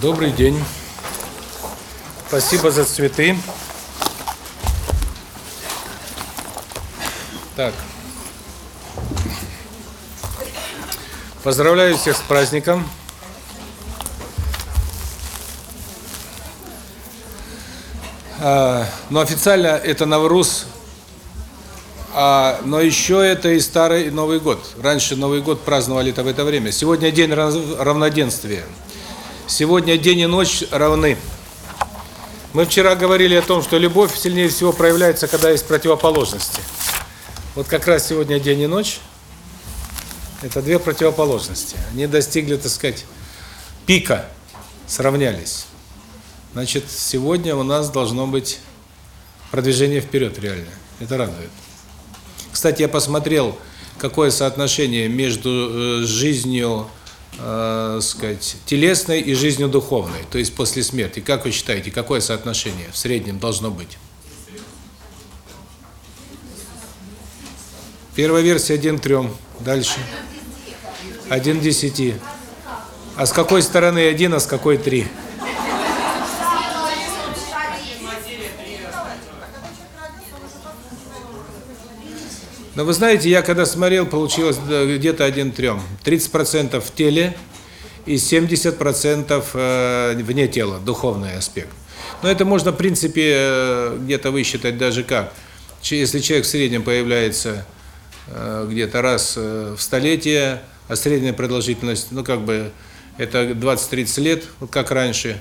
Добрый день. Спасибо за цветы. Так. Поздравляю всех с праздником. А, но официально это Навруз, а, но еще это и Старый Новый год. Раньше Новый год праздновали-то в это время. Сегодня день равноденствия. Сегодня день и ночь равны. Мы вчера говорили о том, что любовь сильнее всего проявляется, когда есть противоположности. Вот как раз сегодня день и ночь – это две противоположности. Они достигли, так сказать, пика, сравнялись. Значит, сегодня у нас должно быть продвижение вперед реально. Это радует. Кстати, я посмотрел, какое соотношение между э, жизнью, э, сказать, телесной и жизнью духовной, то есть после смерти. Как вы считаете, какое соотношение в среднем должно быть? Первая версия 1 к 3. Дальше. 1 к 10. А с какой стороны 1, а с какой 3? Но вы знаете, я когда смотрел, получилось где-то 1 к 3. 30% в теле и 70% э, вне тела, духовный аспект. Но это можно, в принципе, э, где-то высчитать даже как. Если человек в среднем появляется э, где-то раз в столетие, а средняя продолжительность, ну как бы, это 20-30 лет, как раньше,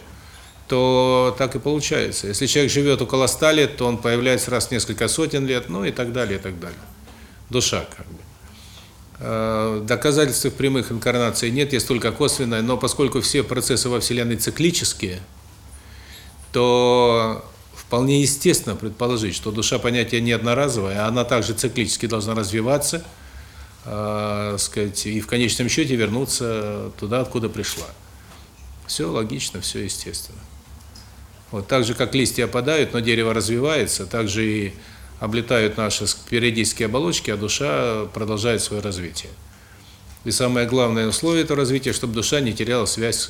то так и получается. Если человек живет около 100 лет, то он появляется раз в несколько сотен лет, ну и так далее, и так далее душа как бы. Э, доказательств прямых инкарнаций нет, есть только косвенное, но поскольку все процессы во Вселенной циклические, то вполне естественно предположить, что душа понятие не одноразовое, а она также циклически должна развиваться, э, сказать, и в конечном счете вернуться туда, откуда пришла. Все логично, все естественно. Вот так же, как листья опадают, но дерево развивается, так же и облетают наши периодические оболочки, а душа продолжает свое развитие. И самое главное условие этого развития, чтобы душа не теряла связь,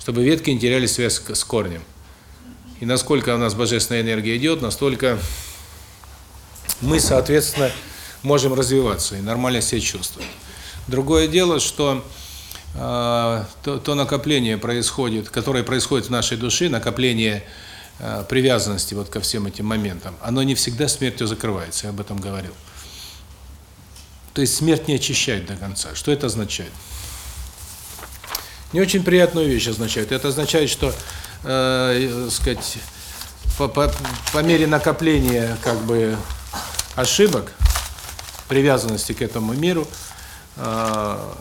чтобы ветки не теряли связь с корнем. И насколько у нас божественная энергия идет, настолько мы, соответственно, можем развиваться и нормально себя чувствовать. Другое дело, что э, то, то накопление происходит, которое происходит в нашей душе, накопление привязанности вот ко всем этим моментам, оно не всегда смертью закрывается, я об этом говорил. То есть смерть не очищает до конца. Что это означает? Не очень приятную вещь означает. Это означает, что, э, э сказать, по, по, по мере накопления как бы ошибок, привязанности к этому миру, э,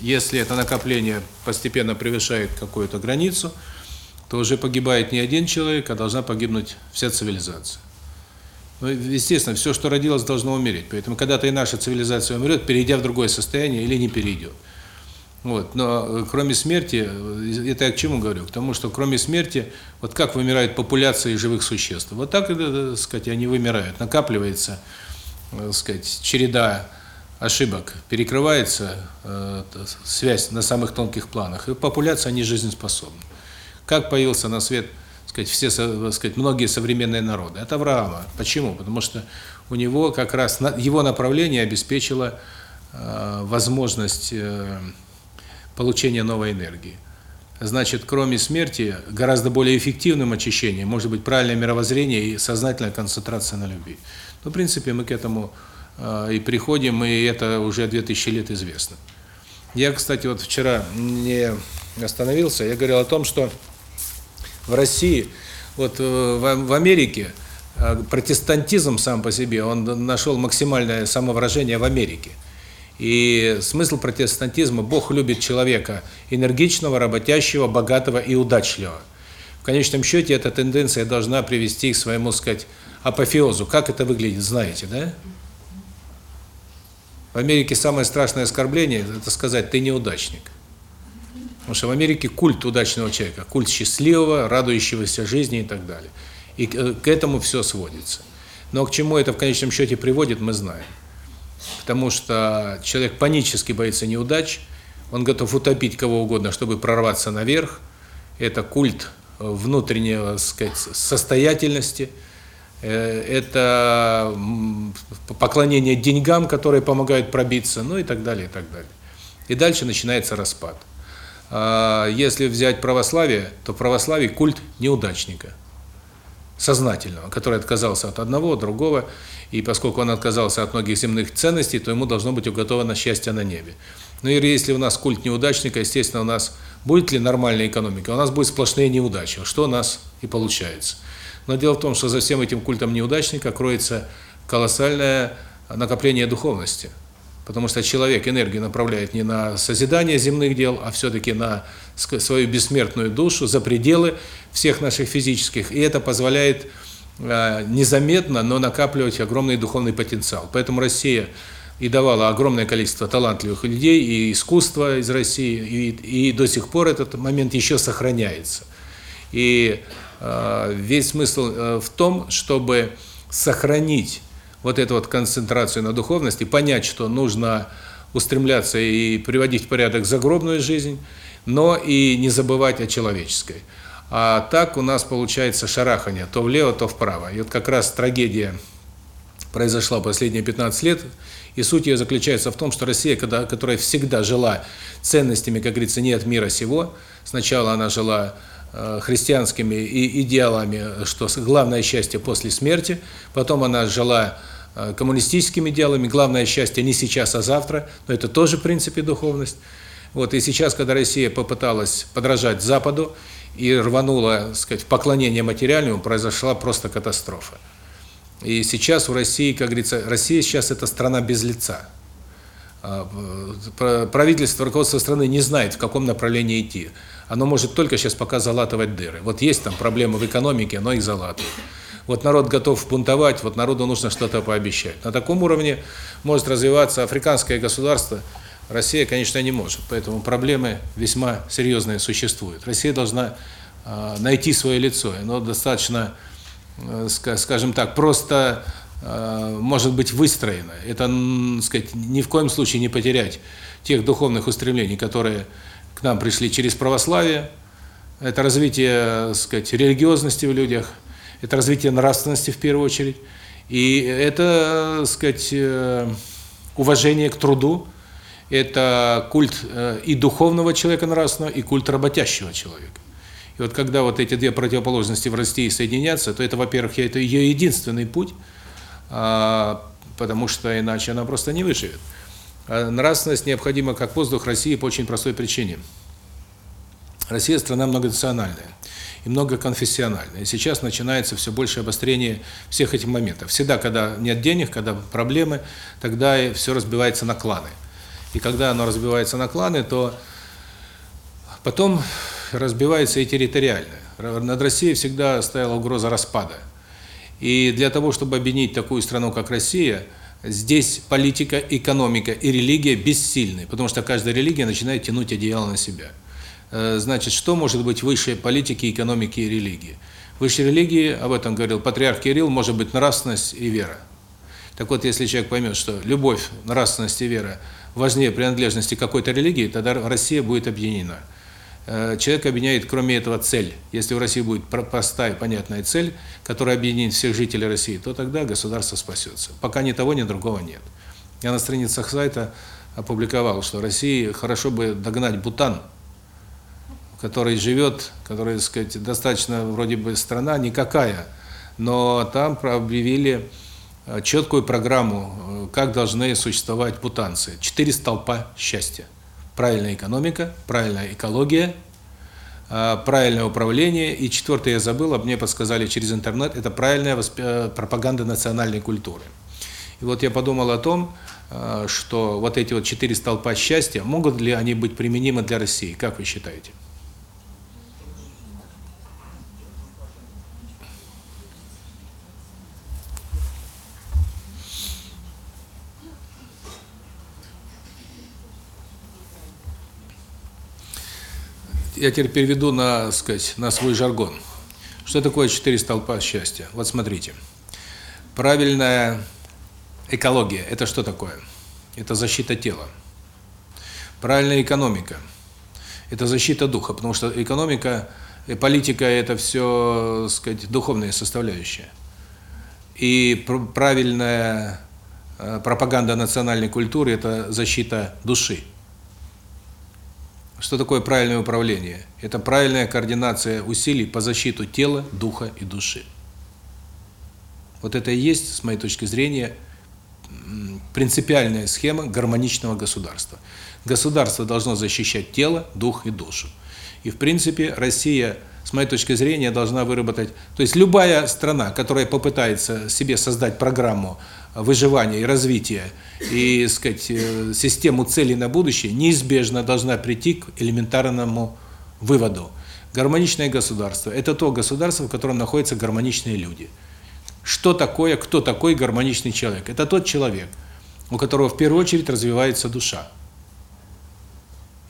если это накопление постепенно превышает какую-то границу, то уже погибает не один человек, а должна погибнуть вся цивилизация. Ну, естественно, все, что родилось, должно умереть. Поэтому когда-то и наша цивилизация умрет, перейдя в другое состояние или не перейдет. Вот. Но э, кроме смерти, э, это я к чему говорю? К тому, что кроме смерти, вот как вымирают популяции живых существ. Вот так, так э, сказать, они вымирают. Накапливается, так сказать, череда ошибок, перекрывается э, связь на самых тонких планах, и популяция, они жизнеспособны. Как появился на свет, сказать, все, сказать, многие современные народы? От Авраама. Почему? Потому что у него как раз его направление обеспечило э, возможность э, получения новой энергии. Значит, кроме смерти, гораздо более эффективным очищением может быть правильное мировоззрение и сознательная концентрация на любви. Ну, в принципе, мы к этому э, и приходим, и это уже 2000 лет известно. Я, кстати, вот вчера не остановился, я говорил о том, что в России, вот э, в Америке э, протестантизм сам по себе, он нашел максимальное самовыражение в Америке. И смысл протестантизма – Бог любит человека энергичного, работящего, богатого и удачливого. В конечном счете эта тенденция должна привести к своему, сказать, апофеозу. Как это выглядит, знаете, да? В Америке самое страшное оскорбление – это сказать «ты неудачник». Потому что в Америке культ удачного человека, культ счастливого, радующегося жизни и так далее. И к этому все сводится. Но к чему это в конечном счете приводит, мы знаем. Потому что человек панически боится неудач, он готов утопить кого угодно, чтобы прорваться наверх, это культ внутреннего, сказать, состоятельности, это поклонение деньгам, которые помогают пробиться, ну и так далее, и так далее. И дальше начинается распад. Если взять православие, то православие культ неудачника, сознательного, который отказался от одного, другого, и поскольку он отказался от многих земных ценностей, то ему должно быть уготовано счастье на небе. Ну и если у нас культ неудачника, естественно, у нас будет ли нормальная экономика? У нас будет сплошные неудачи, что у нас и получается. Но дело в том, что за всем этим культом неудачника кроется колоссальное накопление духовности. Потому что человек энергию направляет не на созидание земных дел, а все-таки на свою бессмертную душу, за пределы всех наших физических. И это позволяет э, незаметно, но накапливать огромный духовный потенциал. Поэтому Россия и давала огромное количество талантливых людей, и искусства из России, и, и до сих пор этот момент еще сохраняется. И э, весь смысл э, в том, чтобы сохранить вот эту вот концентрацию на духовности, понять, что нужно устремляться и приводить в порядок загробную жизнь, но и не забывать о человеческой. А так у нас получается шарахание то влево, то вправо. И вот как раз трагедия произошла последние 15 лет, и суть ее заключается в том, что Россия, когда, которая всегда жила ценностями, как говорится, не от мира сего, сначала она жила христианскими и идеалами, что главное счастье после смерти, потом она жила э, коммунистическими идеалами, главное счастье не сейчас, а завтра, но это тоже, в принципе, духовность. Вот и сейчас, когда Россия попыталась подражать Западу и рванула, так сказать, в поклонение материальному, произошла просто катастрофа. И сейчас у России, как говорится, Россия сейчас это страна без лица. А, правительство, руководство страны не знает, в каком направлении идти. Оно может только сейчас пока залатывать дыры. Вот есть там проблемы в экономике, оно их залатывает. Вот народ готов бунтовать, вот народу нужно что-то пообещать. На таком уровне может развиваться африканское государство. Россия, конечно, не может. Поэтому проблемы весьма серьезные существуют. Россия должна а, найти свое лицо. Оно достаточно Э, скажем так, просто э, может быть выстроено. Это, сказать, ни в коем случае не потерять тех духовных устремлений, которые к нам пришли через православие. Это развитие, сказать, религиозности в людях, это развитие нравственности в первую очередь. И это, сказать, э, уважение к труду, это культ и духовного человека нравственного, и культ работящего человека. И вот когда вот эти две противоположности в России соединятся, то это, во-первых, это ее единственный путь, а, потому что иначе она просто не выживет. А нравственность необходима как воздух России по очень простой причине. Россия страна многонациональная и многоконфессиональная. И сейчас начинается все больше обострение всех этих моментов. Всегда, когда нет денег, когда проблемы, тогда все разбивается на кланы. И когда оно разбивается на кланы, то потом разбивается и территориально. Над Россией всегда стояла угроза распада. И для того, чтобы объединить такую страну, как Россия, здесь политика, экономика и религия бессильны, потому что каждая религия начинает тянуть одеяло на себя. Э, значит, что может быть выше политики, экономики и религии? Выше религии, об этом говорил патриарх Кирилл, может быть нравственность и вера. Так вот, если человек поймет, что любовь, нравственность и вера важнее принадлежности какой-то религии, тогда Россия будет объединена. Э, человек объединяет, кроме этого, цель. Если в России будет простая, понятная цель, которая объединит всех жителей России, то тогда государство спасется. Пока ни того, ни другого нет. Я на страницах сайта опубликовал, что России хорошо бы догнать Бутан, который живет, который, так сказать, достаточно вроде бы страна никакая, но там объявили э, четкую программу, э, как должны существовать бутанцы. Четыре столпа счастья правильная экономика, правильная экология, а, правильное управление. И четвертое я забыл, а мне подсказали через интернет, это правильная э, пропаганда национальной культуры. И вот я подумал о том, а, что вот эти вот четыре столпа счастья, могут ли они быть применимы для России? Как вы считаете? Я теперь переведу на, сказать, на свой жаргон. Что такое четыре столпа счастья? Вот смотрите. Правильная экология это что такое? Это защита тела. Правильная экономика это защита духа, потому что экономика И политика – это все, сказать, духовная составляющая. И правильная э, пропаганда национальной культуры – это защита души. Что такое правильное управление? Это правильная координация усилий по защиту тела, духа и души. Вот это и есть, с моей точки зрения, принципиальная схема гармоничного государства. Государство должно защищать тело, дух и душу. И в принципе Россия, с моей точки зрения, должна выработать, то есть любая страна, которая попытается себе создать программу выживания и развития и, сказать, э, систему целей на будущее, неизбежно должна прийти к элементарному выводу. Гармоничное государство это то государство, в котором находятся гармоничные люди. Что такое, кто такой гармоничный человек? Это тот человек, у которого в первую очередь развивается душа.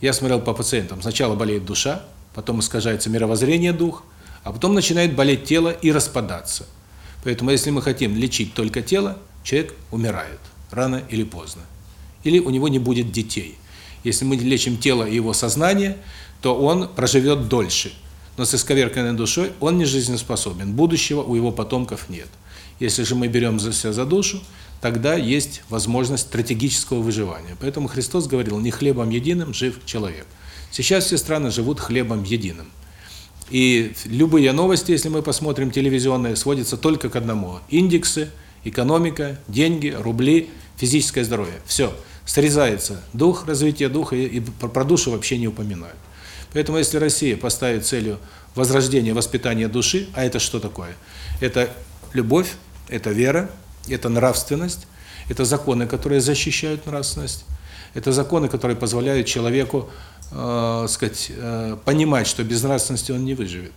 Я смотрел по пациентам. Сначала болеет душа, потом искажается мировоззрение дух, а потом начинает болеть тело и распадаться. Поэтому если мы хотим лечить только тело, человек умирает рано или поздно. Или у него не будет детей. Если мы лечим тело и его сознание, то он проживет дольше. Но с исковерканной душой он не жизнеспособен. Будущего у его потомков нет. Если же мы берем за себя за душу, тогда есть возможность стратегического выживания. Поэтому Христос говорил: "Не хлебом единым жив человек". Сейчас все страны живут хлебом единым. И любые новости, если мы посмотрим телевизионные, сводятся только к одному: индексы, экономика, деньги, рубли, физическое здоровье. Все. Срезается дух, развитие духа, и про душу вообще не упоминают. Поэтому если Россия поставит целью возрождения, воспитания души, а это что такое? Это любовь, это вера, это нравственность, это законы, которые защищают нравственность, это законы, которые позволяют человеку, э, сказать, э, понимать, что без нравственности он не выживет.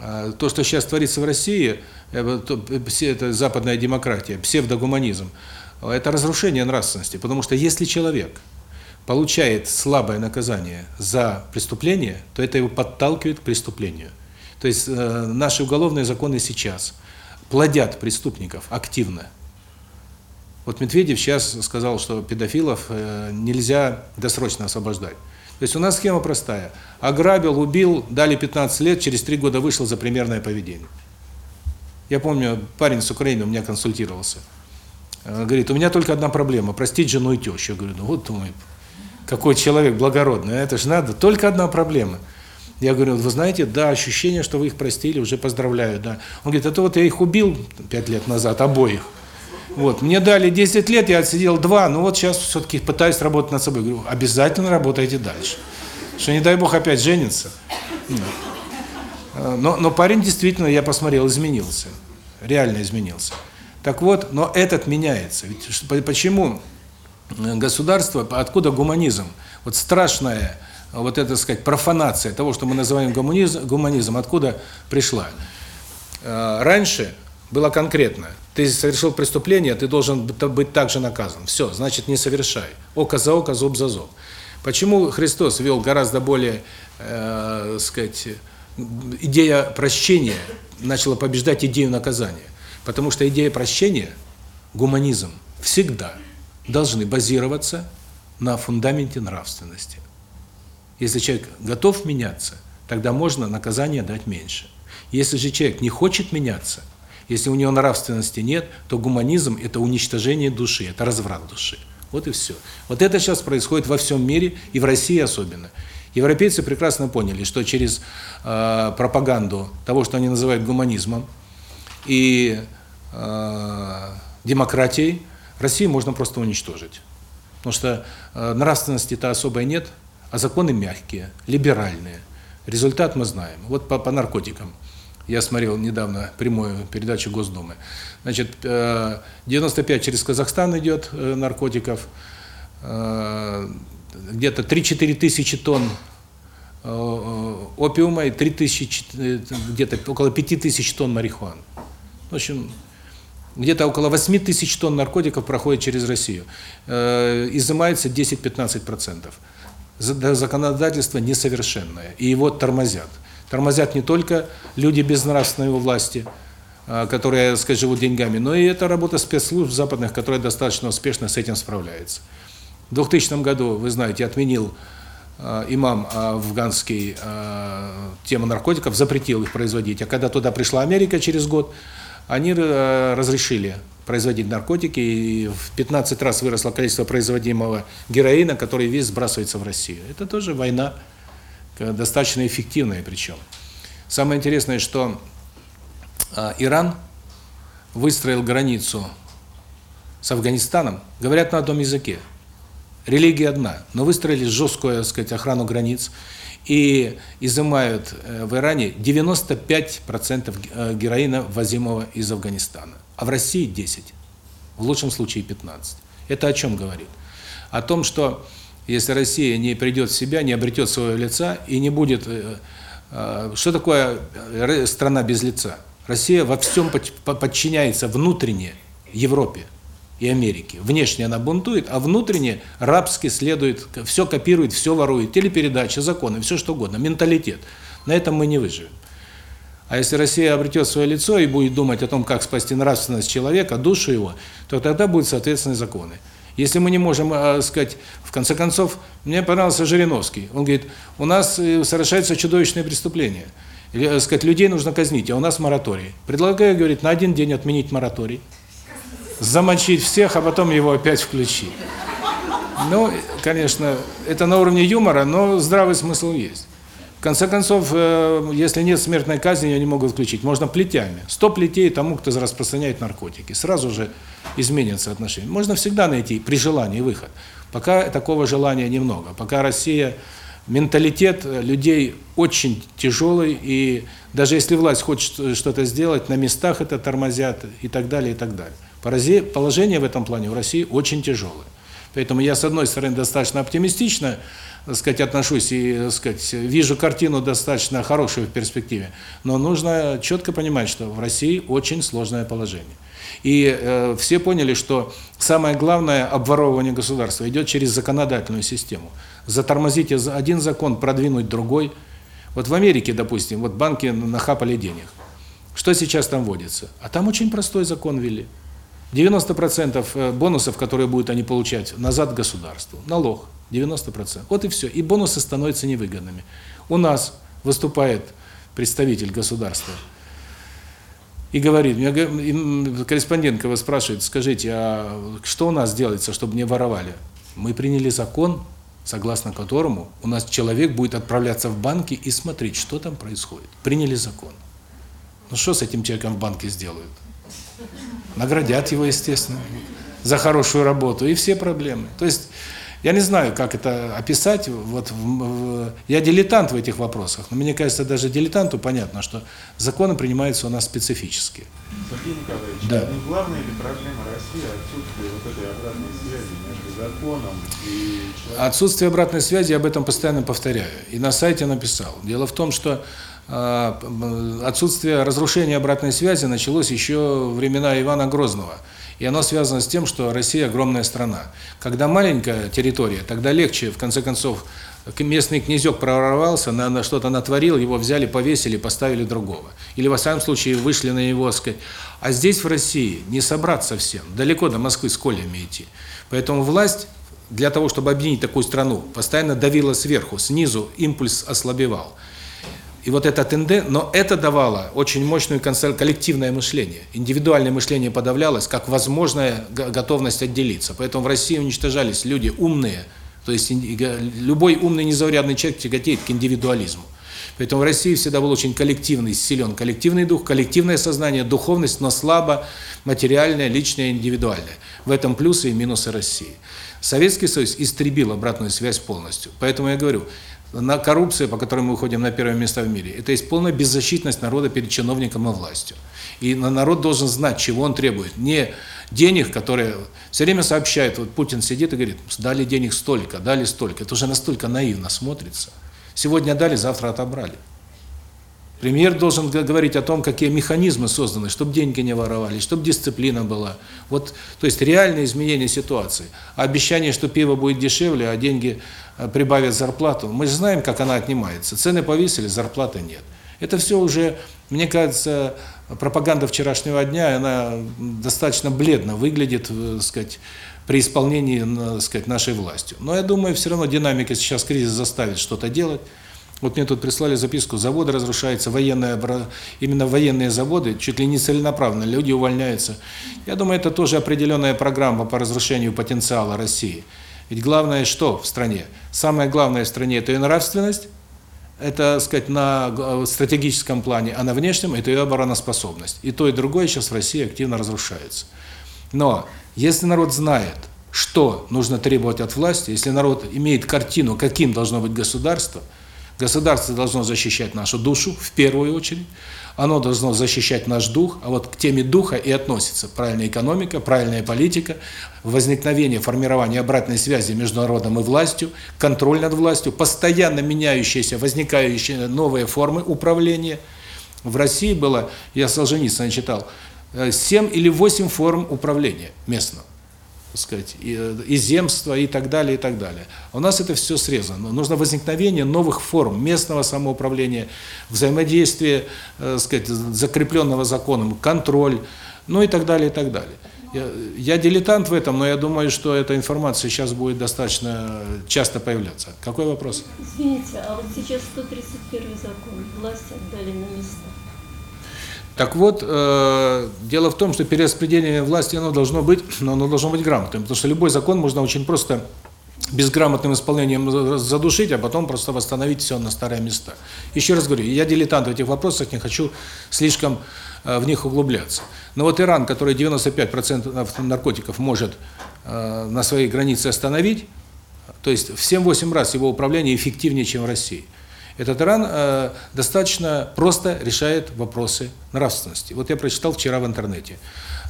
А то, что сейчас творится в России, э, все это западная демократия, псевдогуманизм, это разрушение нравственности, потому что если человек получает слабое наказание за преступление, то это его подталкивает к преступлению. То есть э, наши уголовные законы сейчас плодят преступников активно. Вот Медведев сейчас сказал, что педофилов э, нельзя досрочно освобождать. То есть у нас схема простая. Ограбил, убил, дали 15 лет, через 3 года вышел за примерное поведение. Я помню, парень с Украины у меня консультировался. Э, говорит, у меня только одна проблема, простить жену и тещу. Я говорю, ну вот думаю, какой человек благородный, это же надо, только одна проблема. Я говорю, вы знаете, да, ощущение, что вы их простили, уже поздравляю, да. Он говорит, это вот я их убил 5 лет назад, обоих. Вот, мне дали 10 лет, я отсидел 2, ну вот сейчас все-таки пытаюсь работать над собой. Говорю, обязательно работайте дальше. Что не дай бог опять женится. Но, но парень действительно, я посмотрел, изменился. Реально изменился. Так вот, но этот меняется. Ведь почему государство, откуда гуманизм? Вот страшная, вот это, сказать, профанация того, что мы называем гуманизм, гуманизм откуда пришла? Э, раньше было конкретно. Ты совершил преступление, ты должен быть также наказан. Все, значит, не совершай. Око за око, зуб за зуб. Почему Христос вел гораздо более, э, сказать, идея прощения начала побеждать идею наказания? Потому что идея прощения, гуманизм, всегда должны базироваться на фундаменте нравственности. Если человек готов меняться, тогда можно наказание дать меньше. Если же человек не хочет меняться – если у него нравственности нет, то гуманизм – это уничтожение души, это разврат души. Вот и все. Вот это сейчас происходит во всем мире, и в России особенно. Европейцы прекрасно поняли, что через э, пропаганду того, что они называют гуманизмом, и э, демократией, Россию можно просто уничтожить. Потому что э, нравственности-то особой нет, а законы мягкие, либеральные. Результат мы знаем. Вот по, по наркотикам. Я смотрел недавно прямую передачу Госдумы. Значит, 95 э, через Казахстан идет э, наркотиков, э, где-то 3-4 тысячи тонн опиума и 3 тысячи, где-то около 5 тысяч тонн марихуаны. В общем, где-то около 8 тысяч тонн наркотиков проходит через Россию. Изымается 10-15%. Законодательство несовершенное, и его тормозят. Тормозят не только люди без нравственной власти, а, которые, так сказать, живут деньгами, но и это работа спецслужб западных, которая достаточно успешно с этим справляется. В 2000 году, вы знаете, отменил э, имам афганский э, тему наркотиков запретил их производить. А когда туда пришла Америка через год, они э, разрешили производить наркотики, и в 15 раз выросло количество производимого героина, который весь сбрасывается в Россию. Это тоже война, достаточно эффективная причем. Самое интересное, что Иран выстроил границу с Афганистаном, говорят на одном языке. Религия одна, но выстроили жесткую, так сказать, охрану границ и изымают в Иране 95% героина, ввозимого из Афганистана, а в России 10, в лучшем случае 15. Это о чем говорит? О том, что если Россия не придет в себя, не обретет своего лица и не будет... Что такое страна без лица? Россия во всем подчиняется внутренне Европе и Америке. Внешне она бунтует, а внутренне рабски следует, все копирует, все ворует, телепередачи, законы, все что угодно, менталитет. На этом мы не выживем. А если Россия обретет свое лицо и будет думать о том, как спасти нравственность человека, душу его, то тогда будут соответственные законы. Если мы не можем, э, сказать, в конце концов, мне понравился Жириновский. Он говорит, у нас э, совершаются чудовищные преступления. Или, сказать, людей нужно казнить, а у нас мораторий. Предлагаю, говорит, на один день отменить мораторий замочить всех, а потом его опять включить. Ну, конечно, это на уровне юмора, но здравый смысл есть. В конце концов, э, если нет смертной казни, ее не могут включить. Можно плетями. 100 плетей тому, кто распространяет наркотики. Сразу же изменятся отношения. Можно всегда найти при желании выход. Пока такого желания немного. Пока Россия менталитет людей очень тяжелый, и даже если власть хочет что-то сделать, на местах это тормозят и так далее, и так далее. Положение в этом плане у России очень тяжелое. Поэтому я, с одной стороны, достаточно оптимистично, так сказать, отношусь и, так сказать, вижу картину достаточно хорошую в перспективе. Но нужно четко понимать, что в России очень сложное положение. И э, все поняли, что самое главное обворовывание государства идет через законодательную систему. Затормозить один закон, продвинуть другой. Вот в Америке, допустим, вот банки нахапали денег. Что сейчас там вводится? А там очень простой закон ввели. 90% э, бонусов, которые будут они получать, назад государству. Налог 90%. Вот и все. И бонусы становятся невыгодными. У нас выступает представитель государства и говорит, меня корреспондентка вас спрашивает, скажите, а что у нас делается, чтобы не воровали? Мы приняли закон, согласно которому у нас человек будет отправляться в банки и смотреть, что там происходит. Приняли закон. Ну что с этим человеком в банке сделают? Наградят его, естественно, за хорошую работу, и все проблемы. То есть, я не знаю, как это описать. Вот я дилетант в этих вопросах, но мне кажется, даже дилетанту понятно, что законы принимаются у нас специфические. Сергей Николаевич, да. не главная ли проблема России отсутствие вот этой обратной связи между законом и человеком? Отсутствие обратной связи, я об этом постоянно повторяю. И на сайте написал. Дело в том, что а, отсутствие разрушения обратной связи началось еще времена Ивана Грозного. И оно связано с тем, что Россия огромная страна. Когда маленькая территория, тогда легче, в конце концов, местный князек прорвался, на, на что-то натворил, его взяли, повесили, поставили другого. Или, во всяком случае, вышли на него, сказать. А здесь, в России, не собраться всем, далеко до Москвы с колями идти. Поэтому власть для того, чтобы объединить такую страну, постоянно давила сверху, снизу импульс ослабевал. И вот это тенденция, но это давало очень мощное коллективное мышление. Индивидуальное мышление подавлялось, как возможная готовность отделиться. Поэтому в России уничтожались люди умные, то есть любой умный незаурядный человек тяготеет к индивидуализму. Поэтому в России всегда был очень коллективный, силен коллективный дух, коллективное сознание, духовность, но слабо материальное, личное, индивидуальное. В этом плюсы и минусы России. Советский Союз истребил обратную связь полностью. Поэтому я говорю, на коррупция, по которой мы выходим на первое место в мире, это есть полная беззащитность народа перед чиновником и властью. И народ должен знать, чего он требует. Не денег, которые все время сообщают, вот Путин сидит и говорит, дали денег столько, дали столько. Это уже настолько наивно смотрится. Сегодня дали, завтра отобрали. Премьер должен говорить о том, какие механизмы созданы, чтобы деньги не воровали, чтобы дисциплина была. Вот, то есть реальное изменение ситуации. Обещание, что пиво будет дешевле, а деньги Э, прибавят зарплату. Мы же знаем, как она отнимается. Цены повесили, зарплаты нет. Это все уже, мне кажется, пропаганда вчерашнего дня, она достаточно бледно выглядит, э, сказать, при исполнении, сказать, нашей властью. Но я думаю, все равно динамика сейчас кризис заставит что-то делать. Вот мне тут прислали записку, заводы разрушаются, военные, именно военные заводы, чуть ли не целенаправленно, люди увольняются. Я думаю, это тоже определенная программа по разрушению потенциала России. Ведь главное что в стране? Самое главное в стране – это и нравственность, это, сказать, на стратегическом плане, а на внешнем – это ее обороноспособность. И то, и другое сейчас в России активно разрушается. Но если народ знает, что нужно требовать от власти, если народ имеет картину, каким должно быть государство – Государство должно защищать нашу душу в первую очередь, оно должно защищать наш дух, а вот к теме духа и относится правильная экономика, правильная политика, возникновение, формирование обратной связи между народом и властью, контроль над властью, постоянно меняющиеся, возникающие новые формы управления. В России было, я Солженицына читал, 7 или 8 форм управления местного сказать, и, и земства и так далее, и так далее. У нас это все срезано. Нужно возникновение новых форм местного самоуправления, взаимодействие, э, сказать, закрепленного законом, контроль, ну и так далее, и так далее. Я, я дилетант в этом, но я думаю, что эта информация сейчас будет достаточно часто появляться. Какой вопрос? Извините, а вот сейчас 131 закон, власть отдали на места. Так вот, э, дело в том, что перераспределение власти оно должно быть, но оно должно быть грамотным, потому что любой закон можно очень просто безграмотным исполнением задушить, а потом просто восстановить все на старые места. Еще раз говорю, я дилетант в этих вопросах, не хочу слишком э, в них углубляться. Но вот Иран, который 95% наркотиков может э, на своей границе остановить, то есть в 7-8 раз его управление эффективнее, чем в России. Этот Иран э, достаточно просто решает вопросы нравственности. Вот я прочитал вчера в интернете.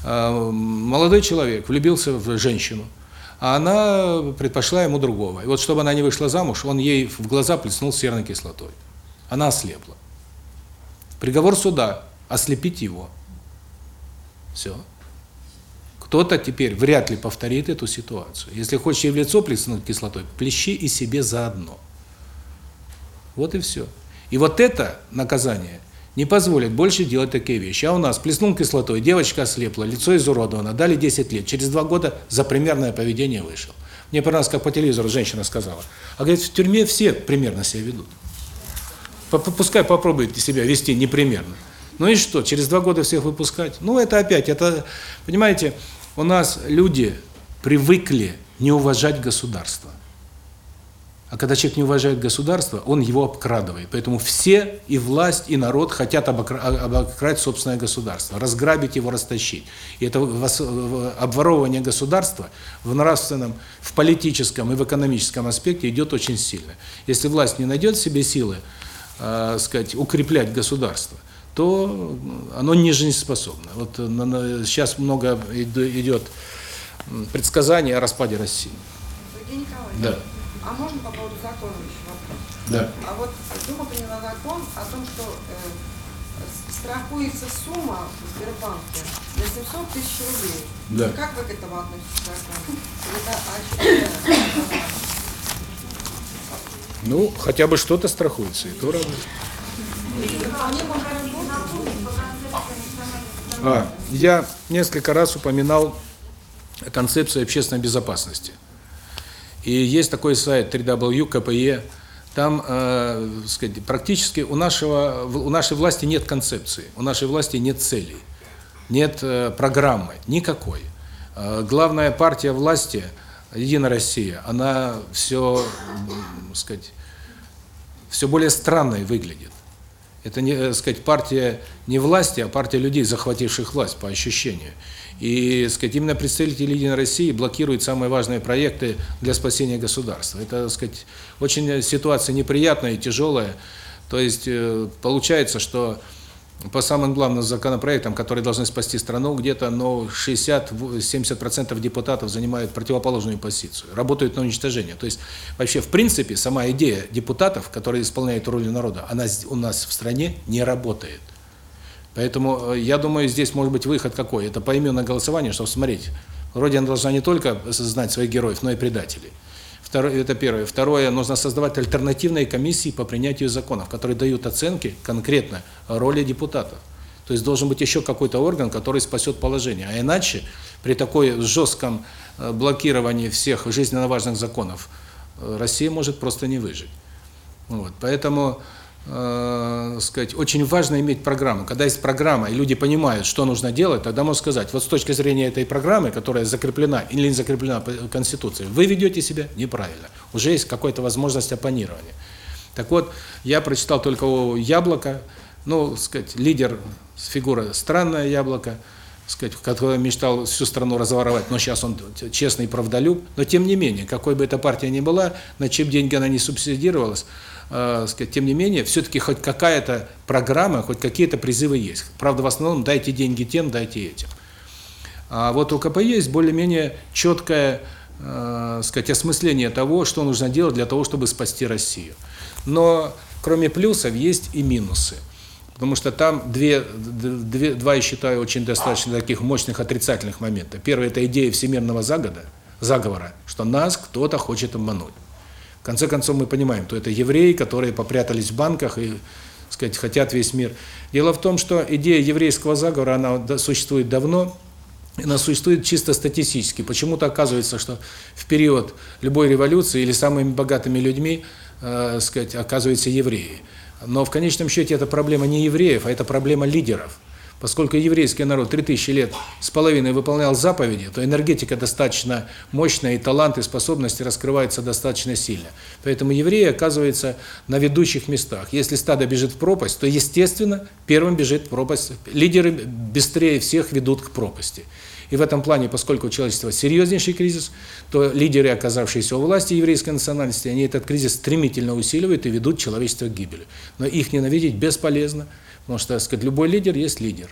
Э, молодой человек влюбился в женщину, а она предпочла ему другого. И вот чтобы она не вышла замуж, он ей в глаза плеснул серной кислотой. Она ослепла. Приговор суда – ослепить его. Все. Кто-то теперь вряд ли повторит эту ситуацию. Если хочешь ей в лицо плеснуть кислотой, плещи и себе заодно. Вот и все. И вот это наказание не позволит больше делать такие вещи. А у нас плеснул кислотой, девочка ослепла, лицо изуродовано, дали 10 лет. Через два года за примерное поведение вышел. Мне понравилось, как по телевизору женщина сказала. А говорит, в тюрьме все примерно себя ведут. Пускай попробуйте себя вести непримерно. Ну и что, через два года всех выпускать? Ну это опять, это, понимаете, у нас люди привыкли не уважать государство. А когда человек не уважает государство, он его обкрадывает. Поэтому все, и власть, и народ хотят обократь собственное государство, разграбить его, растащить. И это обворовывание государства в нравственном, в политическом и в экономическом аспекте идет очень сильно. Если власть не найдет в себе силы, э, сказать, укреплять государство, то оно не жизнеспособно. Вот сейчас много идет предсказаний о распаде России. Да. А можно по поводу закона еще вопрос? Да. А вот Дума приняла закон о том, что э, страхуется сумма в Сбербанке на 700 тысяч рублей. Да. Как вы к этому относитесь? Это Ну, хотя бы что-то страхуется, и то радует. А, я несколько раз упоминал концепцию общественной безопасности. И есть такой сайт www.kpe. Там, э, сказать, практически у нашего у нашей власти нет концепции, у нашей власти нет целей, нет э, программы никакой. Э, главная партия власти Единая Россия, она все, сказать, все более странной выглядит. Это не, сказать, партия не власти, а партия людей, захвативших власть по ощущению. И, сказать, именно представители Единой России блокируют самые важные проекты для спасения государства. Это, сказать, очень ситуация неприятная и тяжелая. То есть э, получается, что по самым главным законопроектам, которые должны спасти страну, где-то ну 60-70% депутатов занимают противоположную позицию, работают на уничтожение. То есть вообще в принципе сама идея депутатов, которые исполняют роль народа, она у нас в стране не работает. Поэтому э, я думаю, здесь может быть выход какой? Это поименное голосование, чтобы смотреть. Родина должна не только знать своих героев, но и предателей. Второе, это первое. Второе, нужно создавать альтернативные комиссии по принятию законов, которые дают оценки конкретно роли депутатов. То есть должен быть еще какой-то орган, который спасет положение. А иначе при такой жестком э, блокировании всех жизненно важных законов э, Россия может просто не выжить. Вот. Поэтому э, сказать, очень важно иметь программу. Когда есть программа, и люди понимают, что нужно делать, тогда можно сказать, вот с точки зрения этой программы, которая закреплена или не закреплена по Конституции, вы ведете себя неправильно. Уже есть какая-то возможность оппонирования. Так вот, я прочитал только о Яблоко, ну, сказать, лидер, фигура странная Яблоко, сказать, который мечтал всю страну разворовать, но сейчас он честный правдолюб, но тем не менее, какой бы эта партия ни была, на чем деньги она не субсидировалась, э, сказать, тем не менее, все-таки хоть какая-то программа, хоть какие-то призывы есть. Правда, в основном дайте деньги тем, дайте этим. А вот у КП есть более-менее четкое, э, сказать, осмысление того, что нужно делать для того, чтобы спасти Россию. Но кроме плюсов есть и минусы. Потому что там две, две, два, я считаю, очень достаточно таких мощных отрицательных момента. Первый – это идея всемирного заговора, заговора, что нас кто-то хочет обмануть. В конце концов, мы понимаем, что это евреи, которые попрятались в банках и, сказать, хотят весь мир. Дело в том, что идея еврейского заговора, она существует давно, она существует чисто статистически. Почему-то оказывается, что в период любой революции или самыми богатыми людьми, э, сказать, оказываются евреи. Но в конечном счете это проблема не евреев, а это проблема лидеров. Поскольку еврейский народ 3000 лет с половиной выполнял заповеди, то энергетика достаточно мощная, и талант, и способности раскрываются достаточно сильно. Поэтому евреи оказываются на ведущих местах. Если стадо бежит в пропасть, то, естественно, первым бежит в пропасть. Лидеры быстрее всех ведут к пропасти. И в этом плане, поскольку у человечества серьезнейший кризис, то лидеры, оказавшиеся у власти еврейской национальности, они этот кризис стремительно усиливают и ведут человечество к гибели. Но их ненавидеть бесполезно. Потому что, сказать, любой лидер есть лидер.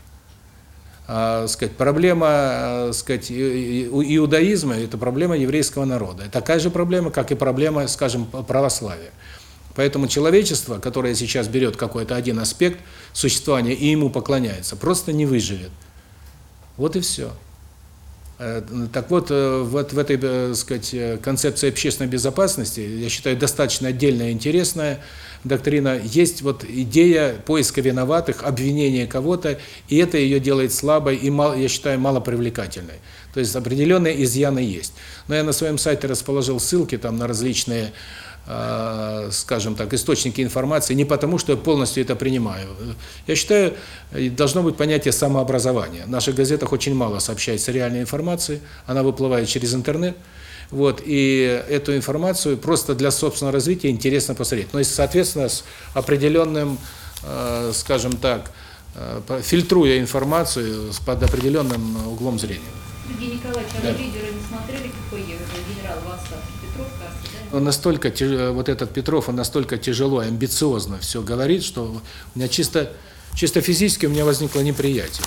А, сказать, проблема, а, сказать, иудаизма это проблема еврейского народа. Это такая же проблема, как и проблема, скажем, православия. Поэтому человечество, которое сейчас берет какой-то один аспект существования и ему поклоняется, просто не выживет. Вот и все. Э, так вот, э, вот в этой, так сказать, концепции общественной безопасности, я считаю, достаточно отдельная и интересная, доктрина, есть вот идея поиска виноватых, обвинения кого-то, и это ее делает слабой и, мало, я считаю, малопривлекательной. То есть определенные изъяны есть. Но я на своем сайте расположил ссылки там на различные э, скажем так, источники информации, не потому, что я полностью это принимаю. Я считаю, должно быть понятие самообразования. В наших газетах очень мало сообщается реальной информации, она выплывает через интернет. Вот, и эту информацию просто для собственного развития интересно посмотреть. Но, и, соответственно, с определенным, э, скажем так, э, фильтруя информацию под определенным углом зрения. Евгений Николаевич, а да. вы лидеры не смотрели, какой генерал в отставке? Петров, кажется, да? Он настолько, вот этот Петров, он настолько тяжело и амбициозно все говорит, что у меня чисто, чисто физически у меня возникло неприятие.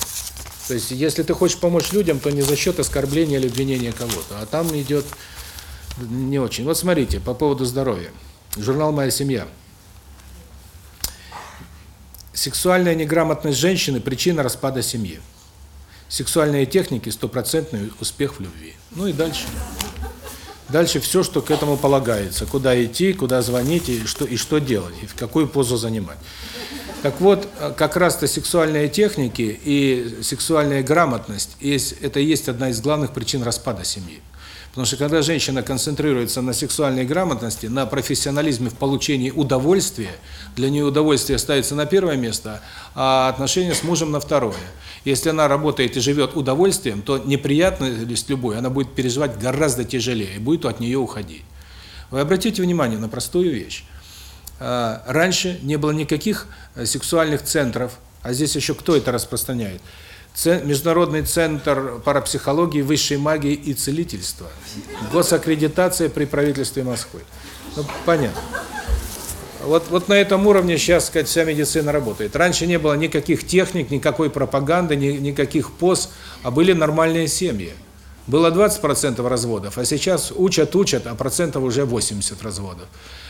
То есть, если ты хочешь помочь людям, то не за счет оскорбления или обвинения кого-то, а там идет не очень. Вот смотрите, по поводу здоровья. Журнал «Моя семья». Сексуальная неграмотность женщины – причина распада семьи. Сексуальные техники – стопроцентный успех в любви. Ну и дальше. Дальше все, что к этому полагается. Куда идти, куда звонить и что, и что делать, и в какую позу занимать. Так вот, как раз-то сексуальные техники и сексуальная грамотность это есть одна из главных причин распада семьи. Потому что когда женщина концентрируется на сексуальной грамотности, на профессионализме в получении удовольствия, для нее удовольствие ставится на первое место, а отношения с мужем на второе. Если она работает и живет удовольствием, то неприятность любой она будет переживать гораздо тяжелее и будет от нее уходить. Вы обратите внимание на простую вещь. А, раньше не было никаких э, сексуальных центров, а здесь еще кто это распространяет? Международный центр парапсихологии, высшей магии и целительства. Госаккредитация при правительстве Москвы. Ну, понятно. Вот, вот на этом уровне сейчас, сказать, вся медицина работает. Раньше не было никаких техник, никакой пропаганды, ни, никаких поз, а были нормальные семьи. Было 20% разводов, а сейчас учат-учат, а процентов уже 80 разводов.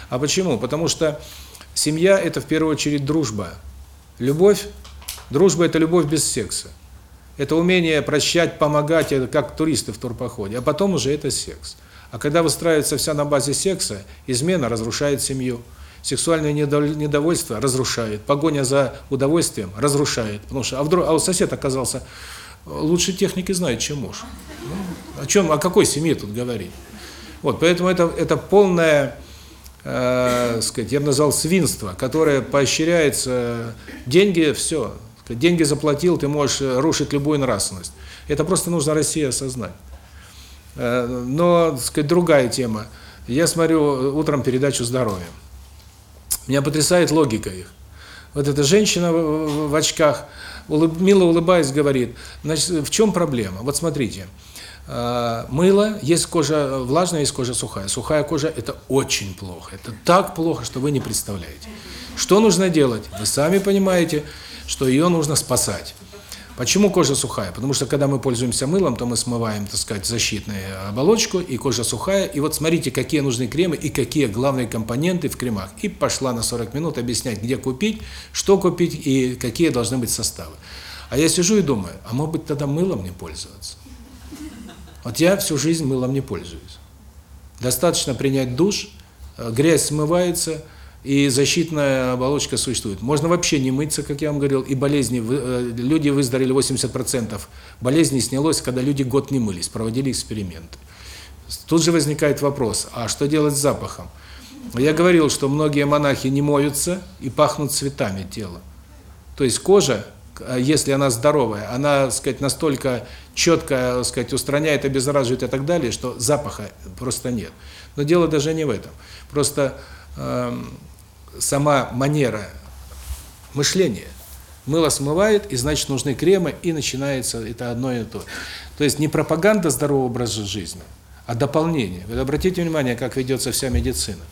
А почему? Потому что семья – это в первую очередь дружба. Любовь, дружба – это любовь без секса. Это умение прощать, помогать, это как туристы в турпоходе. А потом уже это секс. А когда выстраивается вся на базе секса, измена разрушает семью. Сексуальное недов- недовольство разрушает, погоня за удовольствием разрушает. Потому что, а, вдруг, а вот сосед оказался э, лучше техники знает, чем муж. Ну, о чем, о какой семье тут говорить? Вот, поэтому это, это полное, э, сказать, я бы назвал свинство, которое поощряется, деньги, все, деньги заплатил, ты можешь э, рушить любую нравственность. Это просто нужно России осознать. Э, Но, так сказать, другая тема. Я смотрю утром передачу «Здоровье». Меня потрясает логика их. Вот эта женщина в, очках, мило улыбаясь, говорит, значит, в чем проблема? Вот смотрите, э, мыло, есть кожа влажная, есть кожа сухая. Сухая кожа – это очень плохо. Это так плохо, что вы не представляете. Что нужно делать? Вы сами понимаете, что ее нужно спасать. Почему кожа сухая? Потому что когда мы пользуемся мылом, то мы смываем, так сказать, защитную оболочку, и кожа сухая. И вот смотрите, какие нужны кремы и какие главные компоненты в кремах. И пошла на 40 минут объяснять, где купить, что купить и какие должны быть составы. А я сижу и думаю, а может быть тогда мылом не пользоваться? Вот я всю жизнь мылом не пользуюсь. Достаточно принять душ, э, грязь смывается, и защитная оболочка существует. Можно вообще не мыться, как я вам говорил, и болезни, э, люди выздоровели 80%. Болезней снялось, когда люди год не мылись, проводили эксперименты. Тут же возникает вопрос, а что делать с запахом? Я говорил, что многие монахи не моются и пахнут цветами тела. То есть кожа, э, если она здоровая, она, сказать, настолько четко, так сказать, устраняет, обеззараживает и так далее, что запаха просто нет. Но дело даже не в этом. Просто эм, сама манера мышления. Мыло смывает, и значит нужны кремы, и начинается это одно и то. То есть не пропаганда здорового образа жизни, а дополнение. Вы обратите внимание, как ведется вся медицина.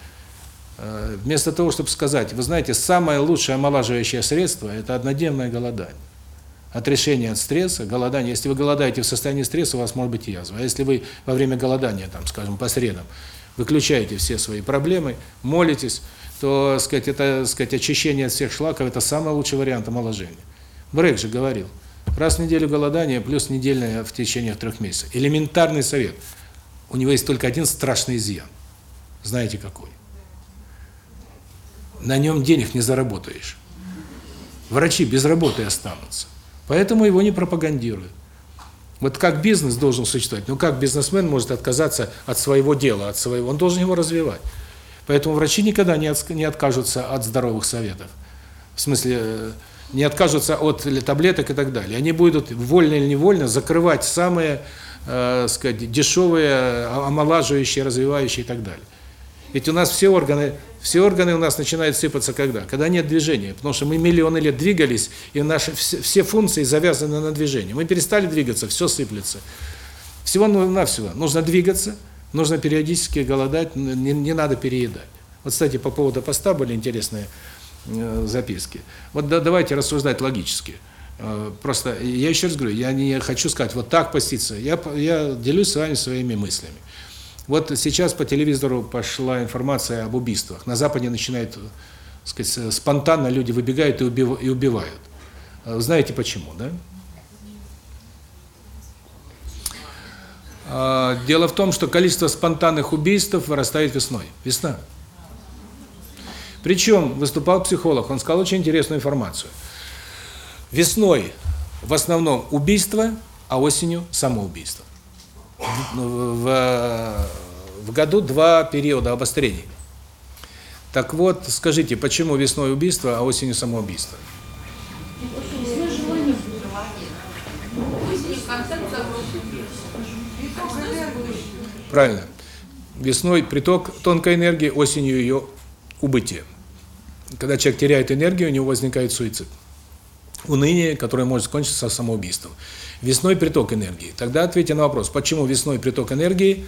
Э, Вместо того, чтобы сказать, вы знаете, самое лучшее омолаживающее средство – это однодневное голодание. Отрешение от стресса, голодание. Если вы голодаете в состоянии стресса, у вас может быть язва. А если вы во время голодания, там, скажем, по средам, выключаете все свои проблемы, молитесь, то, сказать, это, сказать, очищение от всех шлаков – это самый лучший вариант омоложения. Брейк же говорил, раз в неделю голодание плюс недельное в течение трех месяцев. Элементарный совет. У него есть только один страшный изъян. Знаете какой? На нем денег не заработаешь. Врачи без работы останутся. Поэтому его не пропагандируют. Вот как бизнес должен существовать? Ну как бизнесмен может отказаться от своего дела, от своего? Он должен его развивать. Поэтому врачи никогда не не откажутся от здоровых советов. В смысле, э, не откажутся от таблеток и так далее. Они будут вольно или невольно закрывать самые, э, сказать, дешевые, э, омолаживающие, развивающие и так далее. Ведь у нас все органы, все органы у нас начинают сыпаться когда? Когда нет движения, потому что мы миллионы лет двигались, и наши все, все функции завязаны на движении. Мы перестали двигаться, все сыплется. Всего навсего нужно двигаться, нужно периодически голодать, не, не надо переедать. Вот, кстати, по поводу поста были интересные э, записки. Вот да, давайте рассуждать логически. Э, Просто я еще раз говорю, я не хочу сказать вот так поститься. Я я делюсь с вами своими мыслями. Вот сейчас по телевизору пошла информация об убийствах. На Западе начинает, так сказать, спонтанно люди выбегают и и убивают. Э, Знаете почему, да? А, Дело в том, что количество спонтанных убийств вырастает весной. Весна. Причем выступал психолог, он сказал очень интересную информацию. Весной в основном убийство, а осенью самоубийство. В, в, в году два периода обострений. Так вот, скажите, почему весной убийство, а осенью самоубийство? Правильно. Весной приток тонкой энергии, осенью ее убытие. Когда человек теряет энергию, у него возникает суицид. Уныние, которое может кончиться самоубийством. Весной приток энергии. Тогда ответьте на вопрос, почему весной приток энергии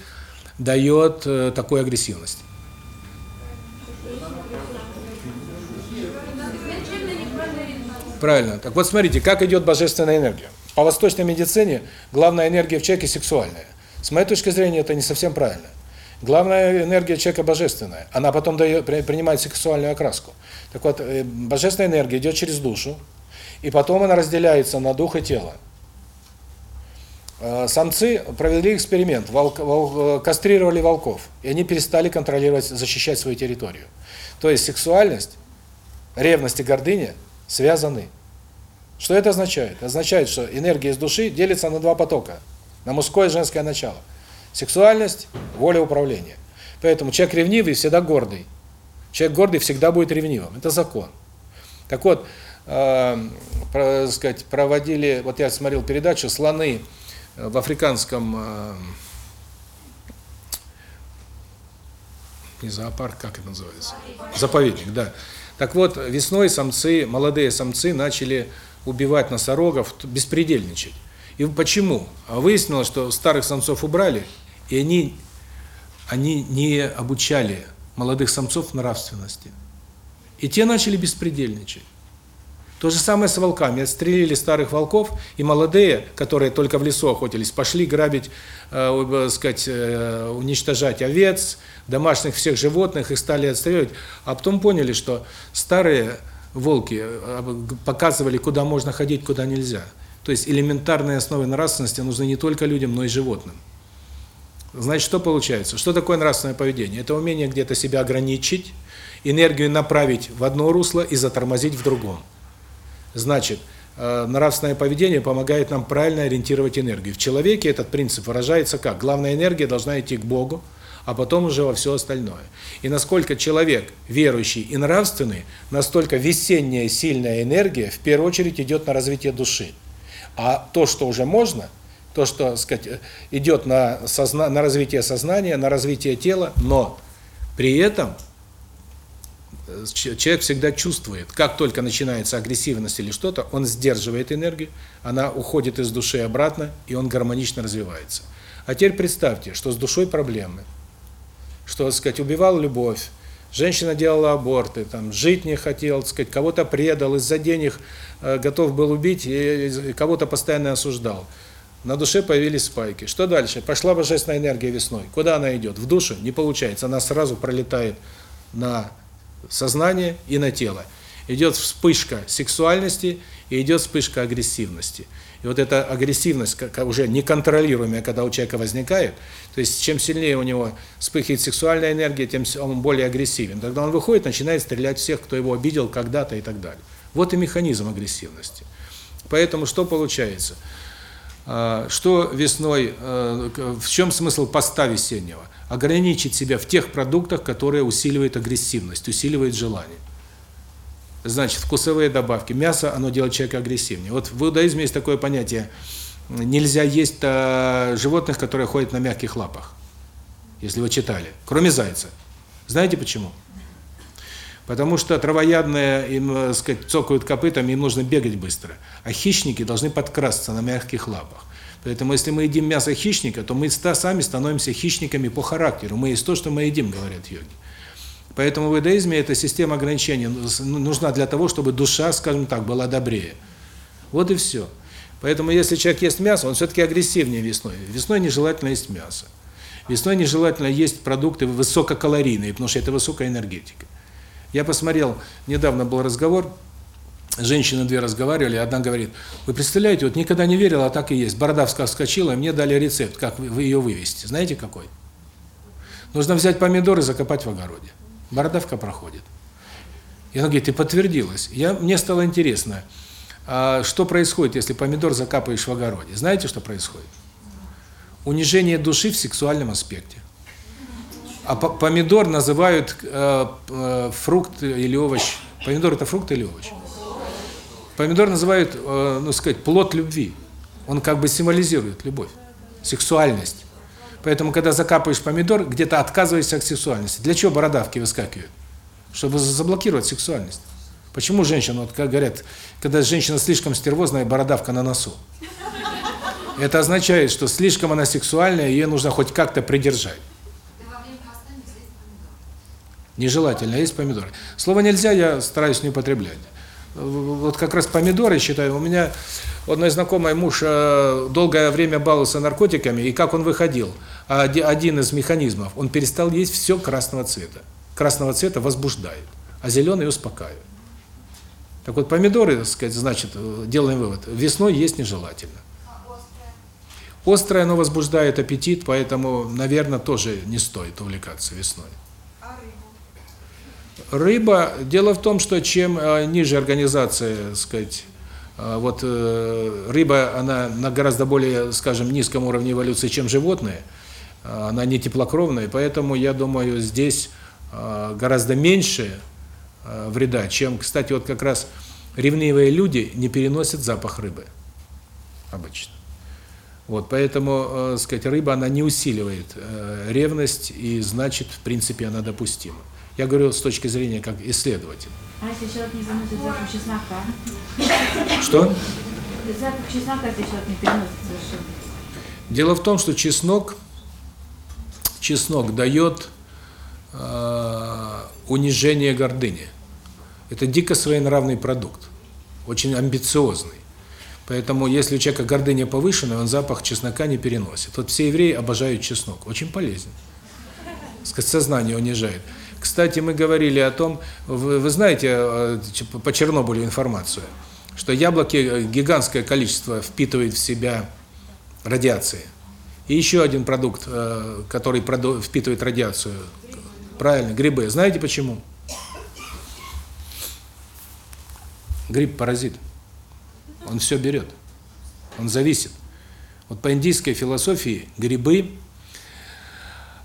дает э, такую агрессивность? Правильно. Так вот смотрите, как идет божественная энергия. По восточной медицине главная энергия в человеке сексуальная. С моей точки зрения это не совсем правильно. Главная энергия человека божественная. Она потом дает, при- принимает сексуальную окраску. Так вот, э, божественная энергия идет через душу, и потом она разделяется на дух и тело. Э, Самцы провели эксперимент, волк- вол- э, кастрировали волков, и они перестали контролировать, защищать свою территорию. То То есть сексуальность, ревность и гордыня связаны. Что это означает? Означает, что энергия из души делится на два потока. На мужское и женское начало. Сексуальность, воля управления. Поэтому человек ревнивый всегда гордый. Человек гордый всегда будет ревнивым. Это закон. Так вот, э, про, сказать, проводили, вот я смотрел передачу «Слоны в африканском э, не зоопарк, как это называется? Заповедник, да. Так вот, весной самцы, молодые самцы начали убивать носорогов, беспредельничать. И почему? А выяснилось, что старых самцов убрали, и они они не обучали молодых самцов нравственности. И те начали беспредельничать. То же самое с волками. Отстрелили старых волков, и молодые, которые только в лесу охотились, пошли грабить, э, сказать, э, уничтожать овец, домашних всех животных, их стали отстреливать. А потом поняли, что старые волки э, показывали, куда можно ходить, куда нельзя. То есть элементарные основы нравственности нужны не только людям, но и животным. Значит, что получается? Что такое нравственное поведение? Это умение где-то себя ограничить, энергию направить в одно русло и затормозить в другом. Значит, э, нравственное поведение помогает нам правильно ориентировать энергию. В человеке этот принцип выражается как? Главная энергия должна идти к Богу, а потом уже во все остальное. И насколько человек верующий и нравственный, настолько весенняя сильная энергия в первую очередь идет на развитие души. А то, что уже можно, то, что, сказать, идет на созна на развитие сознания, на развитие тела, но при этом человек всегда чувствует, как только начинается агрессивность или что-то, он сдерживает энергию, она уходит из души обратно, и он гармонично развивается. А теперь представьте, что с душой проблемы, что, так сказать, убивал любовь, женщина делала аборты, там жить не хотел, так сказать, кого-то предал, из-за денег э, готов был убить и кого-то постоянно осуждал. На душе появились спайки. Что дальше? Пошла божественная энергия весной. Куда она идет? В душу? Не получается. Она сразу пролетает на сознание и на тело. Идет вспышка сексуальности и идет вспышка агрессивности. И вот эта агрессивность, уже неконтролируемая, когда у человека возникает, то есть чем сильнее у него вспыхивает сексуальная энергия, тем он более агрессивен. Тогда он выходит, начинает стрелять всех, кто его обидел когда-то и так далее. Вот и механизм агрессивности. Поэтому что получается? А, что весной, э, в чем смысл поста весеннего? Ограничить себя в тех продуктах, которые усиливают агрессивность, усиливают желание. Значит, вкусовые добавки. Мясо, оно делает человека агрессивнее. Вот в иудаизме есть такое понятие, нельзя есть а, животных, которые ходят на мягких лапах, если вы читали, кроме зайца. Знаете почему? Потому что травоядные, им, э, сказать, цокают копытами, им нужно бегать быстро. А хищники должны подкрасться на мягких лапах. Поэтому если мы едим мясо хищника, то мы сами становимся хищниками по характеру. Мы есть то, что мы едим, говорят йоги. Поэтому в иудаизме эта система ограничений ну, нужна для того, чтобы душа, скажем так, была добрее. Вот и все. Поэтому если человек ест мясо, он все-таки агрессивнее весной. Весной нежелательно есть мясо. Весной нежелательно есть продукты высококалорийные, потому что это высокая энергетика. Я посмотрел, недавно был разговор, женщины две разговаривали, одна говорит, вы представляете, вот никогда не верила, а так и есть. Бородавская вскочила, и мне дали рецепт, как вы ее вывести. Знаете какой? Нужно взять помидоры и закопать в огороде. Бородавка проходит. И она говорит, и подтвердилось. Я, мне стало интересно, а что происходит, если помидор закапываешь в огороде? Знаете, что происходит? Унижение души в сексуальном аспекте. А помидор называют э, э, фрукт или овощ. Помидор это фрукт или овощ? Помидор называют, э, ну сказать, плод любви. Он как бы символизирует любовь, сексуальность. Поэтому, когда закапываешь помидор, где-то отказываешься от сексуальности. Для чего бородавки выскакивают? Чтобы заблокировать сексуальность. Почему женщина, вот как говорят, когда женщина слишком стервозная, бородавка на носу? Это означает, что слишком она сексуальная, ее нужно хоть как-то придержать. Нежелательно есть помидоры. Слово нельзя я стараюсь не употреблять. Вот как раз помидоры, считаю, у меня одной знакомой муж э, долгое время баловался наркотиками, и как он выходил? Один из механизмов, он перестал есть все красного цвета. Красного цвета возбуждает, а зеленый успокаивает. Так вот, помидоры, так сказать, значит, э, делаем вывод, весной есть нежелательно. Острое, оно возбуждает аппетит, поэтому, наверное, тоже не стоит увлекаться весной. Рыба, дело в том, что чем э, ниже организация, так сказать, э, вот э, рыба, она на гораздо более, скажем, низком уровне эволюции, чем животные, она не теплокровная, поэтому я думаю, здесь гораздо меньше вреда, чем, кстати, вот как раз ревнивые люди не переносят запах рыбы обычно. Вот, поэтому, э, сказать, рыба, она не усиливает ревность, и значит, в принципе, она допустима. Я говорю с точки зрения как исследователь. А если человек не заносит запах чеснока? Что? Запах чеснока, если человек не переносит совершенно. Дело в том, что чеснок, чеснок дает э, унижение гордыни. Это дико своенравный продукт, очень амбициозный. Поэтому, если у человека гордыня повышенная, он запах чеснока не переносит. Вот все евреи обожают чеснок, очень полезен. Сказать, сознание унижает. Кстати, мы говорили о том, вы, вы знаете э, по Чернобылю информацию, что яблоки э, гигантское количество впитывает в себя радиации. И еще один продукт, э, который впитывает радиацию, правильно, грибы. Знаете почему? Гриб паразит. Он все берет. Он зависит. Вот по индийской философии грибы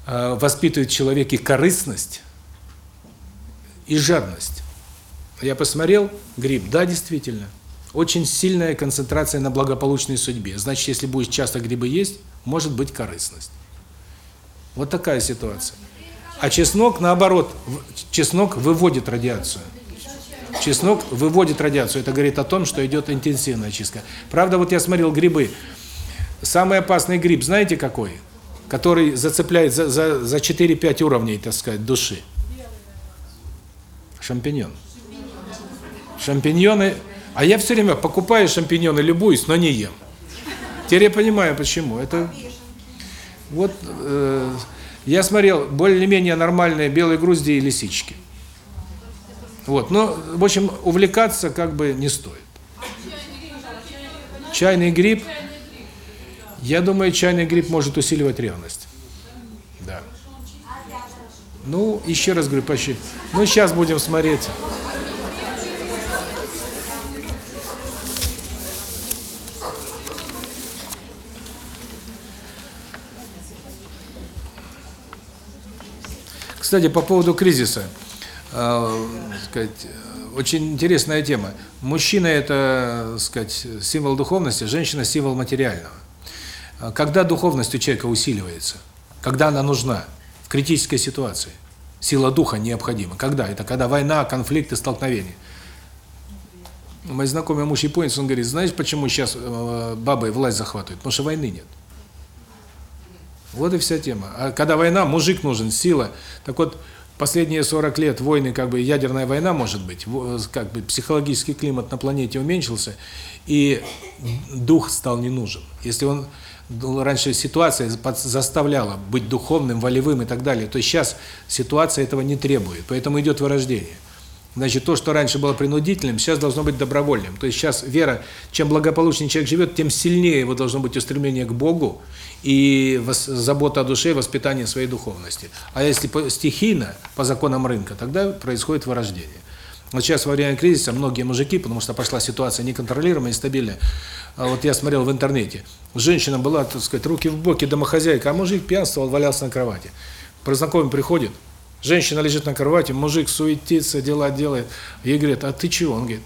воспитывают в человеке корыстность и жадность. Я посмотрел, гриб, да, действительно, очень сильная концентрация на благополучной судьбе. Значит, если будешь часто грибы есть, может быть корыстность. Вот такая ситуация. А чеснок, наоборот, чеснок выводит радиацию. Чеснок выводит радиацию. Это говорит о том, что идет интенсивная чистка. Правда, вот я смотрел грибы. Самый опасный гриб, знаете какой? Который зацепляет за, за, за 4-5 уровней, так сказать, души. Шампиньон. Шампиньоны... А я все время покупаю шампиньоны, любуюсь, но не ем. Теперь я понимаю, почему. Это... Вот... Э, я смотрел более-менее нормальные белые грузди и лисички. Вот, но, в общем, увлекаться как бы не стоит. Чайный гриб, я думаю, чайный гриб может усиливать ревность. Ну, еще раз говорю, почти. Ну, сейчас будем смотреть. Кстати, по поводу кризиса э, сказать, очень интересная тема. Мужчина – это, сказать, символ духовности, женщина – символ материального. Когда духовность у человека усиливается? Когда она нужна? Критической ситуации. Сила духа необходима. Когда? Это когда война, конфликты, столкновения. Мой знакомый муж японец, он говорит, знаешь, почему сейчас э, бабы власть захватывают? Потому что войны нет. Вот и вся тема. А когда война, мужик нужен, сила. Так вот, последние 40 лет войны, как бы ядерная война может быть, как бы психологический климат на планете уменьшился, и дух стал не нужен. Если он раньше ситуация заставляла быть духовным, волевым и так далее, то сейчас ситуация этого не требует, поэтому идет вырождение. Значит, то, что раньше было принудительным, сейчас должно быть добровольным. То есть сейчас вера, чем благополучнее человек живет, тем сильнее его должно быть устремление к Богу и забота о душе, воспитание своей духовности. А если стихийно, по законам рынка, тогда происходит вырождение. Вот сейчас во время кризиса многие мужики, потому что пошла ситуация неконтролируемая и стабильная, а вот я смотрел в интернете, женщина была, так сказать, руки в боки, домохозяйка, а мужик пьянствовал, валялся на кровати. Про приходит, Женщина лежит на кровати, мужик суетится, дела делает. Ей говорят, а ты чего? Он говорит,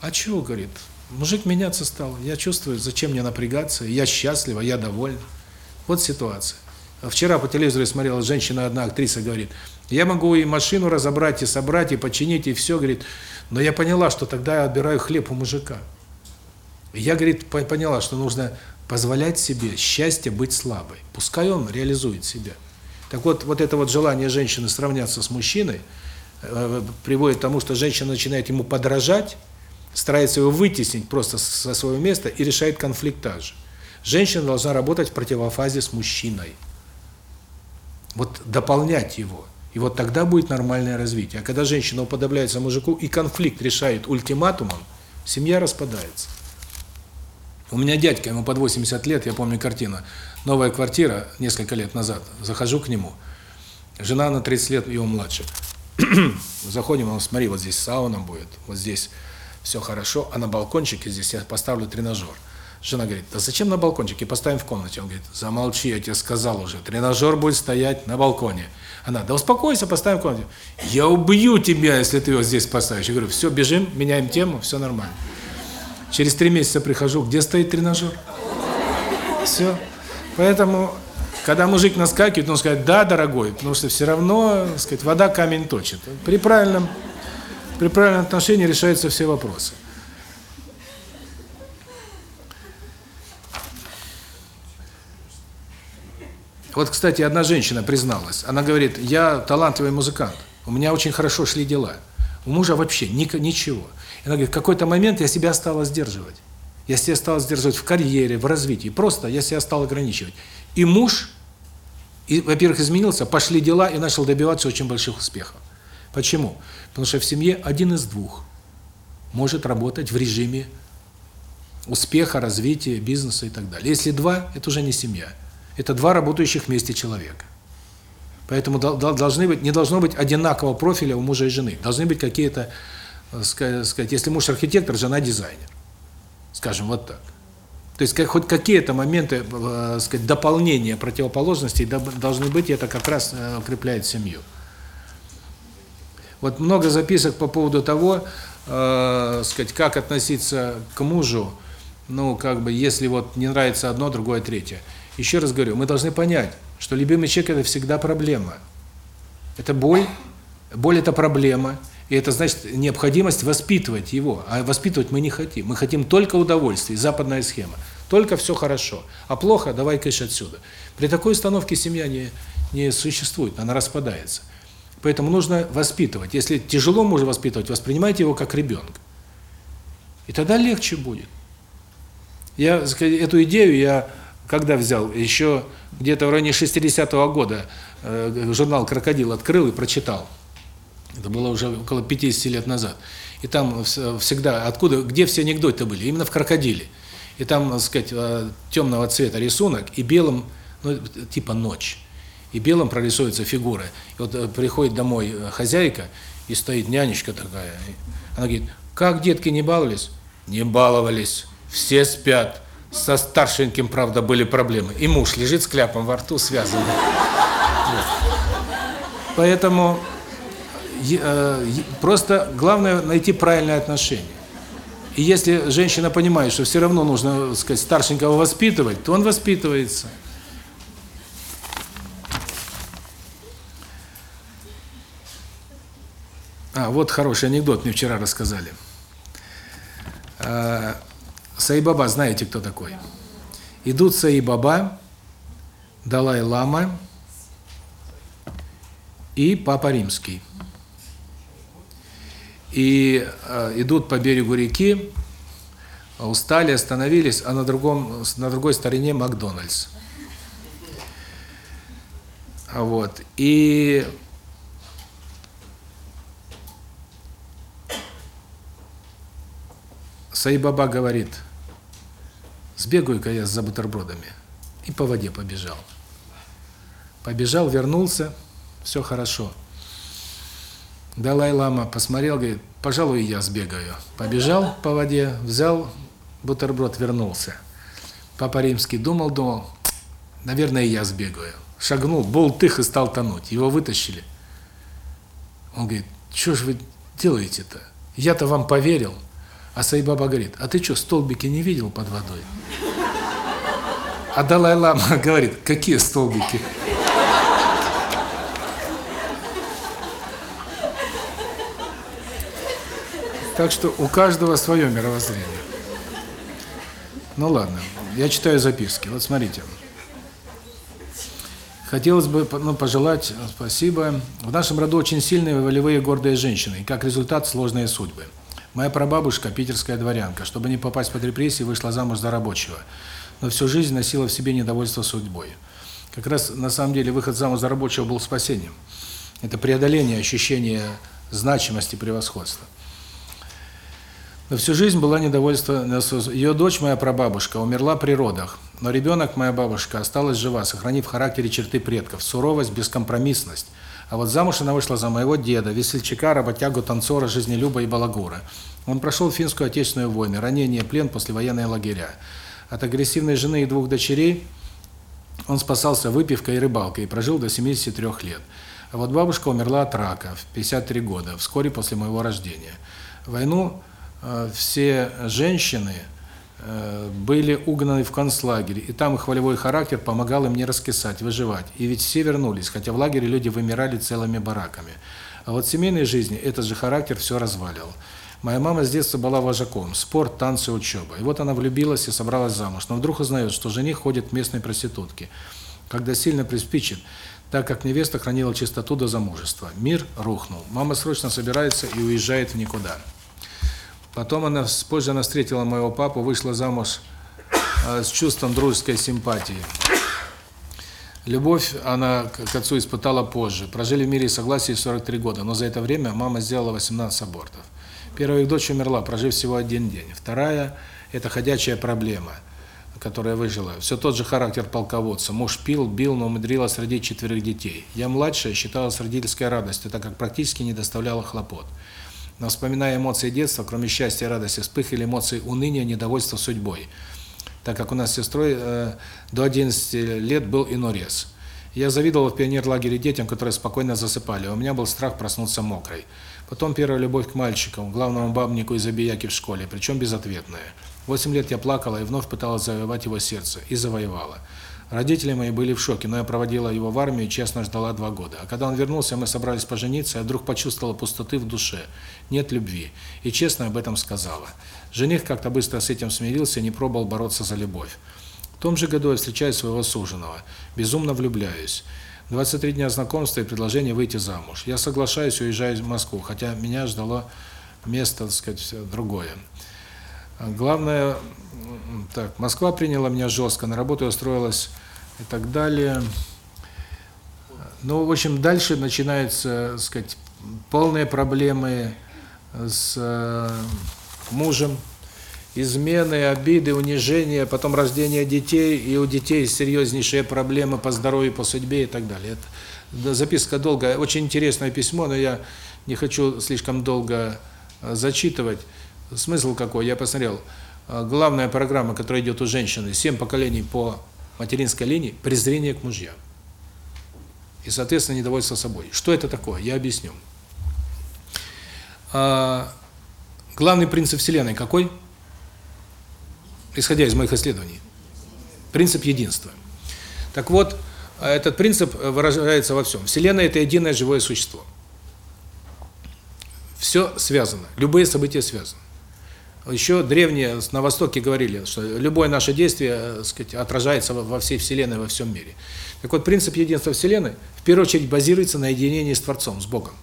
а чего, говорит, мужик меняться стал. Я чувствую, зачем мне напрягаться, я счастлива, я довольна. Вот ситуация. Вчера по телевизору смотрела, женщина, одна актриса, говорит, я могу и машину разобрать, и собрать, и починить, и все, говорит, но я поняла, что тогда я отбираю хлеб у мужика. Я, говорит, поняла, что нужно позволять себе счастье быть слабой. Пускай он реализует себя. Так вот, вот это вот желание женщины сравняться с мужчиной э, приводит к тому, что женщина начинает ему подражать, старается его вытеснить просто со своего места и решает конфликт также. Женщина должна работать в противофазе с мужчиной. Вот дополнять его. И вот тогда будет нормальное развитие. А когда женщина уподобляется мужику и конфликт решает ультиматумом, семья распадается. У меня дядька, ему под 80 лет, я помню картину. Новая квартира несколько лет назад. Захожу к нему. Жена на 30 лет его младше. Заходим, он, смотри, вот здесь сауна будет, вот здесь все хорошо, а на балкончике здесь я поставлю тренажер. Жена говорит, да зачем на балкончике, поставим в комнате. Он говорит, замолчи, я тебе сказал уже, тренажер будет стоять на балконе. Она, да успокойся, поставим в комнате. Я убью тебя, если ты его здесь поставишь. Я говорю, все, бежим, меняем тему, все нормально. Через три месяца прихожу, где стоит тренажер? Все. Поэтому, когда мужик наскакивает, он скажет, да, дорогой, потому что все равно, сказать, вода камень точит. При правильном, при правильном отношении решаются все вопросы. Вот, кстати, одна женщина призналась. Она говорит, я талантливый музыкант, у меня очень хорошо шли дела. У мужа вообще ни, ничего. И она говорит, какой-то момент я себя стала сдерживать. Я себя стал сдерживать в карьере, в развитии. Просто я себя стал ограничивать. И муж, и, во-первых, изменился, пошли дела и начал добиваться очень больших успехов. Почему? Потому что в семье один из двух может работать в режиме успеха, развития, бизнеса и так далее. Если два, это уже не семья. Это два работающих вместе человека. Поэтому должны быть не должно быть одинакового профиля у мужа и жены. Должны быть какие-то, сказать, если муж архитектор, жена дизайнер. Скажем вот так. То есть как, хоть какие-то моменты, э, сказать, дополнения противоположностей должны быть, и это как раз э, укрепляет семью. Вот много записок по поводу того, э, сказать, как относиться к мужу, ну, как бы, если вот не нравится одно, другое, третье. Еще раз говорю, мы должны понять, что любимый человек – это всегда проблема. Это боль, боль – это проблема, и это значит необходимость воспитывать его. А воспитывать мы не хотим. Мы хотим только удовольствие, западная схема. Только все хорошо. А плохо – давай кыш отсюда. При такой установке семья не, не существует, она распадается. Поэтому нужно воспитывать. Если тяжело мужа воспитывать, воспринимайте его как ребенка. И тогда легче будет. Я эту идею я когда взял? Еще где-то в районе 60-го года э, журнал «Крокодил» открыл и прочитал. Это было уже около 50 лет назад. И там всегда, откуда, где все анекдоты были? Именно в «Крокодиле». И там, так сказать, э, темного цвета рисунок, и белым, ну, типа ночь. И белым прорисуется фигура. И вот э, приходит домой хозяйка, и стоит нянечка такая. Она говорит, как детки не баловались? Не баловались, все спят. Со старшеньким, правда, были проблемы. И муж лежит с кляпом во рту, связанный. Поэтому э, просто главное найти правильное отношение. И если женщина понимает, что все равно нужно, так сказать, старшенького воспитывать, то он воспитывается. А, вот хороший анекдот мне вчера рассказали. Саибаба, знаете, кто такой? Идут Саибаба, Далай-лама и Папа Римский. И э, идут по берегу реки, устали, остановились, а на другом на другой стороне Макдональдс. Вот. И Саибаба говорит: Сбегаю-ка я за бутербродами. И по воде побежал. Побежал, вернулся, все хорошо. Далай-лама посмотрел, говорит, пожалуй, я сбегаю. Побежал по воде, взял бутерброд, вернулся. Папа Римский думал, думал, наверное, я сбегаю. Шагнул, болтых и стал тонуть. Его вытащили. Он говорит, что ж вы делаете-то? Я-то вам поверил. А Сайбаба говорит, а ты что, столбики не видел под водой? А Далай-лама говорит, какие столбики? Так что у каждого свое мировоззрение. Ну ладно, я читаю записки. Вот смотрите. Хотелось бы ну, пожелать, спасибо. В нашем роду очень сильные, волевые, гордые женщины, и как результат сложные судьбы. Моя прабабушка, питерская дворянка, чтобы не попасть под репрессии, вышла замуж за рабочего, но всю жизнь носила в себе недовольство судьбой. Как раз, на самом деле, выход замуж за рабочего был спасением. Это преодоление ощущения значимости, превосходства. Но всю жизнь была недовольство. Ее дочь, моя прабабушка, умерла при родах, но ребенок, моя бабушка, осталась жива, сохранив в характере черты предков: суровость, бескомпромиссность, А вот замуж она вышла за моего деда, весельчака, работягу, танцора, жизнелюба и балагура. Он прошел финскую отечественную войну, ранение, плен, послевоенные лагеря. От агрессивной жены и двух дочерей он спасался выпивкой и рыбалкой и прожил до 73 лет. А вот бабушка умерла от рака в 53 года, вскоре после моего рождения. Войну э, все женщины были угнаны в концлагерь, и там их волевой характер помогал им не раскисать, выживать. И ведь все вернулись, хотя в лагере люди вымирали целыми бараками. А вот в семейной жизни этот же характер все разваливал. Моя мама с детства была вожаком, спорт, танцы, учеба. И вот она влюбилась и собралась замуж, но вдруг узнает, что жених ходит к местной проститутке. Когда сильно приспичит, так как невеста хранила чистоту до замужества. Мир рухнул. Мама срочно собирается и уезжает в никуда. Потом она позже она встретила моего папу, вышла замуж э, с чувством дружеской симпатии. Любовь она к отцу испытала позже. Прожили в мире и согласии 43 года, но за это время мама сделала 18 абортов. Первая их дочь умерла, прожив всего один день. Вторая – это ходячая проблема, которая выжила. Все тот же характер полководца. Муж пил, бил, но умудрилась родить четверых детей. Я младшая считалась родительской радостью, так как практически не доставляла хлопот. Но вспоминая эмоции детства, кроме счастья и радости, вспыхивали эмоции уныния, недовольства судьбой. Так как у нас с сестрой э, до 11 лет был инорез. Я завидовал в пионерлагере детям, которые спокойно засыпали, у меня был страх проснуться мокрой. Потом первая любовь к мальчикам, главному бабнику из Абияки в школе, причем безответная. Восемь лет я плакала и вновь пыталась завоевать его сердце, и завоевала. Родители мои были в шоке, но я проводила его в армию и честно ждала два года. А когда он вернулся, мы собрались пожениться, я вдруг почувствовала пустоты в душе, нет любви, и честно об этом сказала. Жених как-то быстро с этим смирился не пробовал бороться за любовь. В том же году я встречаю своего суженого, безумно влюбляюсь. 23 дня знакомства и предложение выйти замуж. Я соглашаюсь, уезжаю в Москву, хотя меня ждало место, так сказать, другое. Главное, так, Москва приняла меня жестко, на работу устроилась и так далее. Ну, в общем, дальше начинаются, так сказать, полные проблемы с э, мужем, измены, обиды, унижения, потом рождение детей, и у детей серьезнейшие проблемы по здоровью, по судьбе и так далее. Это записка долгая, очень интересное письмо, но я не хочу слишком долго э, зачитывать. Смысл какой? Я посмотрел. Э, главная программа, которая идет у женщины, семь поколений по материнской линии, презрение к мужьям. И, соответственно, недовольство собой. Что это такое? Я объясню. А, главный принцип Вселенной какой? исходя из моих исследований. Принцип единства. Так вот, этот принцип выражается во всем. Вселенная – это единое живое существо. Все связано, любые события связаны. Еще древние на Востоке говорили, что любое наше действие так сказать, отражается во всей Вселенной, во всем мире. Так вот, принцип единства Вселенной в первую очередь базируется на единении с Творцом, с Богом.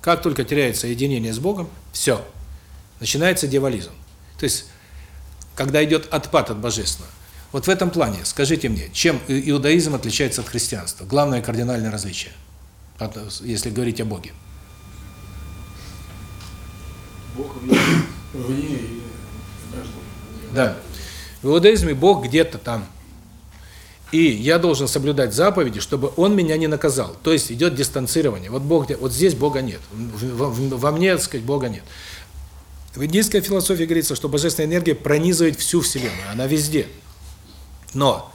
Как только теряется единение с Богом, все, начинается дьяволизм. То есть когда идет отпад от божественного. Вот в этом плане, скажите мне, чем иудаизм отличается от христианства? Главное кардинальное различие, если говорить о Боге. Бог вне, вне и Да. В иудаизме Бог где-то там. И я должен соблюдать заповеди, чтобы Он меня не наказал. То есть идет дистанцирование. Вот Бог, вот здесь Бога нет. Во мне, так сказать, Бога нет. В индийской философии говорится, что божественная энергия пронизывает всю Вселенную, она везде. Но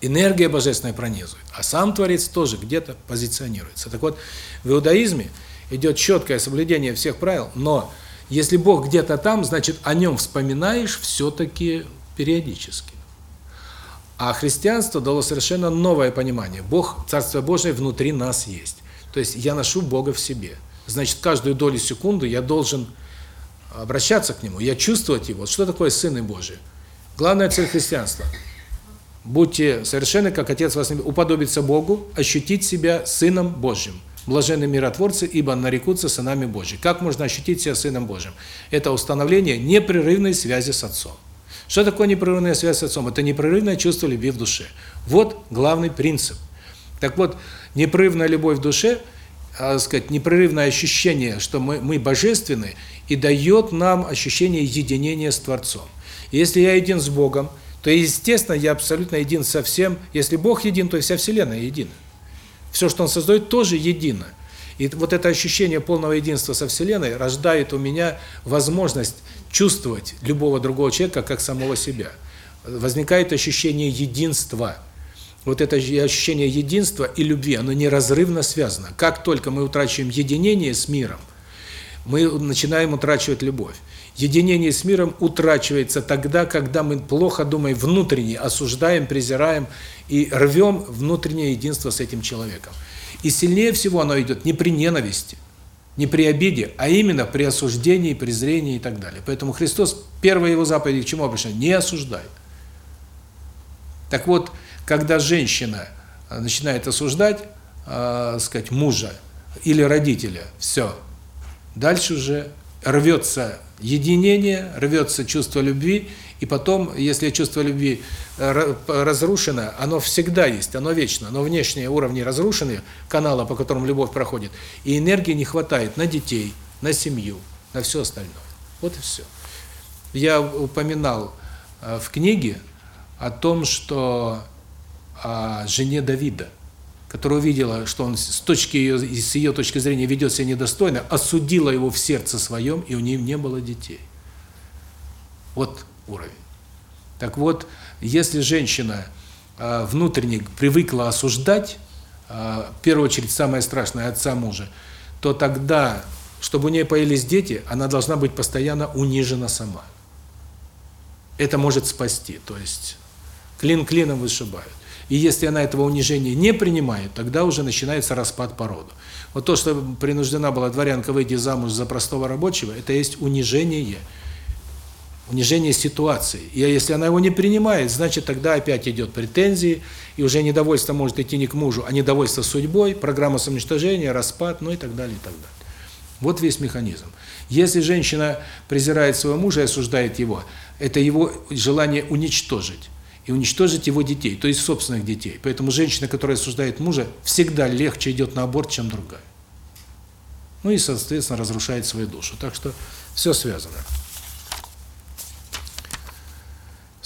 энергия божественная пронизывает, а сам Творец тоже где-то позиционируется. Так вот, в иудаизме идет четкое соблюдение всех правил, но если Бог где-то там, значит, о нем вспоминаешь все-таки периодически. А христианство дало совершенно новое понимание. Бог, Царство Божие внутри нас есть. То есть я ношу Бога в себе. Значит, каждую долю секунды я должен обращаться к Нему, я чувствовать Его. Что такое Сыны Божии? Главная цель христианства – будьте совершенны, как Отец вас уподобиться Богу, ощутить себя Сыном Божьим. Блаженны миротворцы, ибо нарекутся сынами Божьими. Как можно ощутить себя Сыном Божьим? Это установление непрерывной связи с Отцом. Что такое непрерывная связь с Отцом? Это непрерывное чувство любви в душе. Вот главный принцип. Так вот, непрерывная любовь в душе, а, сказать, непрерывное ощущение, что мы, мы божественны, и дает нам ощущение единения с Творцом. Если я един с Богом, то, естественно, я абсолютно един со всем. Если Бог един, то вся Вселенная едина. Все, что он создает, тоже едино. И вот это ощущение полного единства со Вселенной рождает у меня возможность чувствовать любого другого человека как самого себя. Возникает ощущение единства. Вот это ощущение единства и любви, оно неразрывно связано. Как только мы утрачиваем единение с миром, мы начинаем утрачивать любовь. Единение с миром утрачивается тогда, когда мы плохо думаем внутренне, осуждаем, презираем и рвем внутреннее единство с этим человеком. И сильнее всего оно идет не при ненависти, не при обиде, а именно при осуждении, презрении и так далее. Поэтому Христос, первая его заповедь к чему обращена? Не осуждай. Так вот, когда женщина начинает осуждать, э, сказать, мужа или родителя, все, дальше уже рвется единение, рвется чувство любви, и потом, если чувство любви разрушено, оно всегда есть, оно вечно, но внешние уровни разрушены, канала, по которым любовь проходит, и энергии не хватает на детей, на семью, на все остальное. Вот и все. Я упоминал в книге о том, что о жене Давида, которая увидела, что он с точки ее, с ее точки зрения ведет себя недостойно, осудила его в сердце своем, и у нее не было детей. Вот уровень. Так вот, если женщина э, внутренне привыкла осуждать, э, в первую очередь самое страшное отца мужа, то тогда, чтобы у нее появились дети, она должна быть постоянно унижена сама. Это может спасти, то есть клин клином вышибают. И если она этого унижения не принимает, тогда уже начинается распад по роду. Вот то, что принуждена была дворянка выйти замуж за простого рабочего, это есть унижение. Унижение ситуации. И если она его не принимает, значит тогда опять идет претензии, и уже недовольство может идти не к мужу, а недовольство судьбой, программа самоуничтожения, распад, ну и так далее, и так далее. Вот весь механизм. Если женщина презирает своего мужа и осуждает его, это его желание уничтожить и уничтожить его детей, то есть собственных детей. Поэтому женщина, которая осуждает мужа, всегда легче идет на аборт, чем другая. Ну и, соответственно, разрушает свою душу. Так что все связано.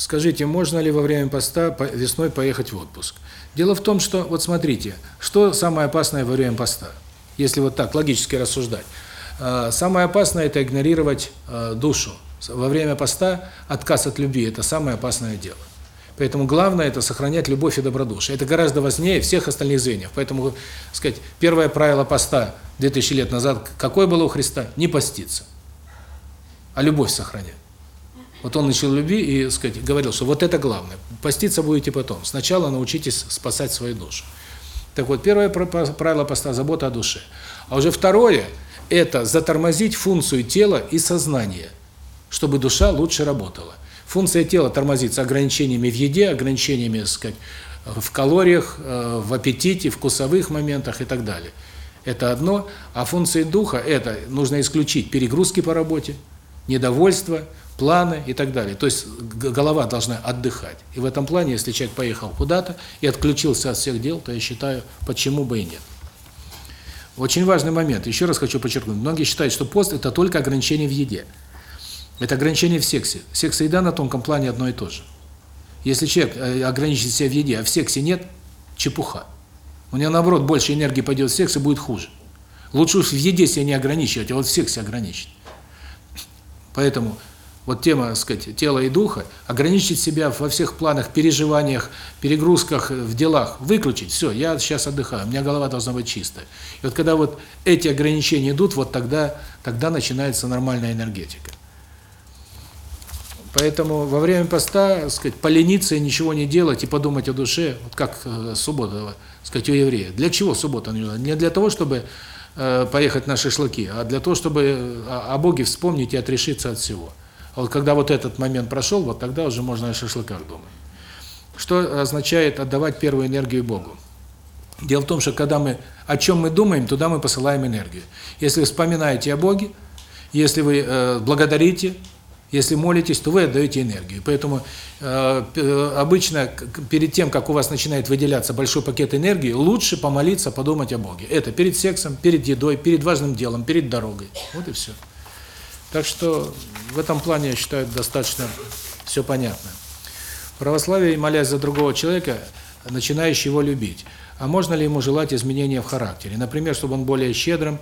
Скажите, можно ли во время поста весной поехать в отпуск? Дело в том, что, вот смотрите, что самое опасное во время поста? Если вот так логически рассуждать. А, самое опасное – это игнорировать а, душу. Во время поста отказ от любви – это самое опасное дело. Поэтому главное это сохранять любовь и добродушие. Это гораздо важнее всех остальных звеньев. Поэтому, сказать, первое правило поста 2000 лет назад какое было у Христа? Не поститься, а любовь сохранять. Вот он начал любви и, сказать, говорил, что вот это главное. Поститься будете потом. Сначала научитесь спасать свою душу. Так вот, первое правило поста забота о душе. А уже второе это затормозить функцию тела и сознания, чтобы душа лучше работала. Функция тела тормозится ограничениями в еде, ограничениями, так сказать, в калориях, э, в аппетите, вкусовых моментах и так далее. Это одно. А функции духа – это нужно исключить перегрузки по работе, недовольство, планы и так далее. То есть голова должна отдыхать. И в этом плане, если человек поехал куда-то и отключился от всех дел, то я считаю, почему бы и нет. Очень важный момент. Еще раз хочу подчеркнуть. Многие считают, что пост – это только ограничение в еде. Это ограничение в сексе. Секс и еда на тонком плане одно и то же. Если человек э, ограничит себя в еде, а в сексе нет, чепуха. У него, наоборот, больше энергии пойдет в секс и будет хуже. Лучше уж в еде себя не ограничивать, а вот в сексе ограничить. Поэтому вот тема, так сказать, тела и духа, ограничить себя во всех планах, переживаниях, перегрузках в делах, выключить, все, я сейчас отдыхаю, у меня голова должна быть чистая. И вот когда вот эти ограничения идут, вот тогда, тогда начинается нормальная энергетика. Поэтому во время поста, так сказать, полениться и ничего не делать и подумать о душе, вот как э, суббота, так сказать, у еврея. Для чего суббота нужна? Не для того, чтобы э, поехать на шашлыки, а для того, чтобы о, о Боге вспомнить и отрешиться от всего. А вот когда вот этот момент прошел, вот тогда уже можно о шашлыках думать. Что означает отдавать первую энергию Богу? Дело в том, что когда мы о чем мы думаем, туда мы посылаем энергию. Если вспоминаете о Боге, если вы э, благодарите, если молитесь, то вы отдаете энергию. Поэтому э, обычно перед тем, как у вас начинает выделяться большой пакет энергии, лучше помолиться, подумать о Боге. Это перед сексом, перед едой, перед важным делом, перед дорогой. Вот и все. Так что в этом плане, я считаю, достаточно все понятно. В православии, молясь за другого человека, начинаешь его любить. А можно ли ему желать изменения в характере? Например, чтобы он более щедрым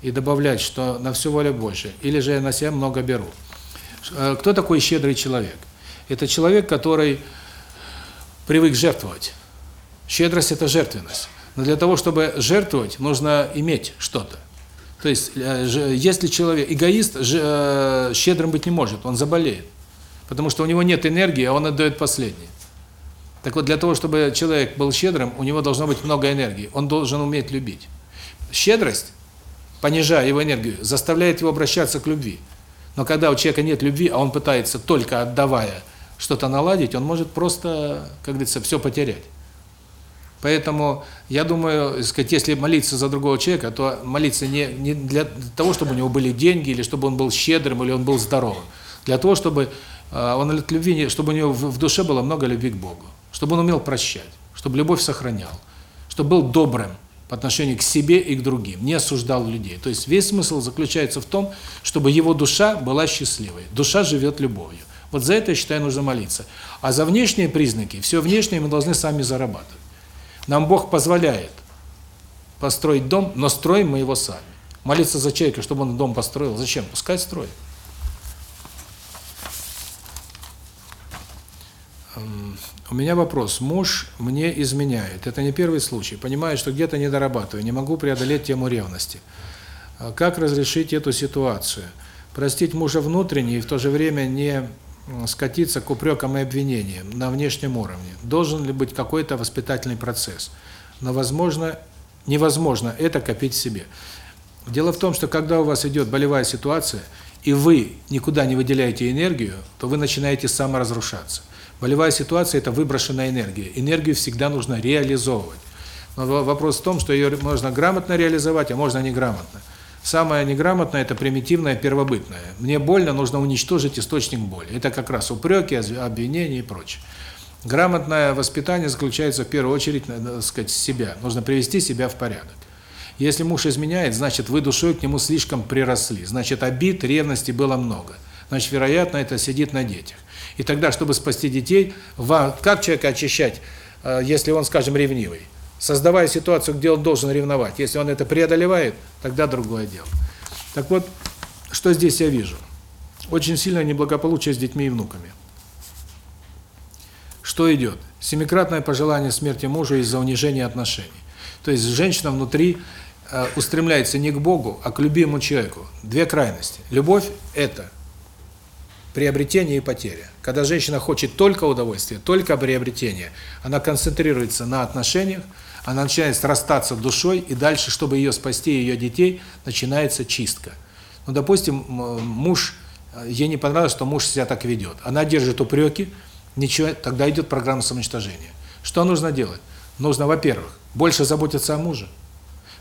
и добавлять, что на всю волю больше, или же я на себя много беру. Э, Кто такой щедрый человек? Это человек, который привык жертвовать. Щедрость – это жертвенность. Но для того, чтобы жертвовать, нужно иметь что-то. То есть, э, если человек, эгоист, э, щедрым быть не может, он заболеет. Потому что у него нет энергии, а он отдает последнее. Так вот, для того, чтобы человек был щедрым, у него должно быть много энергии. Он должен уметь любить. Щедрость, понижая его энергию, заставляет его обращаться к любви. Но когда у человека нет любви, а он пытается только отдавая что-то наладить, он может просто, как говорится, все потерять. Поэтому я думаю, сказать, если молиться за другого человека, то молиться не не для того, чтобы у него были деньги или чтобы он был щедрым или он был здоровым, для того, чтобы э, он от любви, чтобы у него в душе было много любви к Богу, чтобы он умел прощать, чтобы любовь сохранял, чтобы был добрым по отношению к себе и к другим, не осуждал людей. То есть весь смысл заключается в том, чтобы его душа была счастливой. Душа живет любовью. Вот за это, я считаю, нужно молиться. А за внешние признаки, все внешнее мы должны сами зарабатывать. Нам Бог позволяет построить дом, но строим мы его сами. Молиться за человека, чтобы он дом построил, зачем? Пускай строит. М, У меня вопрос. Муж мне изменяет. Это не первый случай. Понимаю, что где-то не дорабатываю, не могу преодолеть тему ревности. А Как разрешить эту ситуацию? Простить мужа внутренне и в то же время не скатиться к упрекам и обвинениям на внешнем уровне. Должен ли быть какой-то воспитательный процесс? Но, возможно, невозможно это копить в себе. Дело в том, что когда у вас идет болевая ситуация, и вы никуда не выделяете энергию, то вы начинаете саморазрушаться. Болевая ситуация – это выброшенная энергия. Энергию всегда нужно реализовывать. Но во- вопрос в том, что ее можно грамотно реализовать, а можно неграмотно. Самое неграмотное – это примитивное, первобытное. Мне больно, нужно уничтожить источник боли. Это как раз упреки, обвинения и прочее. Грамотное воспитание заключается в первую очередь, надо сказать, себя. Нужно привести себя в порядок. Если муж изменяет, значит, вы душой к нему слишком приросли. Значит, обид, ревности было много. Значит, вероятно, это сидит на детях. И тогда, чтобы спасти детей, вам, как человека очищать, э, если он, скажем, ревнивый? Создавая ситуацию, где он должен ревновать. Если он это преодолевает, тогда другое дело. Так вот, что здесь я вижу? Очень сильное неблагополучие с детьми и внуками. Что идет? Семикратное пожелание смерти мужа из-за унижения отношений. То есть женщина внутри э, устремляется не к Богу, а к любимому человеку. Две крайности. Любовь – это приобретение и потеря. Когда женщина хочет только удовольствия, только приобретения, она концентрируется на отношениях, она начинает срастаться душой, и дальше, чтобы ее спасти, ее детей, начинается чистка. Ну, допустим, муж, э, ей не понравилось, что муж себя так ведет. Она держит упреки, ничего, тогда идет программа самоуничтожения. Что нужно делать? Нужно, во-первых, больше заботиться о муже.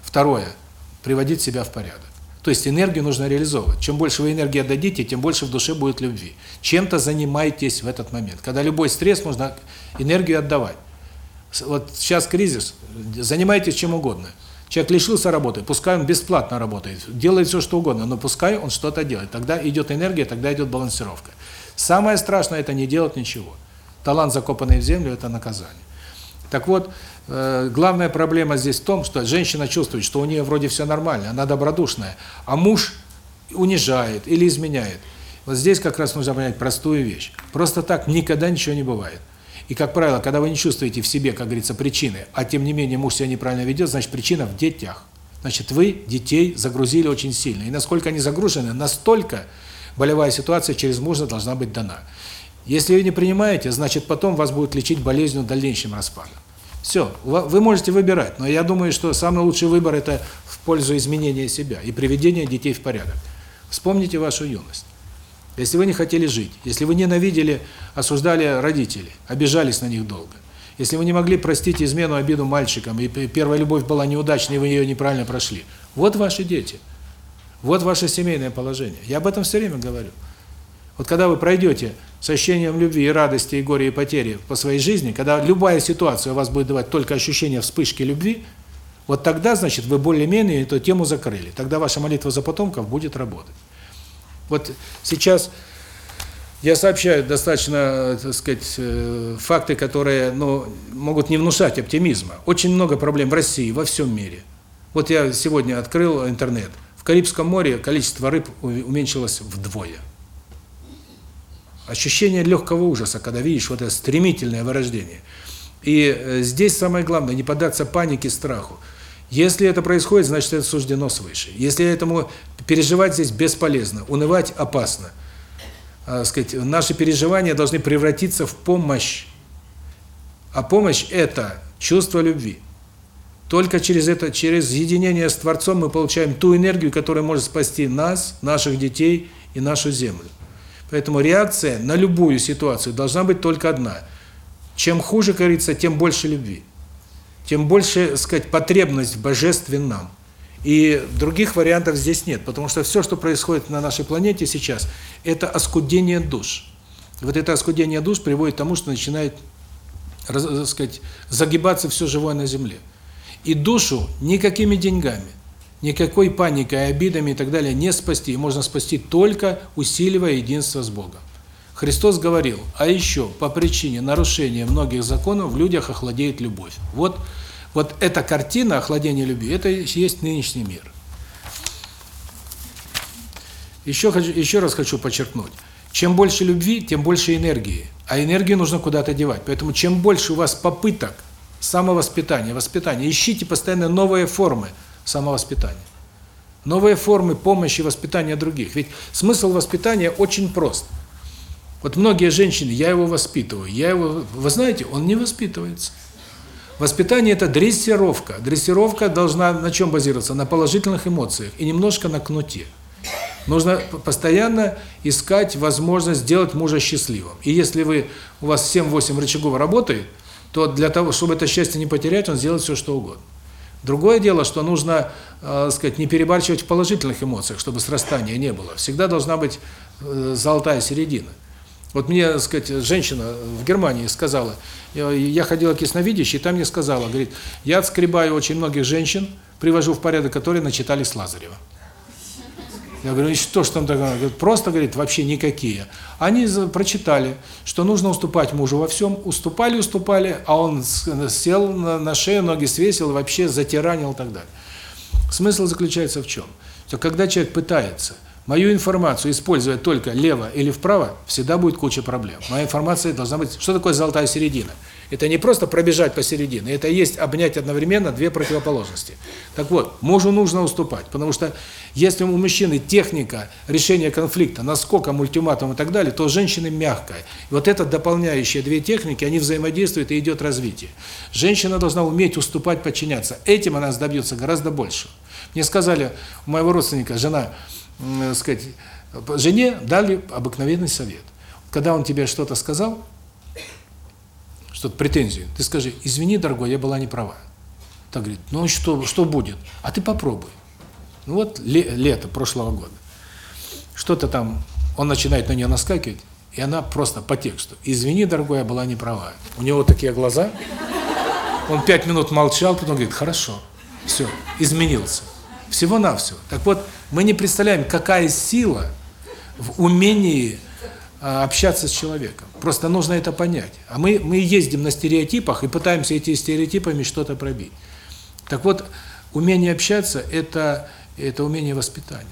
Второе приводить себя в порядок. То есть энергию нужно реализовывать. Чем больше вы энергии отдадите, тем больше в душе будет любви. Чем-то занимайтесь в этот момент. Когда любой стресс, нужно энергию отдавать. Вот сейчас кризис, занимайтесь чем угодно. Человек лишился работы, пускай он бесплатно работает, делает все, что угодно, но пускай он что-то делает. Тогда идет энергия, тогда идет балансировка. Самое страшное – это не делать ничего. Талант, закопанный в землю – это наказание. Так вот, э, главная проблема здесь в том, что женщина чувствует, что у нее вроде все нормально, она добродушная, а муж унижает или изменяет. Вот здесь как раз нужно понять простую вещь. Просто так никогда ничего не бывает. И, как правило, когда вы не чувствуете в себе, как говорится, причины, а тем не менее муж себя неправильно ведет, значит причина в детях. Значит, вы детей загрузили очень сильно. И насколько они загружены, настолько болевая ситуация через мужа должна быть дана. Если вы не принимаете, значит потом вас будут лечить болезнью дальнейшим распадом. Все, вы можете выбирать, но я думаю, что самый лучший выбор – это в пользу изменения себя и приведения детей в порядок. Вспомните вашу юность. Если вы не хотели жить, если вы ненавидели, осуждали родителей, обижались на них долго, если вы не могли простить измену, обиду мальчикам, и первая любовь была неудачной, и вы ее неправильно прошли, вот ваши дети, вот ваше семейное положение. Я об этом все время говорю. Вот когда вы пройдете с ощущением любви и радости, и горя, и потери по своей жизни, когда любая ситуация у вас будет давать только ощущение вспышки любви, вот тогда, значит, вы более-менее эту тему закрыли. Тогда ваша молитва за потомков будет работать. Вот сейчас Я сообщаю достаточно, так сказать, э, факты, которые, ну, могут не внушать оптимизма. Очень много проблем в России, во всем мире. Вот я сегодня открыл интернет. В Карибском море количество рыб уменьшилось вдвое. Ощущение легкого ужаса, когда видишь вот это стремительное вырождение. И э, здесь самое главное не поддаться панике, страху. Если это происходит, значит это суждено свыше. Если этому переживать здесь бесполезно, унывать опасно. А, сказать, наши переживания должны превратиться в помощь. А помощь это чувство любви. Только через это, через единение с Творцом мы получаем ту энергию, которая может спасти нас, наших детей и нашу землю. Поэтому реакция на любую ситуацию должна быть только одна. Чем хуже, говорится, тем больше любви. Тем больше, сказать, потребность в божественном. И других вариантов здесь нет, потому что все, что происходит на нашей планете сейчас, это оскудение душ. Вот это оскудение душ приводит к тому, что начинает, раз- так сказать, загибаться все живое на земле. И душу никакими деньгами, никакой паникой, обидами и так далее не спасти. И можно спасти только усиливая единство с Богом. Христос говорил, а еще по причине нарушения многих законов в людях охладеет любовь. Вот, вот эта картина охладения любви, это есть нынешний мир. Еще, хочу, еще раз хочу подчеркнуть. Чем больше любви, тем больше энергии. А энергию нужно куда-то девать. Поэтому чем больше у вас попыток самовоспитания, воспитания, ищите постоянно новые формы самовоспитания. Новые формы помощи, воспитания других. Ведь смысл воспитания очень прост. Вот многие женщины, я его воспитываю, я его... Вы знаете, он не воспитывается. Воспитание – это дрессировка. Дрессировка должна на чем базироваться? На положительных эмоциях и немножко на кнуте. Нужно постоянно искать возможность сделать мужа счастливым. И если вы у вас 7-8 рычагов работает, то для того, чтобы это счастье не потерять, он сделает все, что угодно. Другое дело, что нужно, э, сказать, не перебарщивать в положительных эмоциях, чтобы срастания не было. Всегда должна быть э, золотая середина. Вот мне, так сказать, женщина в Германии сказала, я, ходила к ясновидящей, и там мне сказала, говорит, я отскребаю очень многих женщин, привожу в порядок, которые начитались Лазарева. Я говорю, и что ж там такое? Просто, говорит, вообще никакие. Они прочитали, что нужно уступать мужу во всем, уступали, уступали, а он сел на шею, ноги свесил, вообще затиранил и так далее. Смысл заключается в чем? Что когда человек пытается мою информацию использовать только лево или вправо, всегда будет куча проблем. Моя информация должна быть... Что такое золотая середина? Это не просто пробежать посередине, это есть обнять одновременно две противоположности. Так вот, мужу нужно уступать, потому что если у мужчины техника решения конфликта, наскоком, ультиматум и так далее, то у женщины мягкая. И вот это дополняющие две техники, они взаимодействуют и идет развитие. Женщина должна уметь уступать, подчиняться. Этим она добьется гораздо больше. Мне сказали, у моего родственника жена, м, сказать, жене дали обыкновенный совет. Когда он тебе что-то сказал, что-то претензию, ты скажи, извини, дорогой, я была не права. Так говорит, ну что, что будет? А ты попробуй. Ну вот ле- лето прошлого года. Что-то там, он начинает на нее наскакивать, и она просто по тексту. Извини, дорогой, я была не права. У него такие глаза. Он пять минут молчал, потом говорит, хорошо, все, изменился. Всего-навсего. Так вот, мы не представляем, какая сила в умении а, общаться с человеком. Просто нужно это понять. А мы, мы ездим на стереотипах и пытаемся эти стереотипами что-то пробить. Так вот, умение общаться – это, это умение воспитания.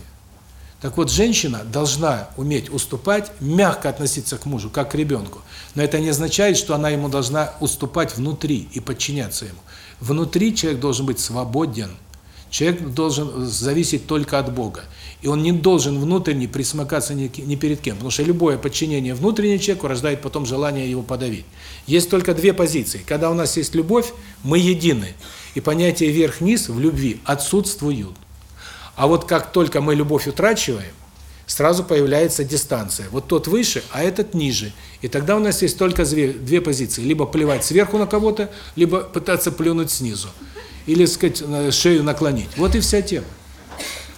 Так вот, женщина должна уметь уступать, мягко относиться к мужу, как к ребенку. Но это не означает, что она ему должна уступать внутри и подчиняться ему. Внутри человек должен быть свободен. Человек должен зависеть только от Бога. И он не должен внутренне присмыкаться ни, ни перед кем. Потому что любое подчинение внутреннему человеку рождает потом желание его подавить. Есть только две позиции. Когда у нас есть любовь, мы едины. И понятия верх-низ в любви отсутствуют. А вот как только мы любовь утрачиваем, сразу появляется дистанция. Вот тот выше, а этот ниже. И тогда у нас есть только две, две позиции. Либо плевать сверху на кого-то, либо пытаться плюнуть снизу. Или, сказать, на шею наклонить. Вот и вся тема.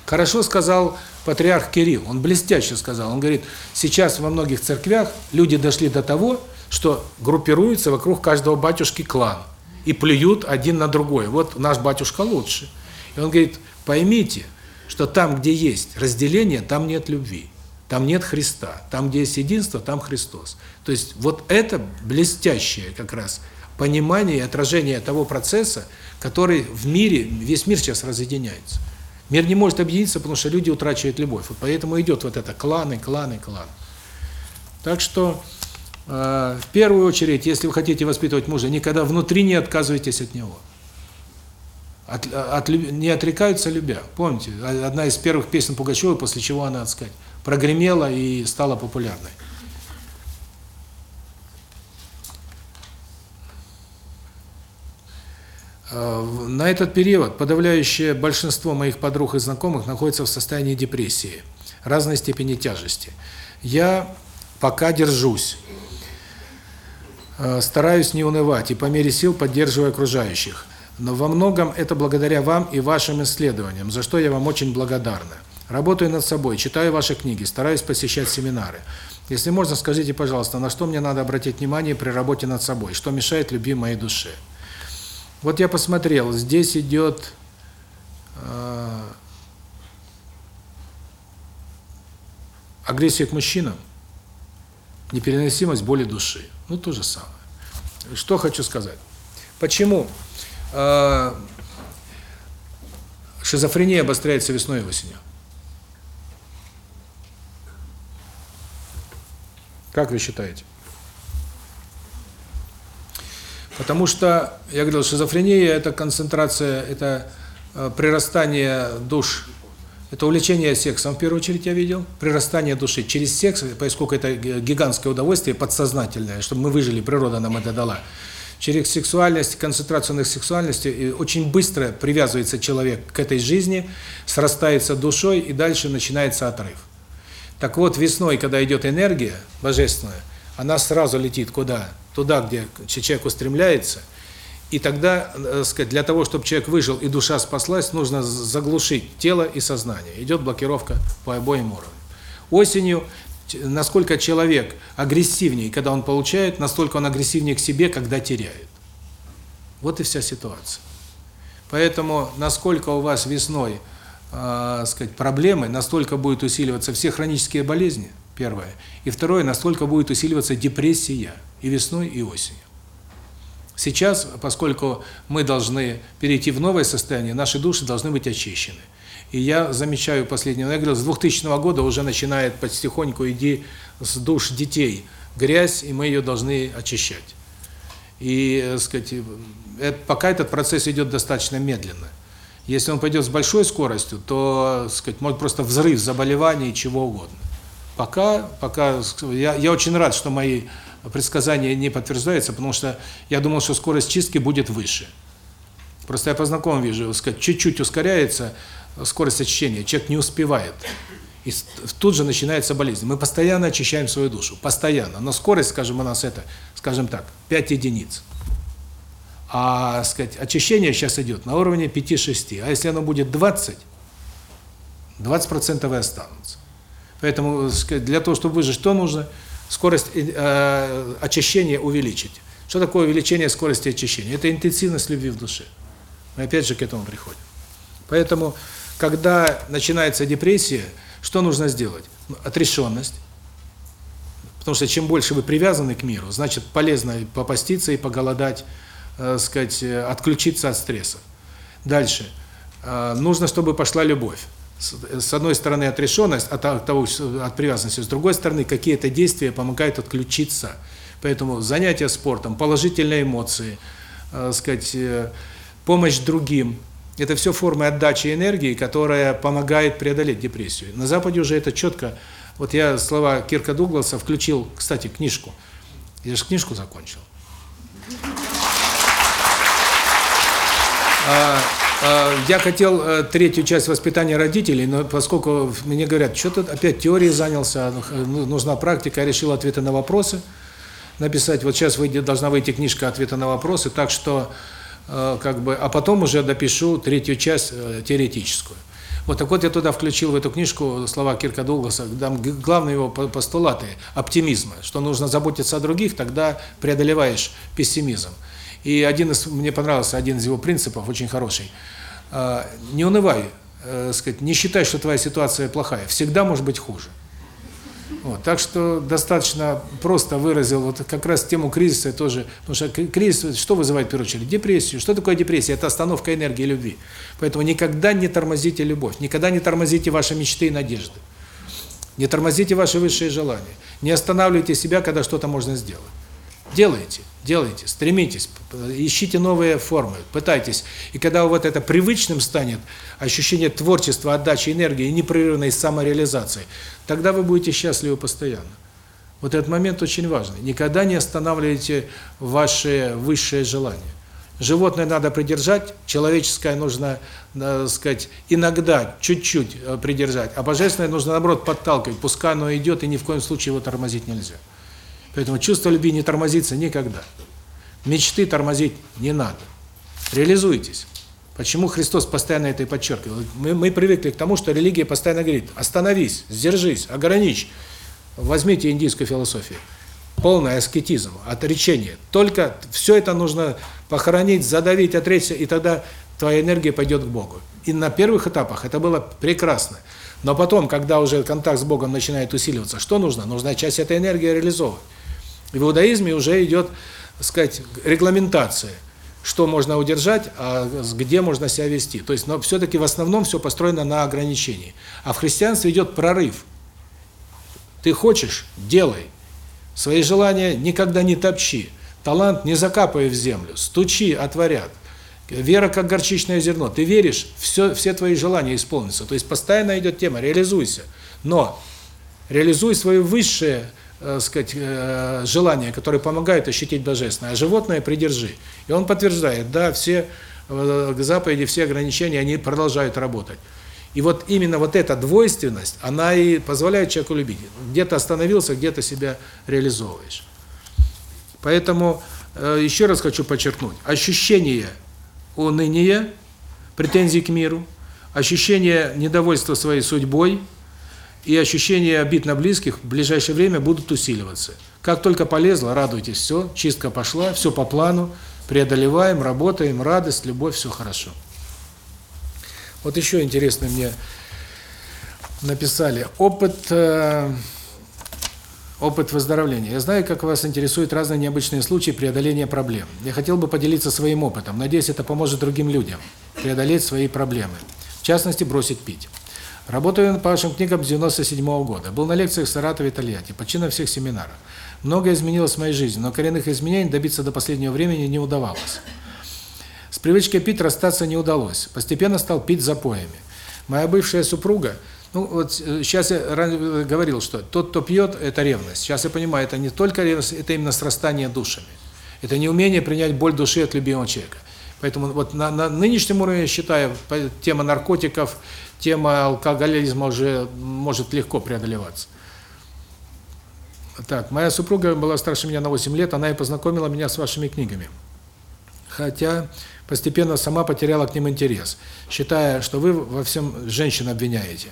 Хорошо сказал патриарх Кирилл, он блестяще сказал. Он говорит, сейчас во многих церквях люди дошли до того, что группируются вокруг каждого батюшки клан. И плюют один на другой. Вот наш батюшка лучше. И он говорит, поймите, что там, где есть разделение, там нет любви. Там нет Христа. Там, где есть единство, там Христос. То есть вот это блестящее как раз понимание и отражение того процесса, который в мире, весь мир сейчас разъединяется. Мир не может объединиться, потому что люди утрачивают любовь. Вот поэтому идет вот это кланы, кланы, кланы. Так что, э, в первую очередь, если вы хотите воспитывать мужа, никогда внутри не отказывайтесь от него. От, от, не отрекаются любя. Помните, одна из первых песен Пугачевой, после чего она, так сказать, прогремела и стала популярной. На этот период подавляющее большинство моих подруг и знакомых находится в состоянии депрессии разной степени тяжести. Я пока держусь, э, стараюсь не унывать и по мере сил поддерживаю окружающих. Но во многом это благодаря вам и вашим исследованиям, за что я вам очень благодарна. Работаю над собой, читаю ваши книги, стараюсь посещать семинары. Если можно, скажите, пожалуйста, на что мне надо обратить внимание при работе над собой, что мешает любви моей душе? Вот я посмотрел, здесь идет э, агрессия к мужчинам, непереносимость боли души. Ну, то же самое. Что хочу сказать. Почему э, шизофрения обостряется весной и осенью? Как вы считаете? Потому что, я говорил, шизофрения – это концентрация, это э, прирастание душ, это увлечение сексом, в первую очередь, я видел, прирастание души через секс, поскольку это гигантское удовольствие подсознательное, чтобы мы выжили, природа нам это дала. Через сексуальность, концентрацию на сексуальности, очень быстро привязывается человек к этой жизни, срастается душой, и дальше начинается отрыв. Так вот, весной, когда идет энергия божественная, она сразу летит куда? Туда, где человек устремляется. И тогда, э, сказать, для того, чтобы человек выжил и душа спаслась, нужно заглушить тело и сознание. Идет блокировка по обоим уровням. Осенью, насколько человек агрессивнее, когда он получает, настолько он агрессивнее к себе, когда теряет. Вот и вся ситуация. Поэтому, насколько у вас весной, э, сказать, проблемы, настолько будет усиливаться все хронические болезни, Первое. И второе, настолько будет усиливаться депрессия и весной, и осенью. Сейчас, поскольку мы должны перейти в новое состояние, наши души должны быть очищены. И я замечаю последнее, я говорил, с 2000 года уже начинает потихоньку идти с душ детей грязь, и мы ее должны очищать. И, так сказать, это, пока этот процесс идет достаточно медленно. Если он пойдет с большой скоростью, то, так сказать, может просто взрыв заболеваний, чего угодно. Пока, пока я, я очень рад, что мои предсказания не подтверждаются, потому что я думал, что скорость чистки будет выше. Просто я по знакомым вижу, сказать, чуть-чуть ускоряется скорость очищения, человек не успевает. И тут же начинается болезнь. Мы постоянно очищаем свою душу, постоянно. Но скорость, скажем, у нас это, скажем так, 5 единиц. А, сказать, очищение сейчас идет на уровне 5-6. А если оно будет 20, 20% и останутся. Поэтому для того, чтобы выжить, что нужно? Скорость э, очищения увеличить. Что такое увеличение скорости очищения? Это интенсивность любви в душе. Мы опять же к этому приходим. Поэтому, когда начинается депрессия, что нужно сделать? Отрешенность. Потому что чем больше вы привязаны к миру, значит полезно попаститься и поголодать, э, сказать, отключиться от стресса. Дальше. Э, нужно, чтобы пошла любовь с одной стороны отрешенность от того от привязанности, с другой стороны какие-то действия помогают отключиться. Поэтому занятия спортом, положительные эмоции, э, сказать, э, помощь другим это все формы отдачи энергии, которая помогает преодолеть депрессию. На западе уже это четко. Вот я слова Кирка Дугласа включил, кстати, книжку. Я же книжку закончил. А а, я хотел э, третью часть воспитания родителей, но поскольку мне говорят, что ты опять теорией занялся, ну, ну, нужна практика, я решил ответы на вопросы написать. Вот сейчас выйдет, должна выйти книжка «Ответы на вопросы», так что, э, как бы, а потом уже допишу третью часть э, теоретическую. Вот так вот я туда включил в эту книжку слова Кирка Дугласа, там главные его постулаты оптимизма, что нужно заботиться о других, тогда преодолеваешь пессимизм. И один из мне понравился один из его принципов, очень хороший. Не унывай, э, сказать, не считай, что твоя ситуация плохая. Всегда может быть хуже. Вот, так что достаточно просто выразил вот как раз тему кризиса тоже, потому что кризис что вызывает в первую очередь? Депрессию. Что такое депрессия? Это остановка энергии любви. Поэтому никогда не тормозите любовь, никогда не тормозите ваши мечты и надежды. Не тормозите ваши высшие желания. Не останавливайте себя, когда что-то можно сделать. Делайте, делайте, стремитесь, ищите новые формы, пытайтесь. И когда вот это привычным станет ощущение творчества, отдачи энергии непрерывной самореализации, тогда вы будете счастливы постоянно. Вот этот момент очень важный. Никогда не останавливайте ваши высшие желания. Животное надо придержать, человеческое нужно, надо сказать, иногда чуть-чуть э, придержать, а божественное нужно, наоборот, подталкивать. Пускай оно идет, и ни в коем случае его тормозить нельзя. Поэтому чувство любви не тормозится никогда. Мечты тормозить не надо. Реализуйтесь. Почему Христос постоянно это и подчеркивал? Мы, мы привыкли к тому, что религия постоянно говорит, остановись, сдержись, ограничь. Возьмите индийскую философию. Полный аскетизм, отречение. Только все это нужно похоронить, задавить, отречься, и тогда твоя энергия пойдет к Богу. И на первых этапах это было прекрасно. Но потом, когда уже контакт с Богом начинает усиливаться, что нужно? Нужна часть этой энергии реализовывать. В иудаизме уже идет, так сказать, регламентация, что можно удержать, а где можно себя вести. То есть, но все-таки в основном все построено на ограничении. А в христианстве идет прорыв. Ты хочешь – делай. Свои желания никогда не топчи. Талант не закапывай в землю. Стучи, отворят. Вера как горчичное зерно. Ты веришь, все, все твои желания исполнятся. То есть постоянно идет тема «реализуйся». Но реализуй свои высшие, э, сказать, э, желания, которые помогают ощутить божественное, а животное придержи. И он подтверждает, да, все э, заповеди, все ограничения, они продолжают работать. И вот именно вот эта двойственность, она и позволяет человеку любить. Где-то остановился, где-то себя реализовываешь. Поэтому э, еще раз хочу подчеркнуть, ощущение уныния, претензий к миру, ощущение недовольства своей судьбой и ощущение обид на близких в ближайшее время будут усиливаться. Как только полезло, радуйтесь, все, чистка пошла, все по плану, преодолеваем, работаем, радость, любовь, все хорошо. Вот еще интересно мне написали. Опыт э, опыт выздоровления. Я знаю, как вас интересуют разные необычные случаи преодоления проблем. Я хотел бы поделиться своим опытом. Надеюсь, это поможет другим людям преодолеть свои проблемы. В частности, бросить пить. Работаю по вашим книгам с 97 -го года. Был на лекциях в Саратове и Тольятти, почти на всех семинарах. Многое изменилось в моей жизни, но коренных изменений добиться до последнего времени не удавалось. С привычкой пить расстаться не удалось. Постепенно стал пить запоями. Моя бывшая супруга, ну вот сейчас я ранее говорил, что тот, кто пьет, это ревность. Сейчас я понимаю, это не только ревность, это именно срастание душами. Это неумение принять боль души от любимого человека. Поэтому вот на, на нынешнем уровне, я считаю, тема наркотиков, тема алкоголизма уже может легко преодолеваться. Так, моя супруга была старше меня на 8 лет, она и познакомила меня с вашими книгами. Хотя постепенно сама потеряла к ним интерес, считая, что вы во всем женщин обвиняете.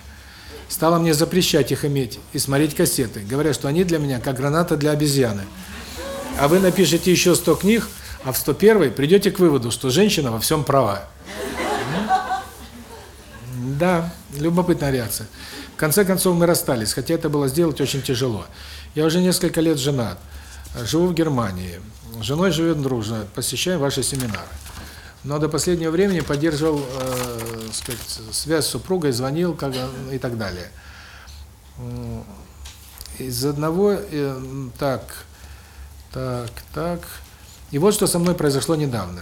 Стала мне запрещать их иметь и смотреть кассеты, говоря, что они для меня как граната для обезьяны. А вы напишите еще 100 книг, а в 101 придете к выводу, что женщина во всем права. Да, любопытная реакция. В конце концов мы расстались, хотя это было сделать очень тяжело. Я уже несколько лет женат, живу в Германии, с женой живем дружно, посещаем ваши семинары. Но до последнего времени поддерживал, э, сказать, связь с супругой, звонил как, и так далее. Из одного, э, так, так, так. И вот что со мной произошло недавно.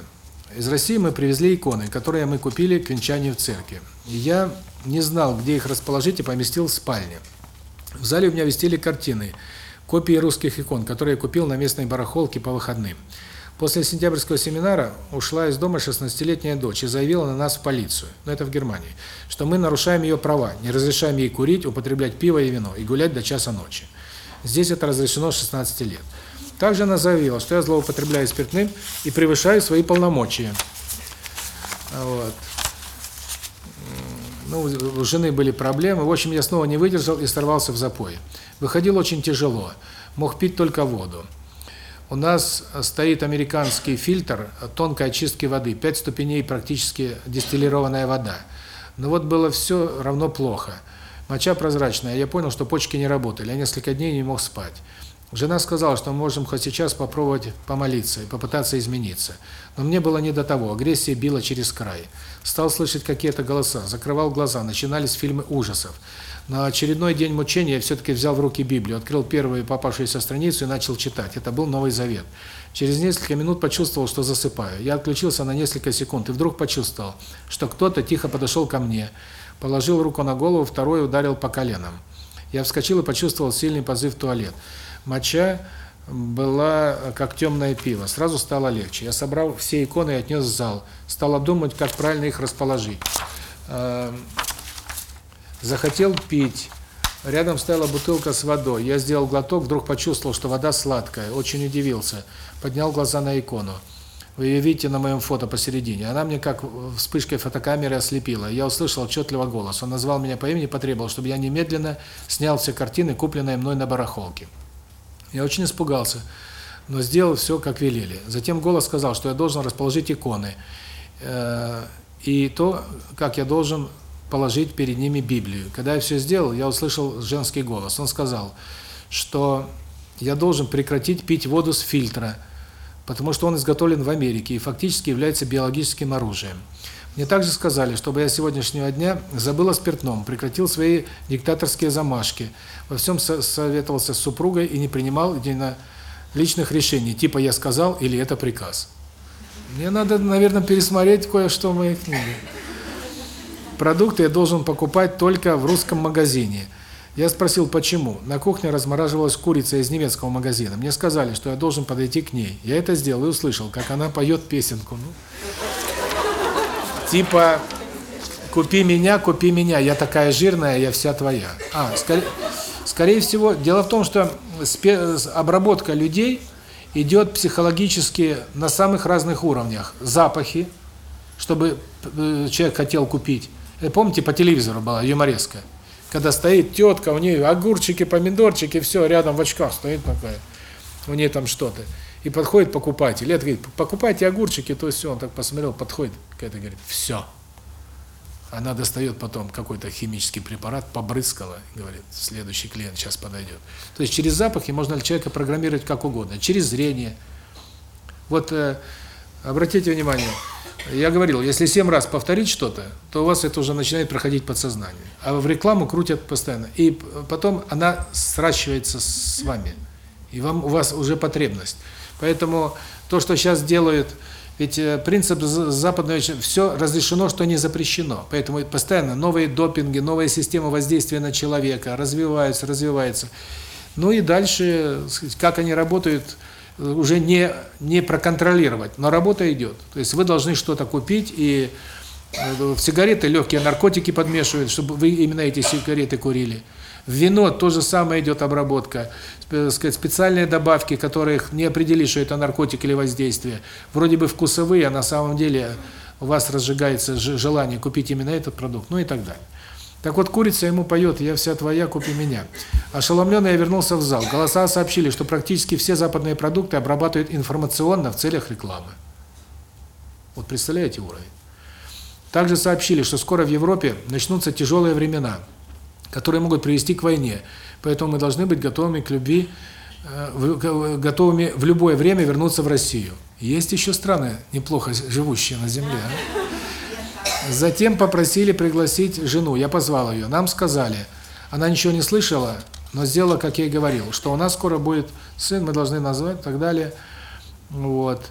Из России мы привезли иконы, которые мы купили к венчанию в церкви. Я не знал, где их расположить, и поместил в спальне. В зале у меня висели картины, копии русских икон, которые я купил на местной барахолке по выходным. После сентябрьского семинара ушла из дома 16-летняя дочь и заявила на нас в полицию, но это в Германии, что мы нарушаем ее права, не разрешаем ей курить, употреблять пиво и вино и гулять до часа ночи. Здесь это разрешено с 16 лет. Также она заявила, что я злоупотребляю спиртным и превышаю свои полномочия. Вот. Ну, у жены были проблемы. В общем, я снова не выдержал и сорвался в запой. Выходил очень тяжело. Мог пить только воду. У нас стоит американский фильтр тонкой очистки воды, 5 ступеней практически дистиллированная вода. Но вот было все равно плохо. Моча прозрачная. Я понял, что почки не работали. Я несколько дней не мог спать. Жена сказала, что мы можем хоть сейчас попробовать помолиться и попытаться измениться. Но мне было не до того, агрессия била через край. Стал слышать какие-то голоса, закрывал глаза, начинались фильмы ужасов. На очередной день мучения я все-таки взял в руки Библию, открыл первую попавшуюся страницу и начал читать. Это был Новый Завет. Через несколько минут почувствовал, что засыпаю. Я отключился на несколько секунд и вдруг почувствовал, что кто-то тихо подошел ко мне, положил руку на голову, второй ударил по коленам. Я вскочил и почувствовал сильный позыв в туалет. Моча была как темное пиво. Сразу стало легче. Я собрал все иконы и отнес в зал. Стал обдумывать, как правильно их расположить. Эм, захотел пить. Рядом стояла бутылка с водой. Я сделал глоток, вдруг почувствовал, что вода сладкая. Очень удивился. Поднял глаза на икону. Вы ее видите на моем фото посередине. Она мне как вспышкой фотокамеры ослепила. Я услышал отчетливо голос. Он назвал меня по имени, потребовал, чтобы я немедленно снял все картины, купленные мной на барахолке. Я очень испугался, но сделал все, как велели. Затем голос сказал, что я должен расположить иконы. Э, и то, как я должен положить перед ними Библию. Когда я все сделал, я услышал женский голос. Он сказал, что я должен прекратить пить воду с фильтра, потому что он изготовлен в Америке и фактически является биологическим оружием. Мне также сказали, чтобы я с сегодняшнего дня забыл о спиртном, прекратил свои диктаторские замашки, во всем советовался с супругой и не принимал личных решений, типа «я сказал» или «это приказ». Мне надо, наверное, пересмотреть кое-что в моей книге. Продукты я должен покупать только в русском магазине. Я спросил, почему. На кухне размораживалась курица из немецкого магазина. Мне сказали, что я должен подойти к ней. Я это сделал и услышал, как она поет песенку. Ну, типа «Купи меня, купи меня, я такая жирная, я вся твоя». А, скорее, скорее всего, дело в том, что обработка людей идет психологически на самых разных уровнях. Запахи, чтобы э, человек хотел купить. Э, помните, по телевизору была юмореска? Когда стоит тетка, у нее огурчики, помидорчики, все, рядом в очках стоит такая. У нее там что-то. И подходит покупатель. Это говорит, покупайте огурчики, то есть он так посмотрел, подходит к этой, говорит, все. Она достает потом какой-то химический препарат, побрызгала, говорит, следующий клиент сейчас подойдет. То есть через запахи можно человека программировать как угодно, через зрение. Вот э, обратите внимание, я говорил, если семь раз повторить что-то, то у вас это уже начинает проходить подсознание. А в рекламу крутят постоянно. И потом она сращивается с вами. И вам у вас уже потребность. Поэтому то, что сейчас делают, ведь э, принцип западного, все разрешено, что не запрещено. Поэтому постоянно новые допинги, новая система воздействия на человека развиваются, развиваются. Ну и дальше, как они работают, уже не не проконтролировать, но работа идет. То есть вы должны что-то купить и э, в сигареты легкие наркотики подмешивают, чтобы вы именно эти сигареты курили. Вино то же самое идет обработка, сказать, специальные добавки, которых не определишь, что это наркотик или воздействие. Вроде бы вкусовые, а на самом деле у вас разжигается желание купить именно этот продукт, ну и так далее. Так вот, курица ему поет «Я вся твоя, купи меня». Ошеломленный я вернулся в зал. Голоса сообщили, что практически все западные продукты обрабатывают информационно в целях рекламы. Вот представляете уровень? Также сообщили, что скоро в Европе начнутся тяжелые времена, которые могут привести к войне. Поэтому мы должны быть готовыми к любви, э, готовыми в любое время вернуться в Россию. Есть еще страны, неплохо живущие на земле. А? Затем попросили пригласить жену. Я позвал ее. Нам сказали, она ничего не слышала, но сделала, как я и говорил, что у нас скоро будет сын, мы должны назвать и так далее. Вот.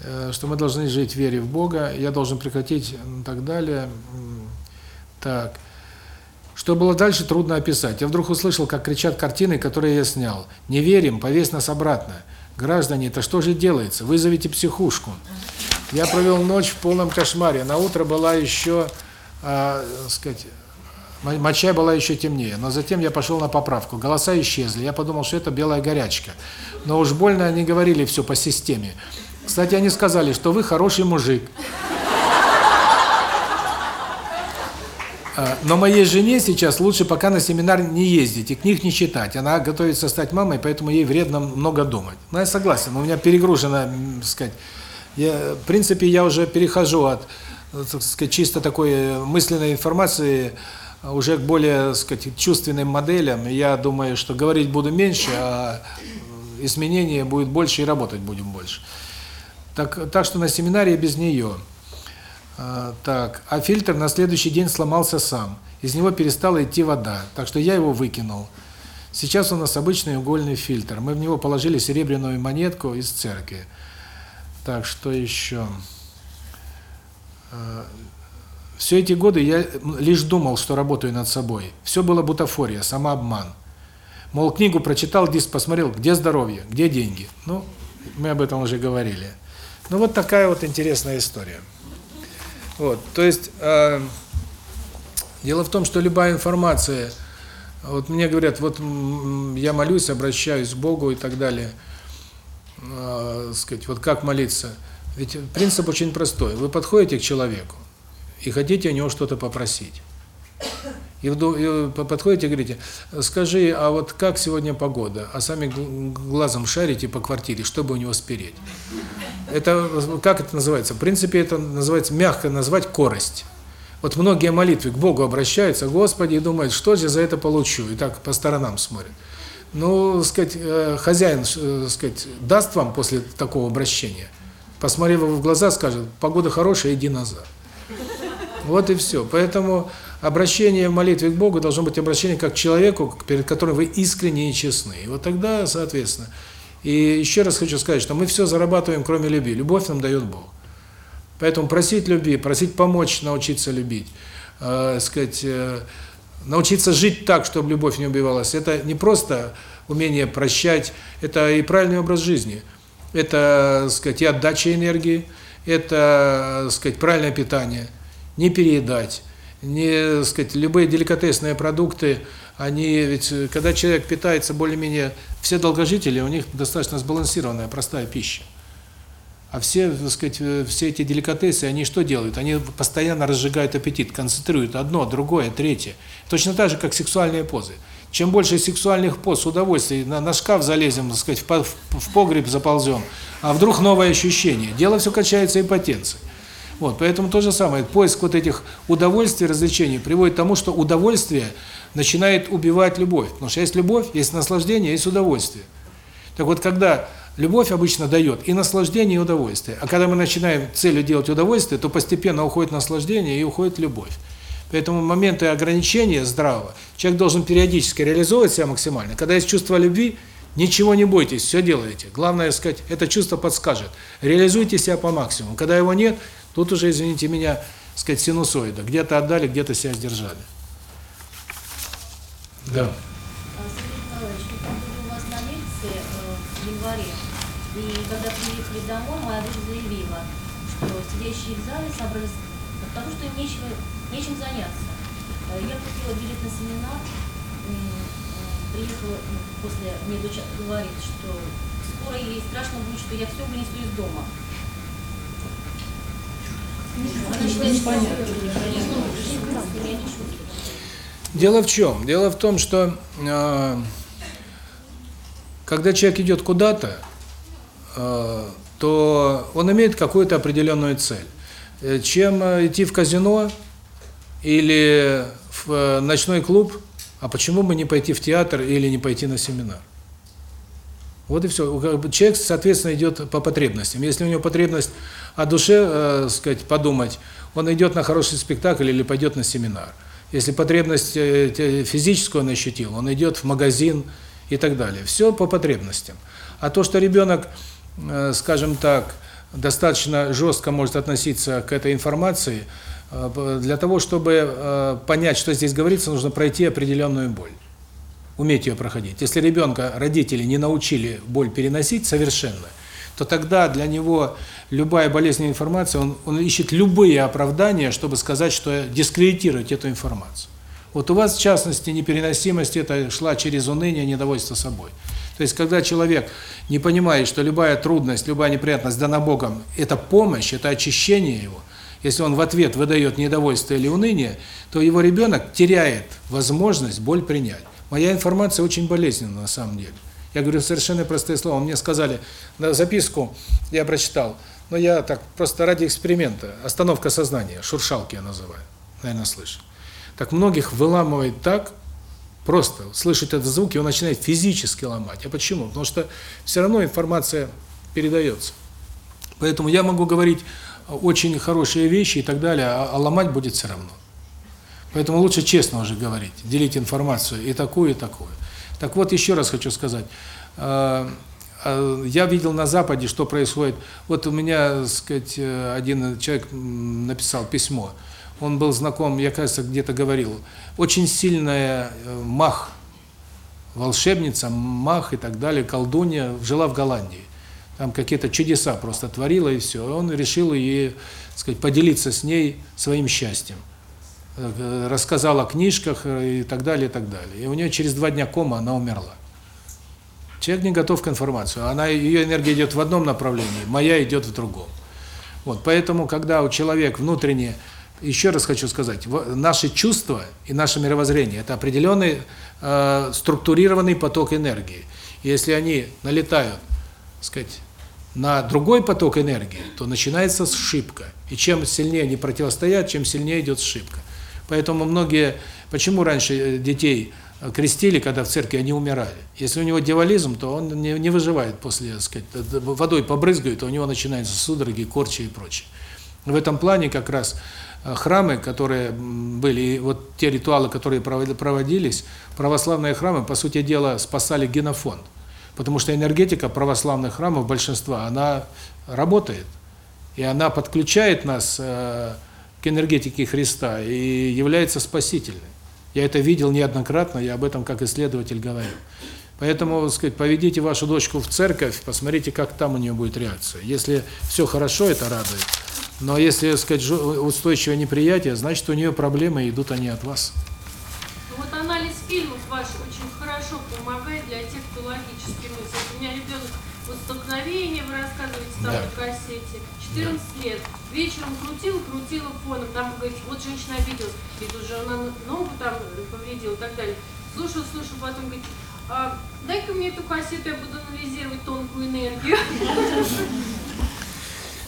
Э, что мы должны жить в вере в Бога, я должен прекратить и так далее. Так. Что было дальше, трудно описать. Я вдруг услышал, как кричат картины, которые я снял. «Не верим, повесь нас обратно». Граждане, это что же делается? Вызовите психушку. Я провел ночь в полном кошмаре. На утро была еще, э, сказать, моча была еще темнее. Но затем я пошел на поправку. Голоса исчезли. Я подумал, что это белая горячка. Но уж больно они говорили все по системе. Кстати, они сказали, что вы хороший мужик. А, но моей жене сейчас лучше пока на семинар не ездить и книг не читать. Она готовится стать мамой, поэтому ей вредно много думать. Ну, я согласен, у меня перегружена, так сказать, я, в принципе, я уже перехожу от, так сказать, чисто такой мысленной информации уже к более, так сказать, чувственным моделям. Я думаю, что говорить буду меньше, а изменения будет больше и работать будем больше. Так, так что на семинаре без нее. А, так, а фильтр на следующий день сломался сам. Из него перестала идти вода, так что я его выкинул. Сейчас у нас обычный угольный фильтр. Мы в него положили серебряную монетку из церкви. Так, что еще? А, Все эти годы я лишь думал, что работаю над собой. Все было бутафория, самообман. Мол, книгу прочитал, диск посмотрел, где здоровье, где деньги. Ну, мы об этом уже говорили. Ну, вот такая вот интересная история. Вот, то есть, э, дело в том, что любая информация, вот мне говорят, вот я молюсь, обращаюсь к Богу и так далее, э, сказать, вот как молиться. Ведь принцип очень простой. Вы подходите к человеку и хотите у него что-то попросить. И подходите и говорите, скажи, а вот как сегодня погода? А сами глазом шарите по квартире, чтобы у него спереть. Это, как это называется? В принципе, это называется, мягко назвать, корость. Вот многие молитвы к Богу обращаются, Господи, и думают, что же за это получу, и так по сторонам смотрят. Ну, сказать, э, хозяин, э, сказать, даст вам после такого обращения, посмотрев в глаза, скажет, погода хорошая, иди назад. Вот и все. Поэтому обращение в молитве к Богу должно быть обращение как к человеку, перед которым вы искренне и честны. И вот тогда, соответственно. И еще раз хочу сказать, что мы все зарабатываем, кроме любви. Любовь нам дает Бог. Поэтому просить любви, просить помочь научиться любить, э, сказать, э, научиться жить так, чтобы любовь не убивалась. Это не просто умение прощать, это и правильный образ жизни. Это, сказать, и отдача энергии, это, сказать, правильное питание, не переедать, не, сказать, любые деликатесные продукты, они ведь, когда человек питается более-менее, все долгожители, у них достаточно сбалансированная, простая пища. А все, так сказать, все эти деликатесы, они что делают? Они постоянно разжигают аппетит, концентрируют одно, другое, третье. Точно так же, как сексуальные позы. Чем больше сексуальных поз, удовольствий, на, на шкаф залезем, так сказать, в, в, в погреб заползем, а вдруг новое ощущение. Дело все качается импотенцией. Вот, поэтому то же самое, поиск вот этих удовольствий, развлечений приводит к тому, что удовольствие начинает убивать любовь. Потому что есть любовь, есть наслаждение, есть удовольствие. Так вот, когда любовь обычно дает и наслаждение, и удовольствие, а когда мы начинаем целью делать удовольствие, то постепенно уходит наслаждение и уходит любовь. Поэтому моменты ограничения здравого человек должен периодически реализовывать себя максимально. Когда есть чувство любви, ничего не бойтесь, все делаете. Главное, сказать, это чувство подскажет. Реализуйте себя по максимуму. Когда его нет, Тут уже, извините меня, сказать, синусоида. Где-то отдали, где-то себя сдержали. Да. Сергей Николаевич, мы там были у вас на лекции э, в январе, и когда приехали домой, моя дочь заявила, что сидящие в зале собрались потому, что им нечего, нечем заняться. Э, я купила билет на семинар, приехала ну, после, мне дочь говорит, что скоро ей страшно будет, что я все вынесу из дома. Дело в чем? Дело в том, что э, когда человек идет куда-то, э, то он имеет какую-то определенную цель. Э, чем идти в казино или в ночной клуб, а почему бы не пойти в театр или не пойти на семинар? Вот и все. Человек, соответственно, идет по потребностям. Если у него потребность о душе, э, сказать, подумать, он идет на хороший спектакль или пойдет на семинар. Если потребность э, физическую он ощутил, он идет в магазин и так далее. Все по потребностям. А то, что ребенок, э, скажем так, достаточно жестко может относиться к этой информации, э, для того, чтобы понять, что здесь говорится, нужно пройти определенную боль уметь ее проходить. Если ребенка родители не научили боль переносить совершенно, то тогда для него любая болезненная информация, он, он ищет любые оправдания, чтобы сказать, что дискредитировать эту информацию. Вот у вас, в частности, непереносимость это шла через уныние, недовольство собой. То есть, когда человек не понимает, что любая трудность, любая неприятность дана Богом – это помощь, это очищение его, если он в ответ выдает недовольство или уныние, то его ребенок теряет возможность боль принять. Моя информация очень болезненна на самом деле. Я говорю совершенно простые слова. Мне сказали, на записку я прочитал, но я так просто ради эксперимента, остановка сознания, шуршалки я называю, наверное, слышал. Так многих выламывает так, просто слышит этот звук, и он начинает физически ломать. А почему? Потому что все равно информация передается. Поэтому я могу говорить очень хорошие вещи и так далее, а, а ломать будет все равно. Поэтому лучше честно уже говорить, делить информацию и такую, и такую. Так вот, еще раз хочу сказать. э, э, Я видел на Западе, что происходит. Вот у меня, так сказать, э, один человек написал письмо. Он был знаком, я, кажется, где-то говорил. Очень сильная мах, волшебница, мах и так далее, колдунья, жила в Голландии. Там какие-то чудеса просто творила и все. Он решил ей, так сказать, поделиться с ней своим счастьем. Э, Рассказал о книжках э, и так далее, и так далее. И у нее через два дня кома, она умерла. Человек не готов к информации. Она, ее энергия идет в одном направлении, моя идет в другом. Вот, поэтому, когда у человека внутренне, еще раз хочу сказать, наши чувства и наше мировоззрение – это определенный э, структурированный поток энергии. Если они налетают, так сказать, на другой поток энергии, то начинается сшибка. И чем сильнее они противостоят, чем сильнее идет сшибка. Поэтому многие, почему раньше э, детей э, крестили, когда в церкви они умирали? Если у него дьяволизм, то он не, не выживает после, так сказать, водой побрызгают, то у него начинаются судороги, корчи и прочее. В этом плане как раз э, храмы, которые были, вот те ритуалы, которые провод- проводились, православные храмы, по сути дела, спасали генофонд. Потому что энергетика православных храмов, большинства, она работает. И она подключает нас к энергетике Христа и является спасительной. Я это видел неоднократно, я об этом как исследователь говорю. Поэтому, так сказать, поведите вашу дочку в церковь, посмотрите, как там у нее будет реакция. Если все хорошо, это радует. Но если, так сказать, устойчивое неприятие, значит, у нее проблемы, и идут они от вас. Ну Вот анализ фильмов ваш очень хорошо помогает для тех, кто логически мыслит. У меня ребенок вот столкновение, вы рассказываете там Да. на кассете, 14 лет. Вечером крутил, крутила фоном, там говорит, вот женщина обиделась, и тут же она ногу там повредила и так далее. Слушаю, слушаю, потом говорит, а, дай-ка мне эту кассету, я буду анализировать тонкую энергию.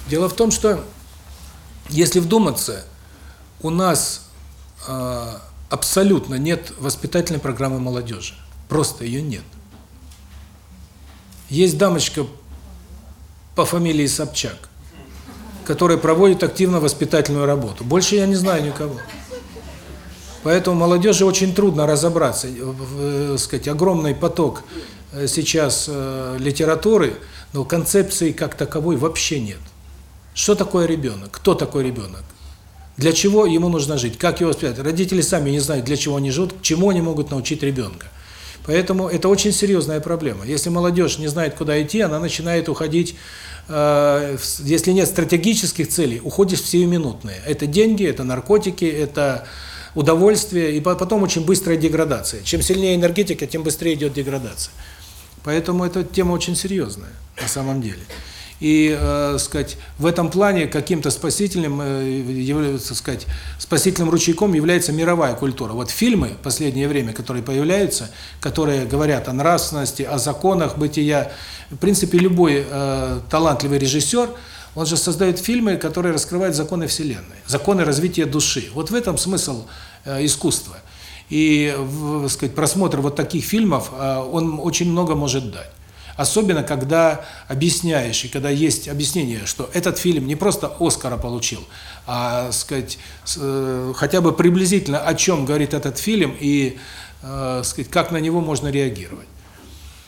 Дело в том, что если вдуматься, у нас э, абсолютно нет воспитательной программы молодежи. Просто ее нет. Есть дамочка по фамилии Собчак, которая проводит активно воспитательную работу. Больше я не знаю никого. Поэтому молодежи очень трудно разобраться. В, э, сказать, огромный поток э, сейчас э, литературы, но концепции как таковой вообще нет. Что такое ребенок? Кто такой ребенок? Для чего ему нужно жить? Как его воспитать? Родители сами не знают, для чего они живут, к чему они могут научить ребенка. Поэтому это очень серьезная проблема. Если молодежь не знает, куда идти, она начинает уходить, э, если нет стратегических целей, уходишь в сиюминутные. Это деньги, это наркотики, это удовольствие, и по- потом очень быстрая деградация. Чем сильнее энергетика, тем быстрее идет деградация. Поэтому эта тема очень серьезная на самом деле. И, э, сказать, в этом плане каким-то спасительным, э, сказать, спасительным ручейком является мировая культура. Вот фильмы в последнее время, которые появляются, которые говорят о нравственности, о законах бытия, в принципе, любой э, талантливый режиссер, он же создает фильмы, которые раскрывают законы Вселенной, законы развития души. Вот в этом смысл э, искусства. И, в, сказать, просмотр вот таких фильмов, э, он очень много может дать. Особенно, когда объясняешь, и когда есть объяснение, что этот фильм не просто Оскара получил, а, сказать, э, хотя бы приблизительно о чем говорит этот фильм и, э, сказать, как на него можно реагировать.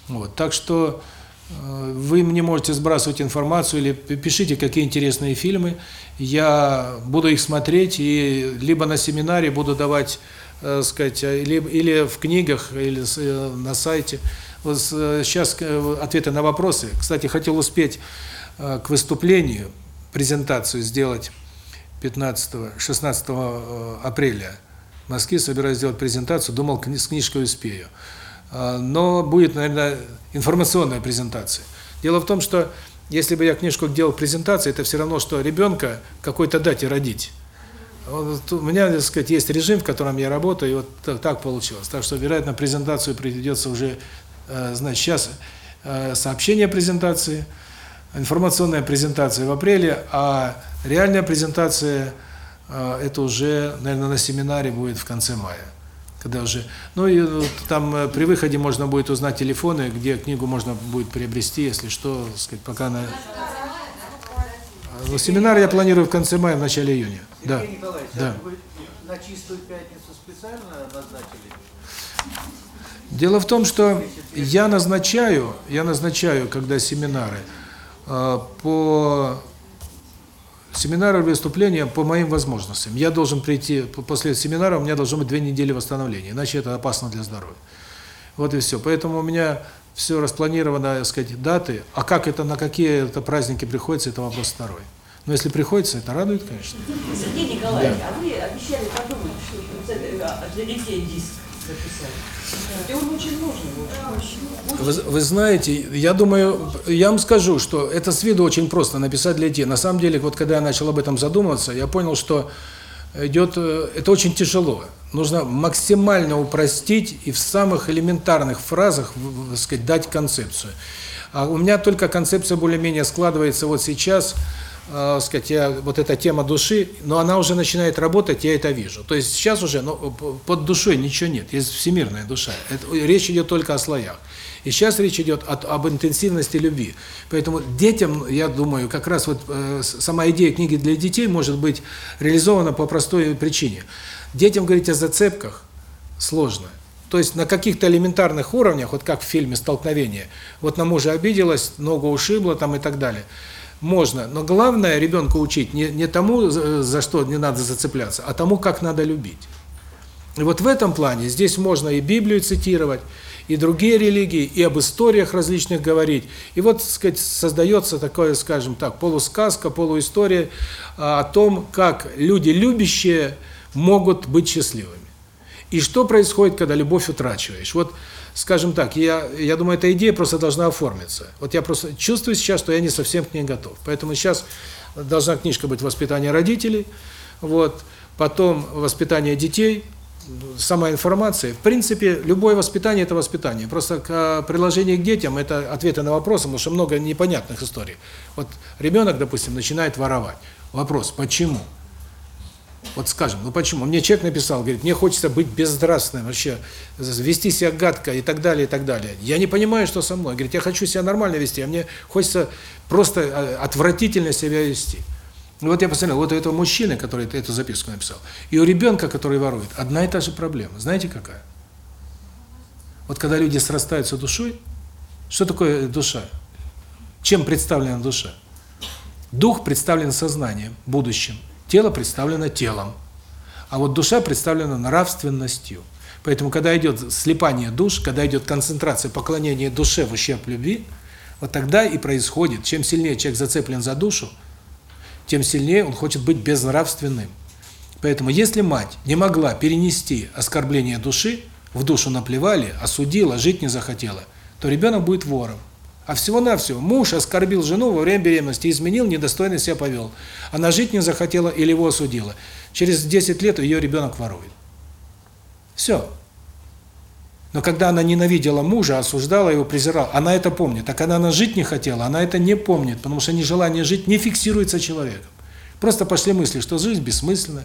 Вот. Так что э, вы мне можете сбрасывать информацию или пишите, какие интересные фильмы. Я буду их смотреть и либо на семинаре буду давать, э, сказать, или, или в книгах, или на сайте. Э, сейчас э, ответы на вопросы. Кстати, хотел успеть э, к выступлению презентацию сделать 15-16 э, апреля в Москве. Собираюсь сделать презентацию, думал, с книжкой успею. Но будет, наверное, информационная презентация. Дело в том, что если бы я книжку делал презентации, это все равно, что ребенка какой-то дате родить. Вот У меня, так сказать, есть режим, в котором я работаю, и вот так, получилось. Так что, вероятно, презентацию придется уже, значит, сейчас э, сообщение презентации, информационная презентация в апреле, а реальная презентация э, это уже, наверное, на семинаре будет в конце мая. Когда уже, ну и вот там э, при выходе можно будет узнать телефоны, где книгу можно будет приобрести, если что, так сказать, пока. Ну, семинар я планирую в конце мая, в начале июня. Да. Евгений Николаевич, Да. а вы на чистую пятницу специально назначили? Дело в том, что я назначаю, я назначаю, когда семинары, э, по семинары выступления по моим возможностям. Я должен прийти после семинара, у меня должно быть две недели восстановления, иначе это опасно для здоровья. Вот и все. Поэтому у меня все распланировано, так сказать, даты. А как это, на какие это праздники приходится, это вопрос второй. Но если приходится, это радует, конечно. Сергей Николаевич, а вы обещали подумать, что а, для детей диск записать. Вы, вы знаете, я думаю, я вам скажу, что это с виду очень просто написать для детей. На самом деле, вот когда я начал об этом задумываться, я понял, что идет, э, это очень тяжело. Нужно максимально упростить и в самых элементарных фразах, так сказать, дать концепцию. А у меня только концепция более-менее складывается вот сейчас, э, сказать, я, вот эта тема души, но она уже начинает работать, я это вижу. То есть сейчас уже ну, под душой ничего нет, есть всемирная душа. Это, речь идет только о слоях. И сейчас речь идет от, об интенсивности любви. Поэтому детям, я думаю, как раз вот э, сама идея книги для детей может быть реализована по простой причине. Детям говорить о зацепках сложно. То есть на каких-то элементарных уровнях, вот как в фильме «Столкновение», вот на мужа обиделась, ногу ушибла там и так далее. Можно, но главное ребенка учить не, не тому, за за что не надо зацепляться, а тому, как надо любить. И вот в этом плане здесь можно и Библию цитировать, и другие религии, и об историях различных говорить. И вот, так сказать, создается такое, скажем так, полусказка, полуистория а, о том, как люди любящие могут быть счастливыми. И что происходит, когда любовь утрачиваешь? Вот, скажем так, я, я думаю, эта идея просто должна оформиться. Вот я просто чувствую сейчас, что я не совсем к ней готов. Поэтому сейчас должна книжка быть «Воспитание родителей», вот, потом «Воспитание детей», сама информация. В принципе, любое воспитание – это воспитание. Просто к, приложение к детям – это ответы на вопросы, потому что много непонятных историй. Вот ребенок, допустим, начинает воровать. Вопрос – почему? Вот скажем, ну почему? Мне человек написал, говорит, мне хочется быть безнравственным, вообще, вести себя гадко и так далее, и так далее. Я не понимаю, что со мной. Говорит, я хочу себя нормально вести, а мне хочется просто э, отвратительно себя вести. И вот я посмотрел, вот у этого мужчины, который эту записку написал, и у ребенка, который ворует, одна и та же проблема. Знаете какая? Вот когда люди срастаются душой, что такое душа? Чем представлена душа? Дух представлен сознанием, будущим. Тело представлено телом. А вот душа представлена нравственностью. Поэтому, когда идет слепание душ, когда идет концентрация поклонения душе в ущерб любви, вот тогда и происходит, чем сильнее человек зацеплен за душу, тем сильнее он хочет быть безнравственным. Поэтому, если мать не могла перенести оскорбление души, в душу наплевали, осудила, жить не захотела, то ребенок будет вором. А всего-навсего муж оскорбил жену во время беременности, изменил, недостойно себя повел. Она жить не захотела или его осудила. Через 10 лет ее ребенок ворует. Все. Но когда она ненавидела мужа, осуждала его, презирала, она это помнит. А когда она жить не хотела, она это не помнит, потому что нежелание жить не фиксируется человеком. Просто пошли мысли, что жизнь бессмысленна,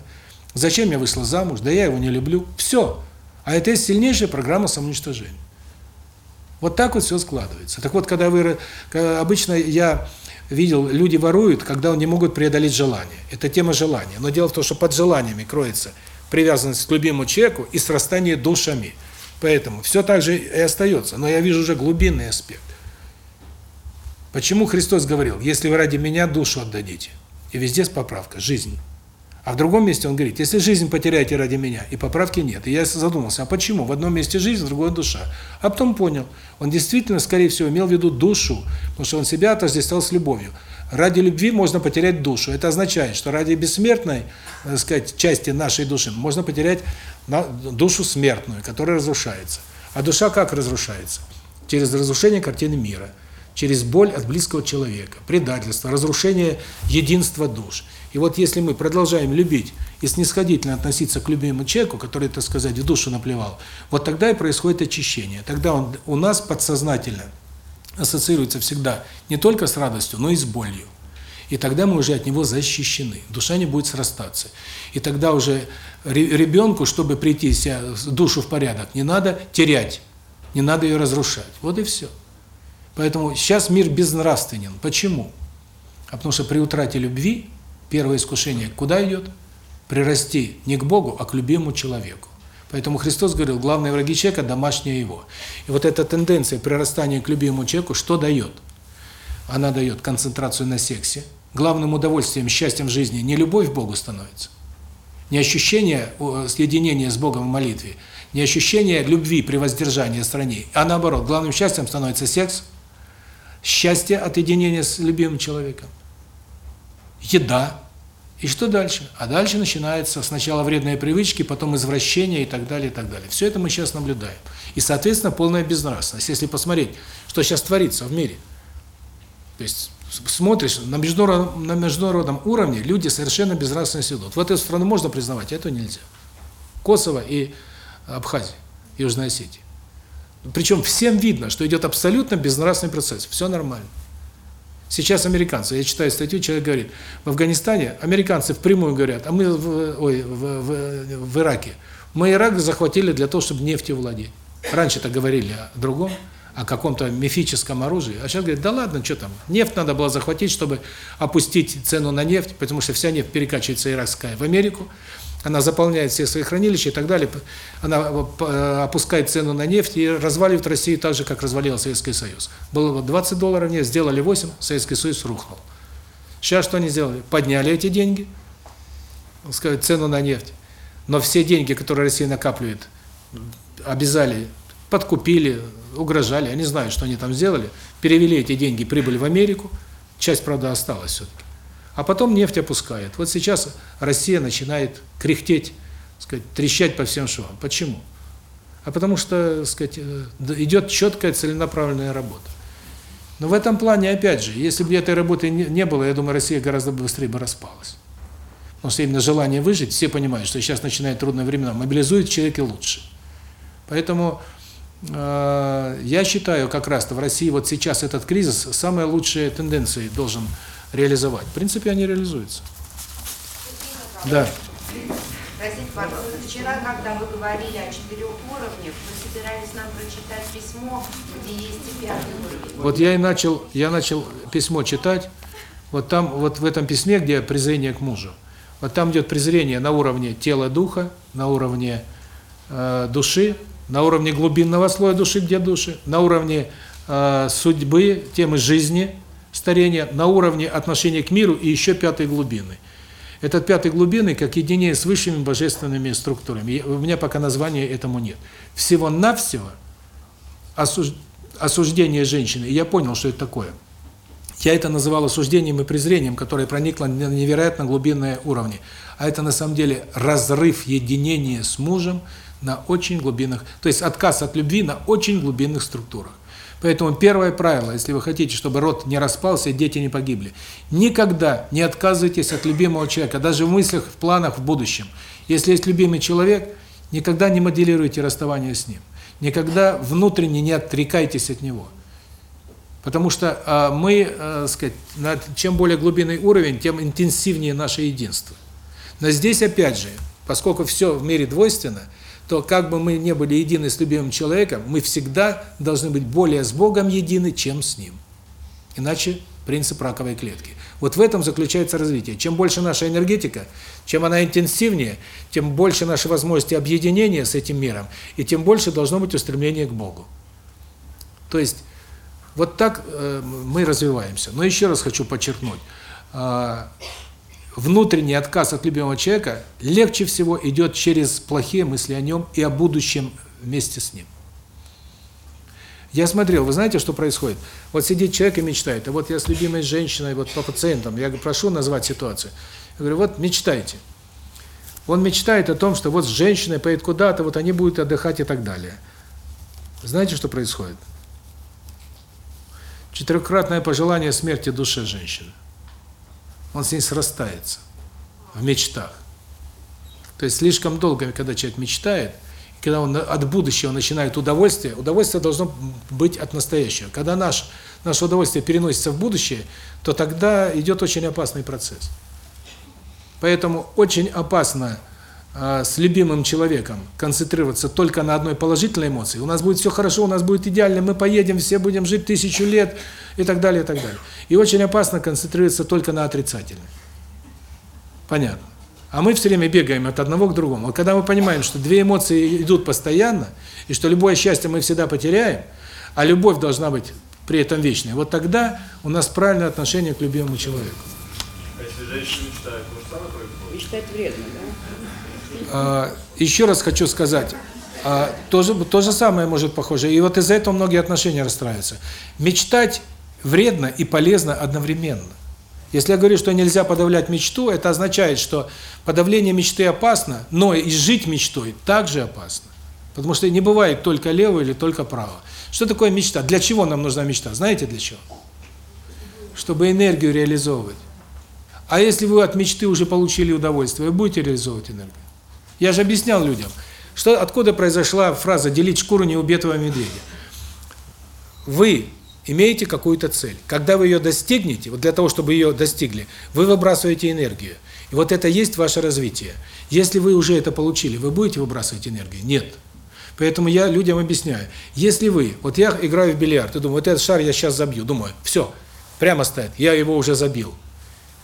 зачем я вышла замуж, да я его не люблю. Все. А это есть сильнейшая программа самоуничтожения. Вот так вот все складывается. Так вот, когда вы обычно я видел, люди воруют, когда не могут преодолеть желание. Это тема желания. Но дело в том, что под желаниями кроется привязанность к любимому человеку и срастание душами. Поэтому все так же и остается. Но я вижу уже глубинный аспект. Почему Христос говорил: "Если вы ради меня душу отдадите". И везде с поправкой жизнь. А в другом месте он говорит: "Если жизнь потеряете ради меня", и поправки нет. И я задумался: а почему? В одном месте жизнь, в другом душа. А потом понял, он действительно, скорее всего, имел в виду душу, потому что он себя отождествлял с любовью. Ради любви можно потерять душу. Это означает, что ради бессмертной, так сказать, части нашей души можно потерять душу смертную, которая разрушается. А душа как разрушается? Через разрушение картины мира, через боль от близкого человека, предательство, разрушение единства душ. И вот если мы продолжаем любить и снисходительно относиться к любимому человеку, который, так сказать, в душу наплевал, вот тогда и происходит очищение. Тогда он у нас подсознательно ассоциируется всегда не только с радостью, но и с болью. И тогда мы уже от него защищены. Душа не будет срастаться. И тогда уже ребенку, чтобы прийти себя, душу в порядок, не надо терять, не надо ее разрушать. Вот и все. Поэтому сейчас мир безнравственен. Почему? А потому что при утрате любви первое искушение куда идет? Прирасти не к Богу, а к любимому человеку. Поэтому Христос говорил, главные враги человека – домашние его. И вот эта тенденция прирастания к любимому человеку что дает? Она дает концентрацию на сексе. Главным удовольствием, счастьем жизни не любовь к Богу становится, не ощущение соединения с Богом в молитве, не ощущение любви при воздержании стране, а наоборот, главным счастьем становится секс, счастье от единения с любимым человеком, еда, и что дальше? А дальше начинается сначала вредные привычки, потом извращения и так далее, и так далее. Все это мы сейчас наблюдаем. И, соответственно, полная безнравственность. Если посмотреть, что сейчас творится в мире. То есть, смотришь, на международном, на международном уровне люди совершенно безнравственно себя ведут. В эту страну можно признавать, а это нельзя. Косово и Абхазия, Южная Осетия. Причем всем видно, что идет абсолютно безнравственный процесс. Все нормально. Сейчас американцы, я читаю статью, человек говорит, в Афганистане американцы впрямую говорят, а мы в, ой, в, в, в Ираке, мы Ирак захватили для того, чтобы нефтью владеть. Раньше-то говорили о другом, о каком-то мифическом оружии, а сейчас говорят, да ладно, что там, нефть надо было захватить, чтобы опустить цену на нефть, потому что вся нефть перекачивается иракская в Америку, она заполняет все свои хранилища и так далее, она опускает цену на нефть и разваливает Россию так же, как развалил Советский Союз. Было 20 долларов нефть, сделали 8, Советский Союз рухнул. Сейчас что они сделали? Подняли эти деньги, сказать, цену на нефть, но все деньги, которые Россия накапливает, обязали, подкупили, угрожали, они знают, что они там сделали, перевели эти деньги, прибыль в Америку, часть, правда, осталась все-таки а потом нефть опускает. Вот сейчас Россия начинает кряхтеть, сказать, трещать по всем швам. Почему? А потому что, сказать, э, идет четкая целенаправленная работа. Но в этом плане, опять же, если бы этой работы не было, я думаю, Россия гораздо быстрее бы распалась. Потому что именно желание выжить, все понимают, что сейчас начинают трудные времена, мобилизует человека лучше. Поэтому э, я считаю, как раз-то в России вот сейчас этот кризис, самые лучшие тенденции должен реализовать. В принципе, они реализуются. Да. Простите, пожалуйста, вчера, когда вы говорили о четырех уровнях, вы собирались нам прочитать письмо, где есть и пятый уровень. Вот я и начал, я начал письмо читать, вот там, вот в этом письме, где презрение к мужу, вот там идет презрение на уровне тела, духа, на уровне э, души, на уровне глубинного слоя души, где души, на уровне э, судьбы, темы жизни, старения на уровне отношения к миру и еще пятой глубины. Этот пятой глубины как единение с высшими божественными структурами. У меня пока названия этому нет. Всего-навсего осуж... осуждение женщины. Я понял, что это такое. Я это называл осуждением и презрением, которое проникло на невероятно глубинные уровни. А это на самом деле разрыв единения с мужем на очень глубинных, то есть отказ от любви на очень глубинных структурах. Поэтому первое правило, если вы хотите, чтобы род не распался и дети не погибли, никогда не отказывайтесь от любимого человека, даже в мыслях, в планах в будущем. Если есть любимый человек, никогда не моделируйте расставание с ним. Никогда внутренне не отрекайтесь от него. Потому что э, мы, э, сказать, на, чем более глубинный уровень, тем интенсивнее наше единство. Но здесь опять же, поскольку все в мире двойственно, то как бы мы не были едины с любимым человеком, мы всегда должны быть более с Богом едины, чем с Ним. Иначе принцип раковой клетки. Вот в этом заключается развитие. Чем больше наша энергетика, чем она интенсивнее, тем больше наши возможности объединения с этим миром, и тем больше должно быть устремление к Богу. То есть, вот так э, мы развиваемся. Но еще раз хочу подчеркнуть, э, внутренний отказ от любимого человека легче всего идет через плохие мысли о нем и о будущем вместе с ним. Я смотрел, вы знаете, что происходит? Вот сидит человек и мечтает, а вот я с любимой женщиной, вот по пациентам, я прошу назвать ситуацию. Я говорю, вот мечтайте. Он мечтает о том, что вот с женщиной поедет куда-то, вот они будут отдыхать и так далее. Знаете, что происходит? Четырехкратное пожелание смерти душе женщины он с ней срастается в мечтах. То есть слишком долго, когда человек мечтает, когда он от будущего начинает удовольствие, удовольствие должно быть от настоящего. Когда наш наше удовольствие переносится в будущее, то тогда идет очень опасный процесс. Поэтому очень опасно с любимым человеком концентрироваться только на одной положительной эмоции. У нас будет все хорошо, у нас будет идеально, мы поедем, все будем жить тысячу лет и так далее, и так далее. И очень опасно концентрироваться только на отрицательной. Понятно. А мы все время бегаем от одного к другому. Вот когда мы понимаем, что две эмоции идут постоянно, и что любое счастье мы всегда потеряем, а любовь должна быть при этом вечной, вот тогда у нас правильное отношение к любимому человеку. А если женщина мечтает, то же самое происходит? Мечтать вредно, да? А, еще раз хочу сказать, а, тоже, то же самое может похоже. И вот из-за этого многие отношения расстраиваются. Мечтать вредно и полезно одновременно. Если я говорю, что нельзя подавлять мечту, это означает, что подавление мечты опасно, но и жить мечтой также опасно. Потому что не бывает только лево или только право. Что такое мечта? Для чего нам нужна мечта? Знаете для чего? Чтобы энергию реализовывать. А если вы от мечты уже получили удовольствие, будете реализовывать энергию? Я же объяснял людям, что откуда произошла фраза «делить шкуру неубитого медведя». Вы имеете какую-то цель. Когда вы ее достигнете, вот для того, чтобы ее достигли, вы выбрасываете энергию. И вот это есть ваше развитие. Если вы уже это получили, вы будете выбрасывать энергию? Нет. Поэтому я людям объясняю. Если вы, вот я играю в бильярд, и думаю, вот этот шар я сейчас забью, думаю, все, прямо стоит, я его уже забил.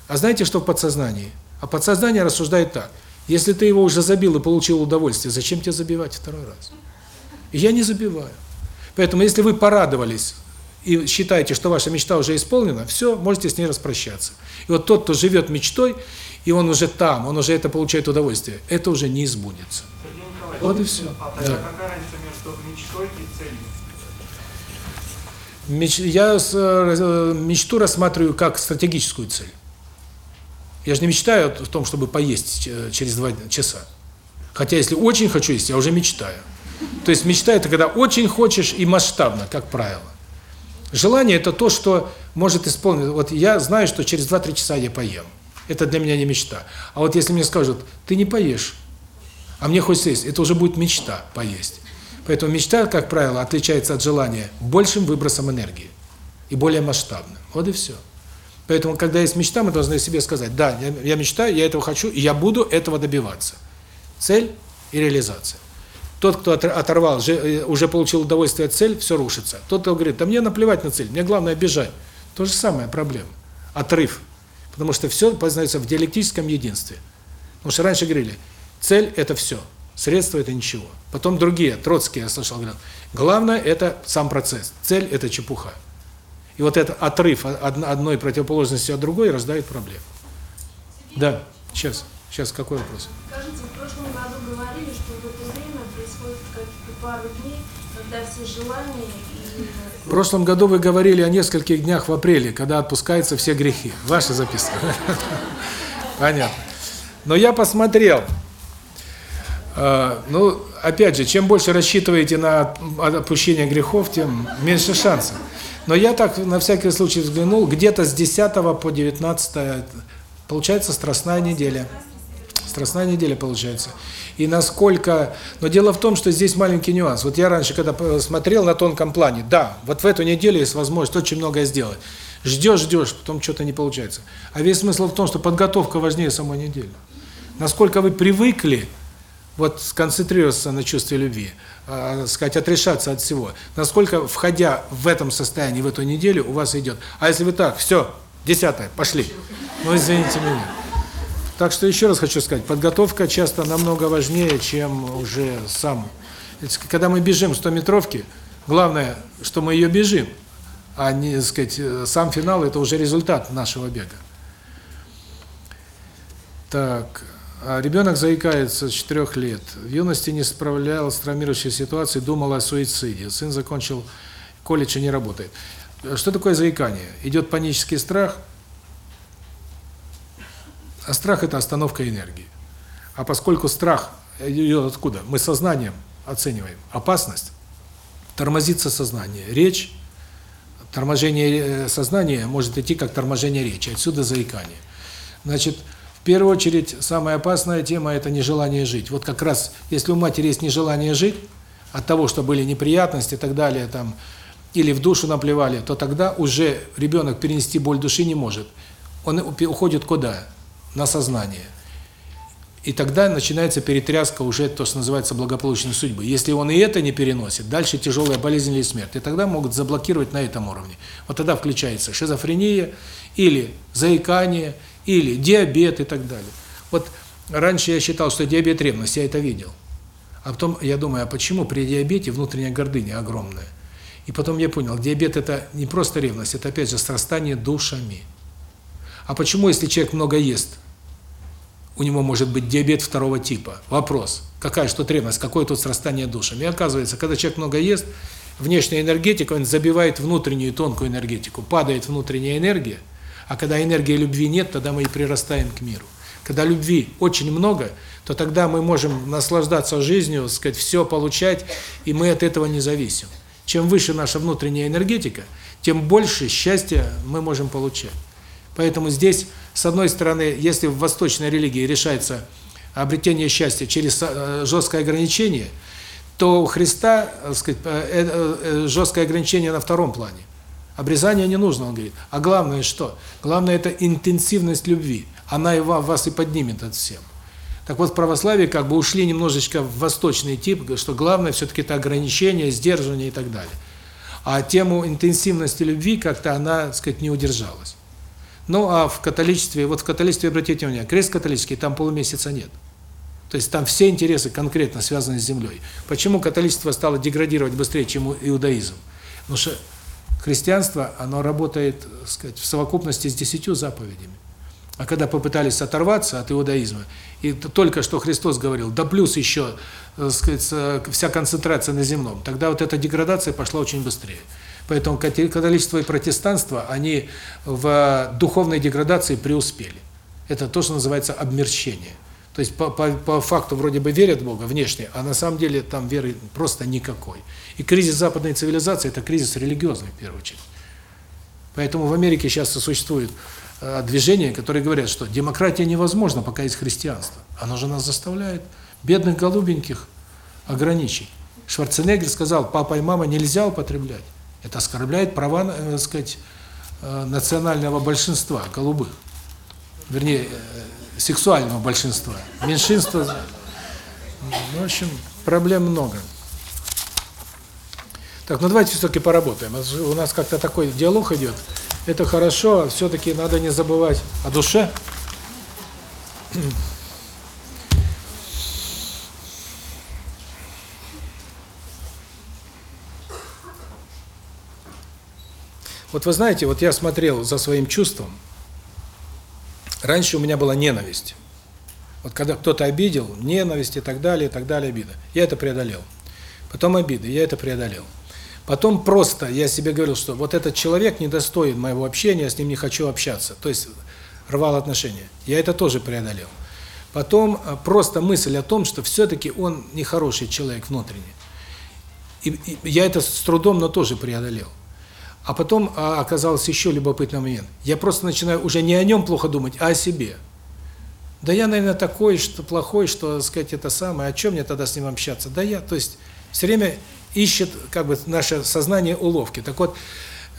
А знаете, что в подсознании? А подсознание рассуждает так. Если ты его уже забил и получил удовольствие, зачем тебе забивать второй раз? И я не забиваю. Поэтому если вы порадовались и считаете, что ваша мечта уже исполнена, все, можете с ней распрощаться. И вот тот, кто живет мечтой, и он уже там, он уже это получает удовольствие, это уже не Николаевич, Вот и все. А Да. какая разница между мечтой и целью? Меч... Я с- э, мечту рассматриваю как стратегическую цель. Я же не мечтаю о том, чтобы поесть э, через два часа. Хотя если очень хочу есть, я уже мечтаю. То есть мечта – это когда очень хочешь и масштабно, как правило. Желание – это то, что может исполнить. Вот я знаю, что через 2-3 часа я поем. Это для меня не мечта. А вот если мне скажут, ты не поешь, а мне хочется есть, это уже будет мечта поесть. Поэтому мечта, как правило, отличается от желания большим выбросом энергии и более масштабным. Вот и все. Поэтому, когда есть мечта, мы должны себе сказать, да, я, я мечтаю, я этого хочу, и я буду этого добиваться. Цель и реализация. Тот, кто отор- оторвал, э, уже получил удовольствие от цель, все рушится. Тот, кто говорит, да мне наплевать на цель, мне главное бежать. То же самое проблема. Отрыв. Потому что все познается в диалектическом единстве. Потому что раньше говорили, цель – это все, средство – это ничего. Потом другие, Троцкий, я слышал, говорят, главное – это сам процесс, цель – это чепуха. И вот этот отрыв од- одной противоположности от другой рождает проблемы. Да, сейчас, сейчас какой вопрос? Кажется, в прошлом году говорили, что в это время происходят какие-то пару дней, когда все желания и... В прошлом году вы говорили о нескольких днях в апреле, когда отпускаются все грехи. Ваши записки. Понятно. Но я посмотрел. Э, Ну, опять же, чем больше рассчитываете на отпущение грехов, тем меньше шансов. Но я так на всякий случай взглянул, где-то с 10 по 19 получается страстная неделя. Страстная неделя получается. И насколько... Но дело в том, что здесь маленький нюанс. Вот я раньше, когда смотрел на тонком плане, да, вот в эту неделю есть возможность очень многое сделать. Ждешь, ждешь, потом что-то не получается. А весь смысл в том, что подготовка важнее самой недели. Насколько вы привыкли вот сконцентрироваться на чувстве любви, э, сказать, отрешаться от всего, насколько, входя в этом состоянии, в эту неделю, у вас идет. А если вы так, все, десятое, пошли. Ну, извините меня. Так что еще раз хочу сказать, подготовка часто намного важнее, чем уже сам. Когда мы бежим 100-метровки, главное, что мы ее бежим, а не, сказать, э, сам финал – это уже результат нашего бега. Так, ребенок заикается с 4 лет. В юности не справлялся с травмирующей ситуацией, думал о суициде. Сын закончил колледж и не работает. Что такое заикание? Идет панический страх, а страх – это остановка энергии. А поскольку страх идет откуда? Мы сознанием оцениваем опасность, тормозится сознание. Речь, торможение э, сознания может идти как торможение речи, отсюда заикание. Значит, первую очередь, самая опасная тема – это нежелание жить. Вот как раз, если у матери есть нежелание жить, от того, что были неприятности и так далее, там, или в душу наплевали, то тогда уже ребенок перенести боль души не может. Он уходит куда? На сознание. И тогда начинается перетряска уже то, что называется благополучной судьбы. Если он и это не переносит, дальше тяжелая болезнь или смерть. И тогда могут заблокировать на этом уровне. Вот тогда включается шизофрения, или заикание, или диабет и так далее. Вот раньше я считал, что диабет ревность, я это видел. А потом я думаю, а почему при диабете внутренняя гордыня огромная? И потом я понял, диабет это не просто ревность, это опять же срастание душами. А почему, если человек много ест, у него может быть диабет второго типа? Вопрос. Какая что ревность, какое тут срастание душами? И оказывается, когда человек много ест, внешняя энергетика, он забивает внутреннюю тонкую энергетику, падает внутренняя энергия, а когда энергии любви нет, тогда мы и прирастаем к миру. Когда любви очень много, то тогда мы можем наслаждаться жизнью, сказать, все получать, и мы от этого не зависим. Чем выше наша внутренняя энергетика, тем больше счастья мы можем получать. Поэтому здесь, с одной стороны, если в восточной религии решается обретение счастья через э, жесткое ограничение, то у Христа, так сказать, э, э, жесткое ограничение на втором плане. Обрезание не нужно, он говорит. А главное что? Главное это интенсивность любви. Она и вас и поднимет от всем. Так вот, в православии как бы ушли немножечко в восточный тип, что главное все-таки это ограничение, сдерживание и так далее. А тему интенсивности любви как-то она, так сказать, не удержалась. Ну, а в католичестве, вот в католичестве, обратите внимание, крест католический, там полумесяца нет. То есть там все интересы конкретно связаны с землей. Почему католичество стало деградировать быстрее, чем иудаизм? Потому что христианство, оно работает, так сказать, в совокупности с десятью заповедями. А когда попытались оторваться от иудаизма, и только что Христос говорил, да плюс еще, так сказать, вся концентрация на земном, тогда вот эта деградация пошла очень быстрее. Поэтому католичество и протестанство, они в духовной деградации преуспели. Это то, что называется обмерщение. То есть по, по, по факту вроде бы верят в Бога внешне, а на самом деле там веры просто никакой. И кризис западной цивилизации – это кризис религиозный, в первую очередь. Поэтому в Америке сейчас существует Э, движения, которые говорят, что демократия невозможна, пока есть христианство. Оно же нас заставляет бедных голубеньких ограничить. Шварценеггер сказал, папа и мама нельзя употреблять. Это оскорбляет права, э, так сказать, э, национального большинства, голубых. Вернее, сексуального большинства. Меньшинство... Ну, в общем, проблем много. Так, ну давайте все-таки поработаем. У нас как-то такой диалог идет это хорошо, а все-таки надо не забывать о душе. Вот вы знаете, вот я смотрел за своим чувством. Раньше у меня была ненависть. Вот когда кто-то обидел, ненависть и так далее, и так далее, обида. Я это преодолел. Потом обиды, я это преодолел. Потом просто я себе говорил, что вот этот человек недостоин моего общения, я с ним не хочу общаться. То есть рвал отношения. Я это тоже преодолел. Потом а, просто мысль о том, что все-таки он нехороший человек внутренне. И, и я это с трудом, но тоже преодолел. А потом а, оказался еще любопытный момент. Я просто начинаю уже не о нем плохо думать, а о себе. Да я, наверное, такой, что плохой, что, сказать, это самое, о чем мне тогда с ним общаться? Да я, то есть, все время ищет как бы наше сознание уловки. Так вот,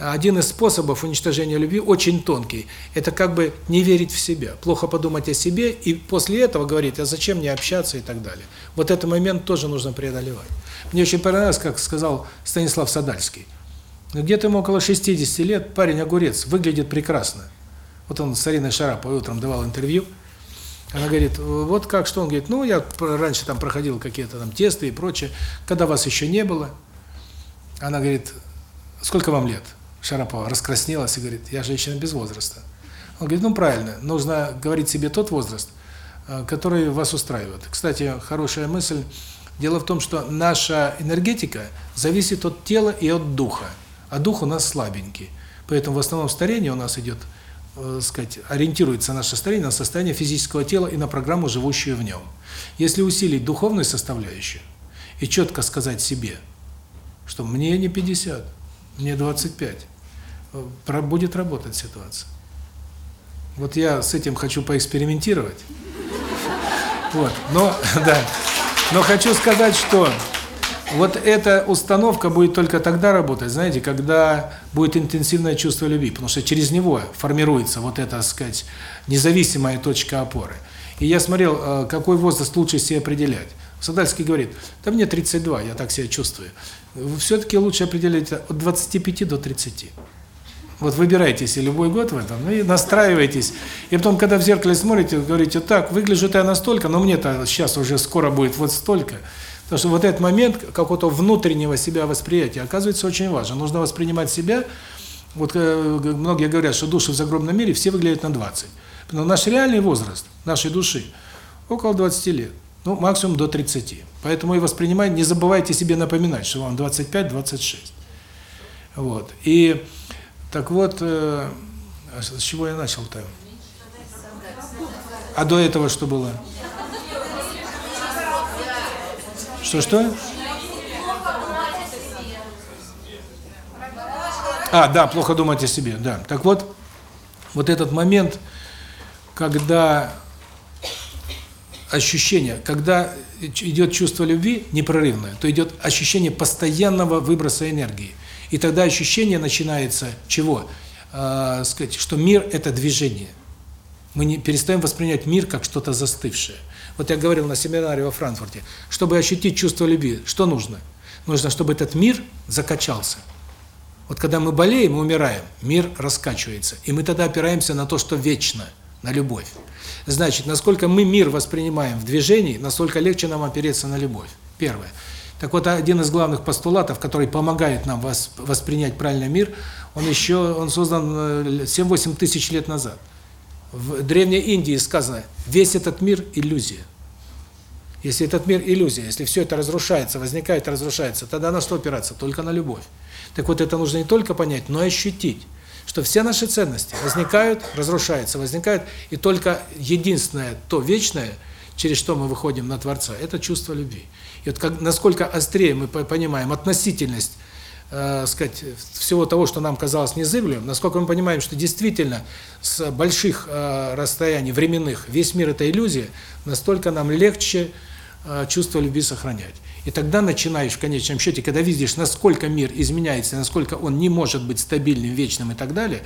один из способов уничтожения любви очень тонкий. Это как бы не верить в себя, плохо подумать о себе и после этого говорить, а зачем мне общаться и так далее. Вот этот момент тоже нужно преодолевать. Мне очень понравилось, как сказал Станислав Садальский. Где-то ему около 60 лет, парень огурец, выглядит прекрасно. Вот он с Ариной Шараповой утром давал интервью. Она говорит, вот как, что? Он говорит, ну, я раньше там проходил какие-то там тесты и прочее, когда вас еще не было. Она говорит, сколько вам лет? Шарапова раскраснелась и говорит, я женщина без возраста. Он говорит, ну, правильно, нужно говорить себе тот возраст, э, который вас устраивает. Кстати, хорошая мысль. Дело в том, что наша энергетика зависит от тела и от духа, а дух у нас слабенький. Поэтому в основном старение у нас идет э, сказать, ориентируется наше состояние на состояние физического тела и на программу, живущую в нем. Если усилить духовную составляющую и четко сказать себе, что мне не 50, мне 25, э, будет работать ситуация. Вот я с этим хочу поэкспериментировать. Вот, но, да, но хочу сказать, что Вот эта установка будет только тогда работать, знаете, когда будет интенсивное чувство любви, потому что через него формируется вот эта, так сказать, независимая точка опоры. И я смотрел, э, какой возраст лучше себе определять. Садальский говорит, да мне 32, я так себя чувствую. Все-таки лучше определять от 25 до 30. Вот выбирайте себе любой год в этом, и настраивайтесь. И потом, когда в зеркале смотрите, говорите, так, выгляжу я настолько, но мне-то сейчас уже скоро будет вот столько. Потому что вот этот момент какого-то внутреннего себя восприятия оказывается очень важен. Нужно воспринимать себя, вот э, многие говорят, что души в загробном мире все выглядят на 20. Но наш реальный возраст нашей души около 20 лет. Ну, максимум до 30. Поэтому и воспринимайте, не забывайте себе напоминать, что вам 25-26. Вот. И так вот, э, с чего я начал-то? А до этого что было? Что-что? А, да, плохо думать о себе, да. Так вот, вот этот момент, когда ощущение, когда идет чувство любви непрерывное, то идет ощущение постоянного выброса энергии. И тогда ощущение начинается чего? Э, сказать, что мир – это движение. Мы не перестаем воспринимать мир как что-то застывшее. Вот я говорил на семинаре во Франкфурте, чтобы ощутить чувство любви, что нужно? Нужно, чтобы этот мир закачался. Вот когда мы болеем и умираем, мир раскачивается. И мы тогда опираемся на то, что вечно, на любовь. Значит, насколько мы мир воспринимаем в движении, настолько легче нам опереться на любовь. Первое. Так вот, один из главных постулатов, который помогает нам воспринять правильный мир, он еще он создан 7-8 э, тысяч лет назад. В Древней Индии сказано, весь этот мир – иллюзия. Если этот мир – иллюзия, если все это разрушается, возникает, разрушается, тогда на что опираться? Только на любовь. Так вот, это нужно не только понять, но и ощутить, что все наши ценности возникают, разрушаются, возникают, и только единственное, то вечное, через что мы выходим на Творца, это чувство любви. И вот как, насколько острее мы понимаем относительность э, сказать, всего того, что нам казалось незыблемым, насколько мы понимаем, что действительно с больших э, расстояний временных весь мир – это иллюзия, настолько нам легче э, чувство любви сохранять. И тогда начинаешь в конечном счете, когда видишь, насколько мир изменяется, насколько он не может быть стабильным, вечным и так далее,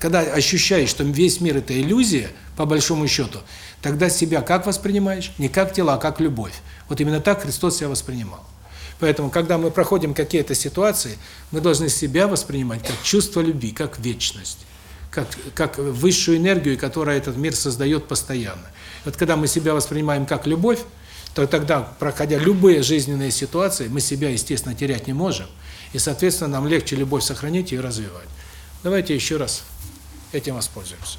когда ощущаешь, что весь мир – это иллюзия, по большому счету, тогда себя как воспринимаешь? Не как тело, а как любовь. Вот именно так Христос себя воспринимал. Поэтому, когда мы проходим какие-то ситуации, мы должны себя воспринимать как чувство любви, как вечность, как, как высшую энергию, которая этот мир создает постоянно. Вот когда мы себя воспринимаем как любовь, то тогда, проходя любые жизненные ситуации, мы себя, естественно, терять не можем, и, соответственно, нам легче любовь сохранить и развивать. Давайте еще раз этим воспользуемся.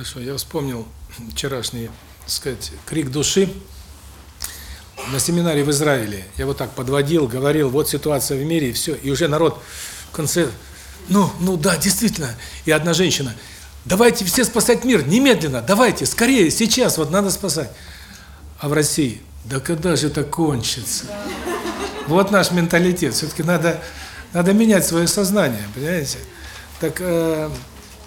Хорошо, я вспомнил вчерашний, так сказать, крик души. На семинаре в Израиле я вот так подводил, говорил, вот ситуация в мире, и все. И уже народ в конце, ну, ну да, действительно. И одна женщина, давайте все спасать мир, немедленно, давайте, скорее, сейчас, вот надо спасать. А в России, да когда же это кончится? Вот наш менталитет. Все-таки надо, надо менять свое сознание, понимаете? Так, э,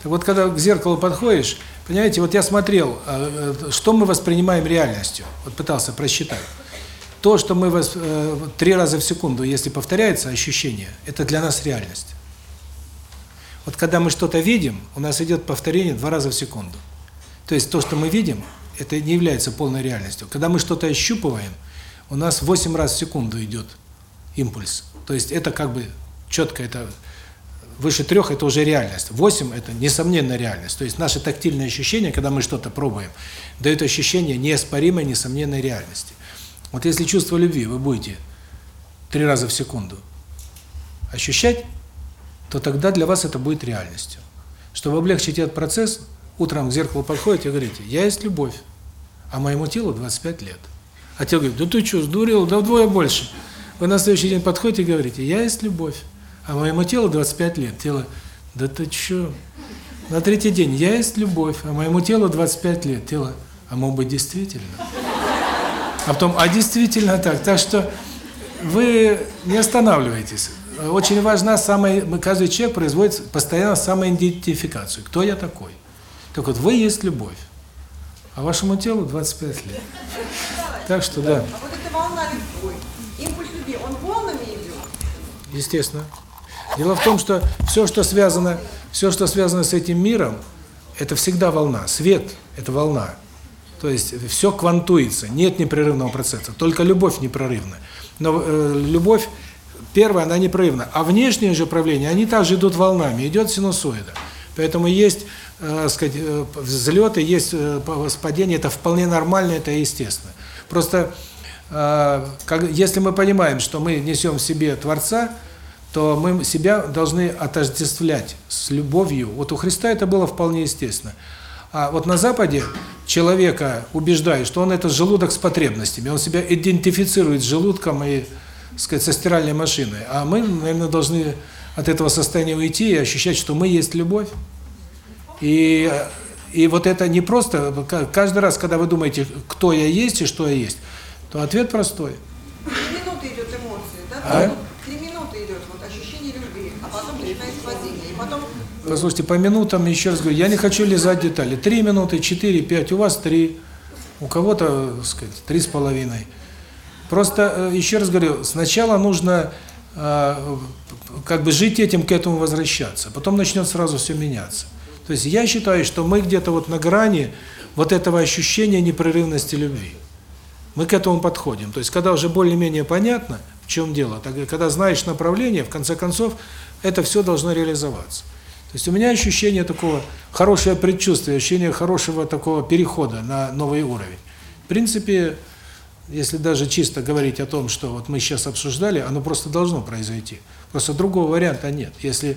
вот когда к зеркалу подходишь, понимаете, вот я смотрел, э, что мы воспринимаем реальностью. Вот пытался просчитать. То, что мы вос, э, три раза в секунду, если повторяется ощущение, это для нас реальность. Вот когда мы что-то видим, у нас идет повторение два раза в секунду. То есть то, что мы видим, это не является полной реальностью. Когда мы что-то ощупываем, у нас 8 раз в секунду идет импульс. То есть это как бы четко, это выше трех это уже реальность. 8 это несомненно реальность. То есть наши тактильные ощущения, когда мы что-то пробуем, дают ощущение неоспоримой, несомненной реальности. Вот если чувство любви вы будете три раза в секунду ощущать, то тогда для вас это будет реальностью. Чтобы облегчить этот процесс, утром к зеркалу подходите и говорите, я есть любовь, а моему телу 25 лет. А тело говорит, да ты что, сдурел, да вдвое больше. Вы на следующий день подходите и говорите, я есть любовь, а моему телу 25 лет. Тело, да ты что? На третий день, я есть любовь, а моему телу 25 лет. Тело, а может быть действительно? А потом, а действительно так. Так что вы не останавливайтесь. Очень важна самая, каждый человек производит постоянно самоидентификацию. Кто я такой? Так вот, вы есть любовь, а вашему телу 25 лет. Так что, да. А вот эта волна любви, импульс любви, он волнами идет? Естественно. Дело в том, что все, что связано, все, что связано с этим миром, это всегда волна. Свет – это волна. То есть все квантуется, нет непрерывного процесса. Только любовь непрерывна. Но э, любовь первая, она непрерывна. А внешние же проявления, они также идут волнами, идет синусоида. Поэтому есть, э, сказать, э, взлеты, есть э, это вполне нормально, это естественно. Просто э, как, если мы понимаем, что мы несем в себе Творца, то мы себя должны отождествлять с любовью. Вот у Христа это было вполне естественно. А вот на Западе человека убеждают, что он это желудок с потребностями, он себя идентифицирует с желудком и, сказать, со стиральной машиной. А мы, наверное, должны от этого состояния уйти и ощущать, что мы есть любовь. И и вот это не просто каждый раз, когда вы думаете, кто я есть и что я есть, то ответ простой. Минуты идет эмоции, да? А? Три минуты идет вот ощущение любви, а потом начинается падение, и потом Послушайте, по минутам еще раз говорю, я не хочу лизать детали. Три минуты, четыре, пять, у вас три, у кого-то, так сказать, три с половиной. Просто, э, еще раз говорю, сначала нужно э, как бы жить этим, к этому возвращаться. Потом начнет сразу все меняться. То есть я считаю, что мы где-то вот на грани вот этого ощущения непрерывности любви. Мы к этому подходим. То есть когда уже более-менее понятно, в чем дело, когда знаешь направление, в конце концов, это все должно реализоваться. То есть у меня ощущение такого, хорошее предчувствие, ощущение хорошего такого перехода на новый уровень. В принципе, если даже чисто говорить о том, что вот мы сейчас обсуждали, оно просто должно произойти. Просто другого варианта нет. Если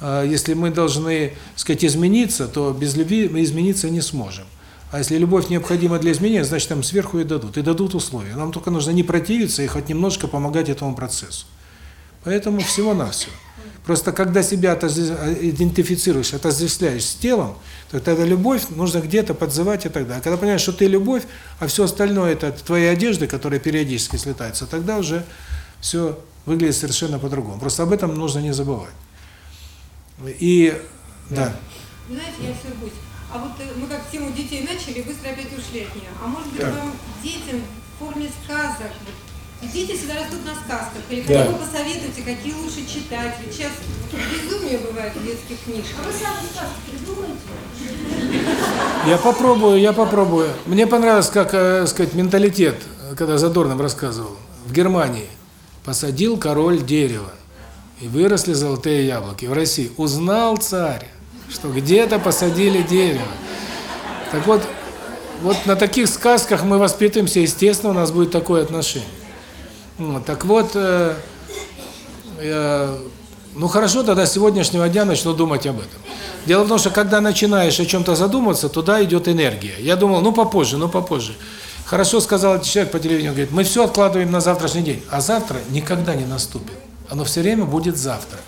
э, если мы должны, сказать, измениться, то без любви мы измениться не сможем. А если любовь необходима для изменения, значит, нам сверху и дадут. И дадут условия. Нам только нужно не противиться и хоть немножко помогать этому процессу. Поэтому всего-навсего. Просто когда себя идентифицируешь, отождествляешь с телом, то тогда любовь нужно где-то подзывать и так далее. А когда понимаешь, что ты любовь, а все остальное это твои одежды, которые периодически слетаются, тогда уже все выглядит совершенно по-другому. Просто об этом нужно не забывать. И да. Вы знаете, я все будь. А вот э, мы как тему детей начали, быстро опять ушли от нее. А может быть Да. вам детям в форме сказок, вот, дети всегда растут на сказках, или Да. хотя бы посоветуйте, какие лучше читать. Ведь сейчас безумие бывает в детских книжках. А вы сами сказки придумаете? Я попробую, я попробую. Мне понравилось, как, э, сказать, менталитет, когда Задорнов рассказывал. В Германии посадил король дерево, и выросли золотые яблоки. В России узнал царь, что где-то посадили дерево. Так вот, вот на таких сказках мы воспитываемся, естественно, у нас будет такое отношение. Вот, так вот, э, э, ну хорошо, тогда с сегодняшнего дня начну думать об этом. Дело в том, что когда начинаешь о чем-то задумываться, туда идет энергия. Я думал, ну попозже, ну попозже. Хорошо сказал человек по телевидению, говорит, мы все откладываем на завтрашний день. А завтра никогда не наступит. Оно все время будет завтра.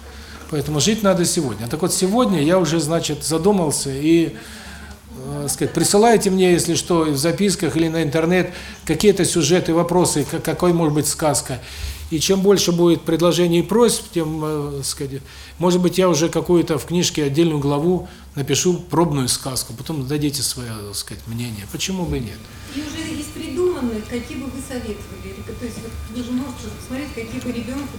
Поэтому жить надо сегодня. Так вот, сегодня я уже, значит, задумался и, сказать, присылайте мне, если что, в записках или на интернет какие-то сюжеты, вопросы, как- какой может быть сказка. И чем больше будет предложений и просьб, тем, э, сказать, может быть, я уже какую-то в книжке отдельную главу напишу пробную сказку, потом дадите свое, так сказать, мнение. Почему бы и нет? И уже есть придуманные, какие бы вы советовали. То есть вы же можете посмотреть, какие бы ребенку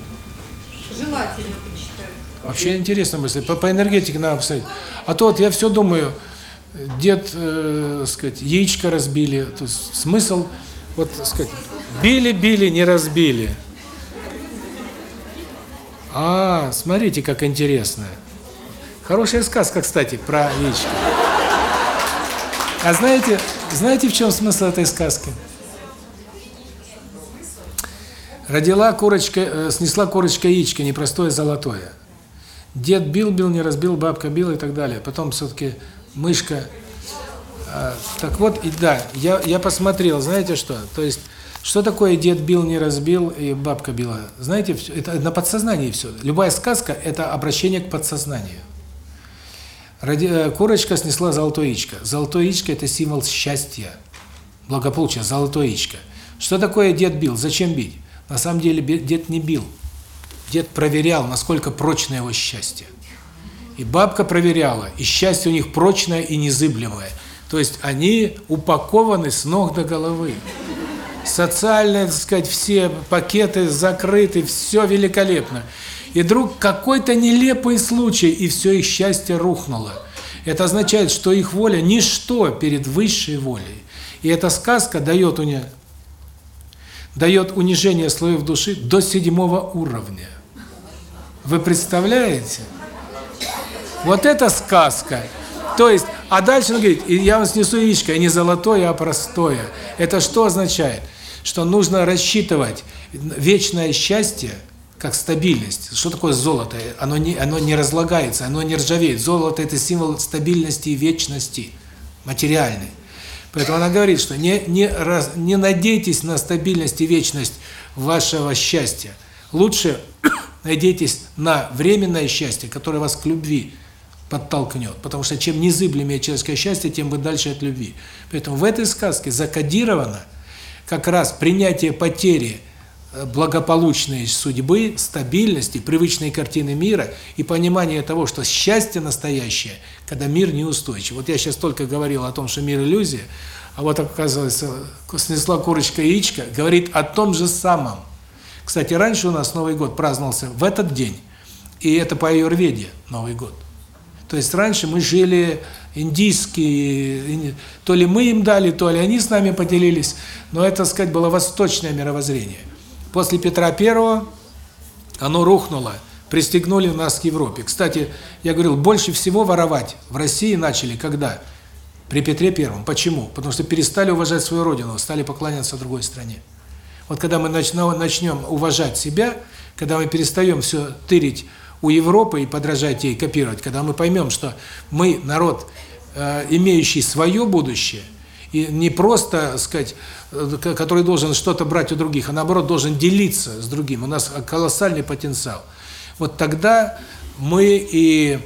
желательно почитать. Вообще интересная мысль. По, по энергетике надо посмотреть. А то вот я все думаю, дед, э, сказать, яичко разбили. То есть смысл, вот, сказать, били-били, не разбили. А, смотрите, как интересно. Хорошая сказка, кстати, про яичко. А знаете, знаете, в чем смысл этой сказки? Родила курочка, э, снесла курочка яичко, непростое золотое. Дед бил, бил, не разбил, бабка била и так далее. Потом все-таки мышка. А, так вот, и да, я, я посмотрел, знаете что? То есть, что такое дед бил, не разбил и бабка била? Знаете, это на подсознании все. Любая сказка – это обращение к подсознанию. Ради, э, курочка снесла золотое яичко. Золотое яичко – это символ счастья, благополучия, золотое яичко. Что такое дед бил? Зачем бить? На самом деле дед не бил. Дед проверял, насколько прочно его счастье. И бабка проверяла, и счастье у них прочное и незыблемое. То есть они упакованы с ног до головы. Социальные, так сказать, все пакеты закрыты, все великолепно. И вдруг какой-то нелепый случай, и все их счастье рухнуло. Это означает, что их воля – ничто перед высшей волей. И эта сказка дает у них дает унижение слоев души до седьмого уровня. Вы представляете? Вот это сказка. То есть, а дальше он говорит, «И я вам снесу яичко, не золотое, а простое. Это что означает? Что нужно рассчитывать вечное счастье как стабильность. Что такое золото? Оно не, оно не разлагается, оно не ржавеет. Золото – это символ стабильности и вечности, материальной. Поэтому она говорит, что не, не, раз, не надейтесь на стабильность и вечность вашего счастья. Лучше надейтесь на временное счастье, которое вас к любви подтолкнет. Потому что чем незыблемее человеческое счастье, тем вы дальше от любви. Поэтому в этой сказке закодировано как раз принятие потери э, благополучной судьбы, стабильности, привычной картины мира и понимания того, что счастье настоящее, когда мир неустойчив. Вот я сейчас только говорил о том, что мир иллюзия, а вот оказывается, снесла курочка яичко, говорит о том же самом. Кстати, раньше у нас Новый год праздновался в этот день, и это по Аюрведе Новый год. То есть раньше мы жили индийские, то ли мы им дали, то ли они с нами поделились, но это, так сказать, было восточное мировоззрение. После Петра I оно рухнуло, пристегнули нас к Европе. Кстати, я говорил, больше всего воровать в России начали когда? При Петре Первом. Почему? Потому что перестали уважать свою родину, стали поклоняться другой стране. Вот когда мы начнем уважать себя, когда мы перестаем все тырить у Европы и подражать ей, копировать, когда мы поймем, что мы народ, э, имеющий свое будущее, и не просто, сказать, э, который должен что-то брать у других, а наоборот должен делиться с другим. У нас колоссальный потенциал. Вот тогда мы и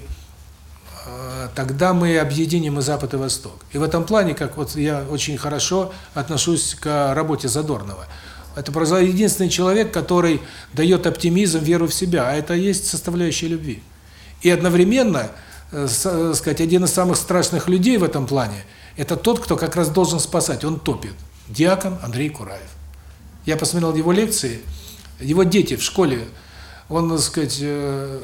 э, тогда мы объединим и Запад, и Восток. И в этом плане, как вот я очень хорошо отношусь к работе Задорнова. Это единственный человек, который дает оптимизм, веру в себя, а это есть составляющая любви. И одновременно, э, э, сказать, один из самых страшных людей в этом плане это тот, кто как раз должен спасать, он топит. Диакон Андрей Кураев. Я посмотрел его лекции, его дети в школе, он, так сказать, э,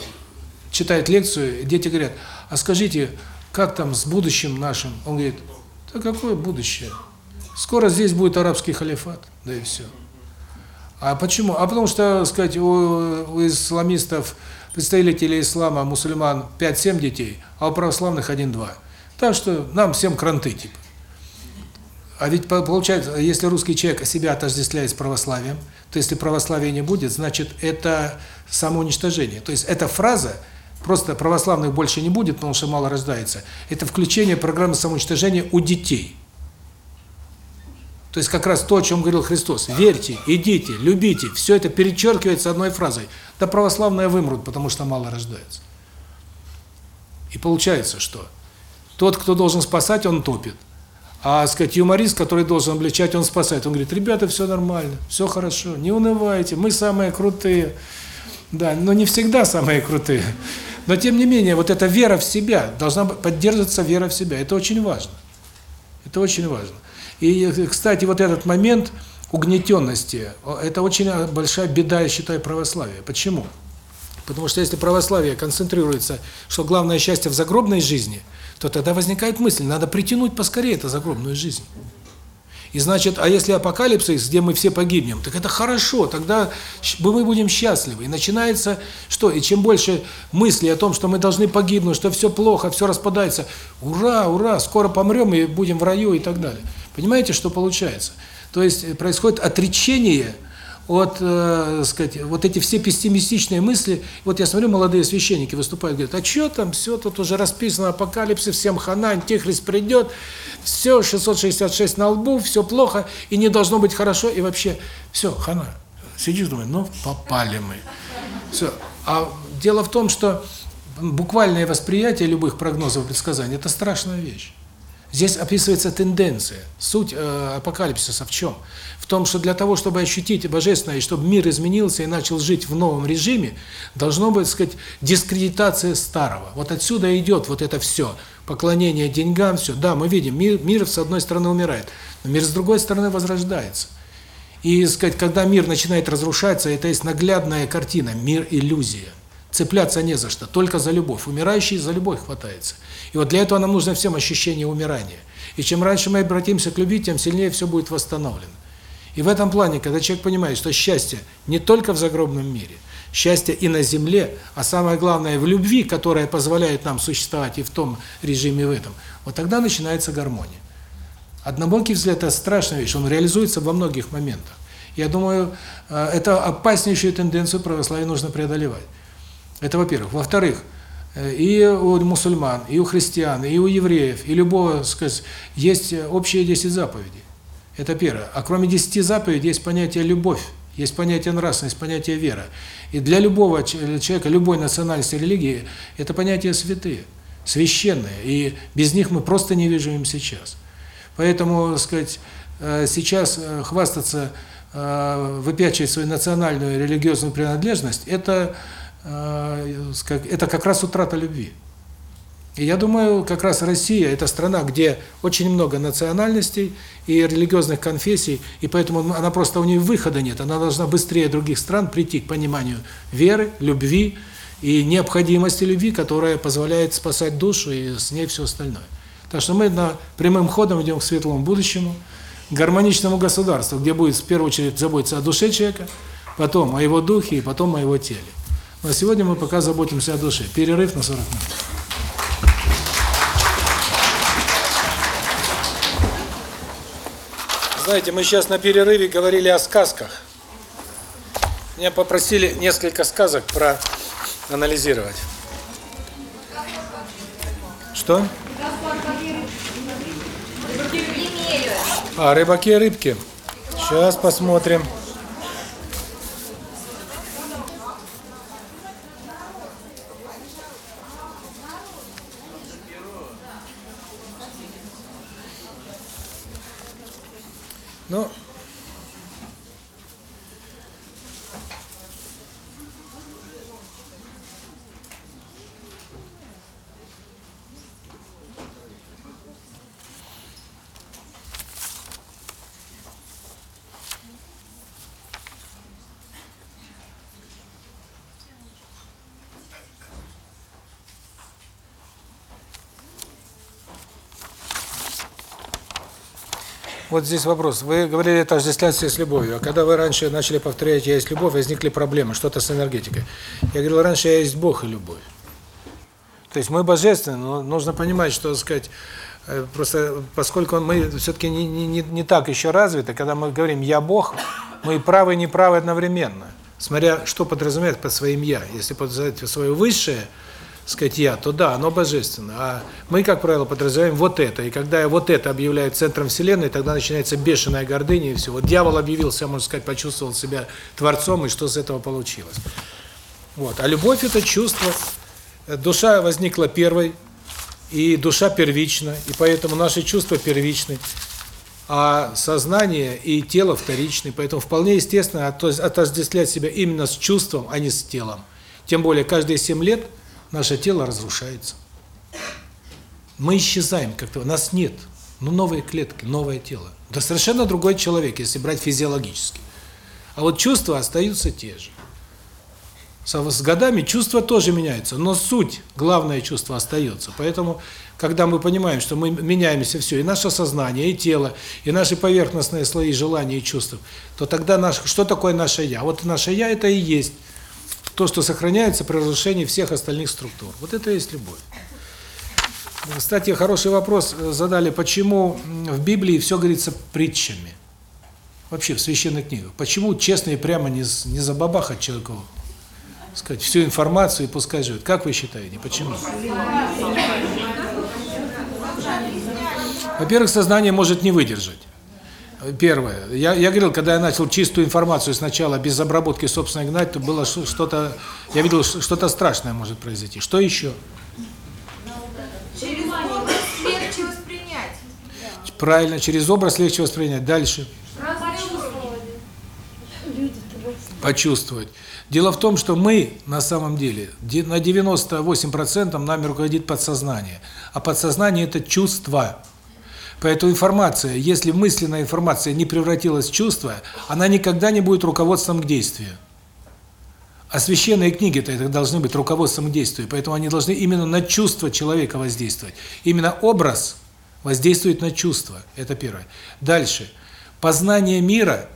читает лекцию, дети говорят: "А скажите, как там с будущим нашим?" Он говорит: "Да какое будущее? Скоро здесь будет арабский халифат". Да и все. А почему? А потому что, сказать, у, у исламистов, представителей ислама, мусульман 5-7 детей, а у православных 1-2. Так что нам всем кранты типа. А ведь получается, если русский человек себя отождествляет с православием, то если православия не будет, значит, это самоуничтожение. То есть эта фраза просто православных больше не будет, потому что мало рождается. Это включение программы самоуничтожения у детей. То есть как раз то, о чем говорил Христос. Верьте, идите, любите. Все это перечеркивается одной фразой. Да православные вымрут, потому что мало рождается. И получается, что тот, кто должен спасать, он топит. А, сказать, юморист, который должен обличать, он спасает. Он говорит, ребята, все нормально, все хорошо, не унывайте, мы самые крутые. Да, но не всегда самые крутые. Но тем не менее, вот эта вера в себя, должна поддерживаться вера в себя. Это очень важно. Это очень важно. И, кстати, вот этот момент угнетенности это очень большая беда, я считаю, православия. Почему? Потому что если православие концентрируется, что главное счастье в загробной жизни, то тогда возникает мысль, надо притянуть поскорее эту загробную жизнь. И значит, а если апокалипсис, где мы все погибнем, так это хорошо, тогда мы будем счастливы. И начинается что? И чем больше мыслей о том, что мы должны погибнуть, что все плохо, все распадается, ура, ура, скоро помрем и будем в раю и так далее. Понимаете, что получается? То есть э, происходит отречение от, э, сказать, вот эти все пессимистичные мысли. Вот я смотрю, молодые священники выступают, говорят, а что там, все тут уже расписано, апокалипсис, всем хана, антихрист придет, все, 666 на лбу, все плохо, и не должно быть хорошо, и вообще, все, хана. Сидишь, думаешь, ну, попали мы. Все. А дело в том, что буквальное восприятие любых прогнозов и предсказаний – это страшная вещь. Здесь описывается тенденция. Суть э, апокалипсиса в чем? В том, что для того, чтобы ощутить божественное, и чтобы мир изменился и начал жить в новом режиме, должно быть, сказать, дискредитация старого. Вот отсюда идет вот это все. Поклонение деньгам, все. Да, мы видим, мир, мир с одной стороны умирает, но мир с другой стороны возрождается. И, сказать, когда мир начинает разрушаться, это есть наглядная картина, мир – иллюзия. Цепляться не за что, только за любовь. Умирающий за любовь хватается. И вот для этого нам нужно всем ощущение умирания. И чем раньше мы обратимся к любви, тем сильнее все будет восстановлено. И в этом плане, когда человек понимает, что счастье не только в загробном мире, счастье и на земле, а самое главное в любви, которая позволяет нам существовать и в том режиме, и в этом, вот тогда начинается гармония. Однобокий взгляд – это страшная вещь, он реализуется во многих моментах. Я думаю, э, это опаснейшую тенденцию православия нужно преодолевать. Это во-первых. Во-вторых, э, и у мусульман, и у христиан, и у евреев, и любого, сказать, есть общие 10 заповедей. Это первое. А кроме 10 заповедей есть понятие любовь, есть понятие нравственность, понятие вера. И для любого человека, любой национальности религии это понятия святые, священные, и без них мы просто не выживем сейчас. Поэтому, сказать, э, сейчас э, хвастаться э, выпячивать свою национальную религиозную принадлежность, это, э, это как раз утрата любви. И я думаю, как раз Россия – это страна, где очень много национальностей и религиозных конфессий, и поэтому она просто, у нее выхода нет. Она должна быстрее других стран прийти к пониманию веры, любви и необходимости любви, которая позволяет спасать душу и с ней все остальное. Так что мы на прямым ходом идем к светлому будущему, к гармоничному государству, где будет в первую очередь заботиться о душе человека, потом о его духе и потом о его теле. Но сегодня мы пока заботимся о душе. Перерыв на 40 минут. Знаете, мы сейчас на перерыве говорили о сказках. Меня попросили несколько сказок проанализировать. Что? А, рыбаки и рыбки. Сейчас посмотрим. Ну, Вот здесь вопрос. Вы говорили это отождествляется с любовью. А когда вы раньше начали повторять «я есть любовь», возникли проблемы, что-то с энергетикой. Я говорил, раньше я есть Бог и любовь. То есть мы божественны, но нужно понимать, что, сказать, э, просто поскольку мы все-таки не, не, не так еще развиты, когда мы говорим «я Бог», мы и правы, и неправы одновременно. Смотря, что подразумевает под своим «я». Если подразумевать свое высшее, сказать, я, то да, оно божественно. А мы, как правило, подразумеваем вот это. И когда вот это объявляю центром Вселенной, тогда начинается бешеная гордыня и все. Вот дьявол объявился, можно сказать, почувствовал себя Творцом, и что с этого получилось. Вот. А любовь – это чувство. Душа возникла первой, и душа первична, и поэтому наши чувства первичны. А сознание и тело вторичны, поэтому вполне естественно отождествлять себя именно с чувством, а не с телом. Тем более, каждые 7 лет – наше тело разрушается. Мы исчезаем как-то, нас нет. Ну, новые клетки, новое тело. Да совершенно другой человек, если брать физиологически. А вот чувства остаются те же. С годами чувства тоже меняются, но суть, главное чувство остается. Поэтому, когда мы понимаем, что мы меняемся все, и наше сознание, и тело, и наши поверхностные слои желаний и чувств, то тогда наш, что такое наше «я»? Вот наше «я» – это и есть то, что сохраняется при разрушении всех остальных структур. Вот это есть любовь. Кстати, хороший вопрос задали, почему в Библии все говорится притчами? Вообще в священных книгах. Почему честно и прямо не, не забабахать человеку, сказать, всю информацию и пускай живет? Как вы считаете, почему? Во-первых, сознание может не выдержать. Первое. Я, я говорил, когда я начал чистую информацию сначала, без обработки собственно гнать, то было что-то, я видел, что-то страшное может произойти. Что еще? Через образ легче воспринять. Правильно, через образ легче воспринять. Дальше. Почувствовать. Дело в том, что мы, на самом деле, на 98% нами руководит подсознание. А подсознание – это чувство. Поэтому информация, если мысленная информация не превратилась в чувство, она никогда не будет руководством к действию. А священные книги-то это должны быть руководством к действию, поэтому они должны именно на чувство человека воздействовать. Именно образ воздействует на чувство. Это первое. Дальше. Познание мира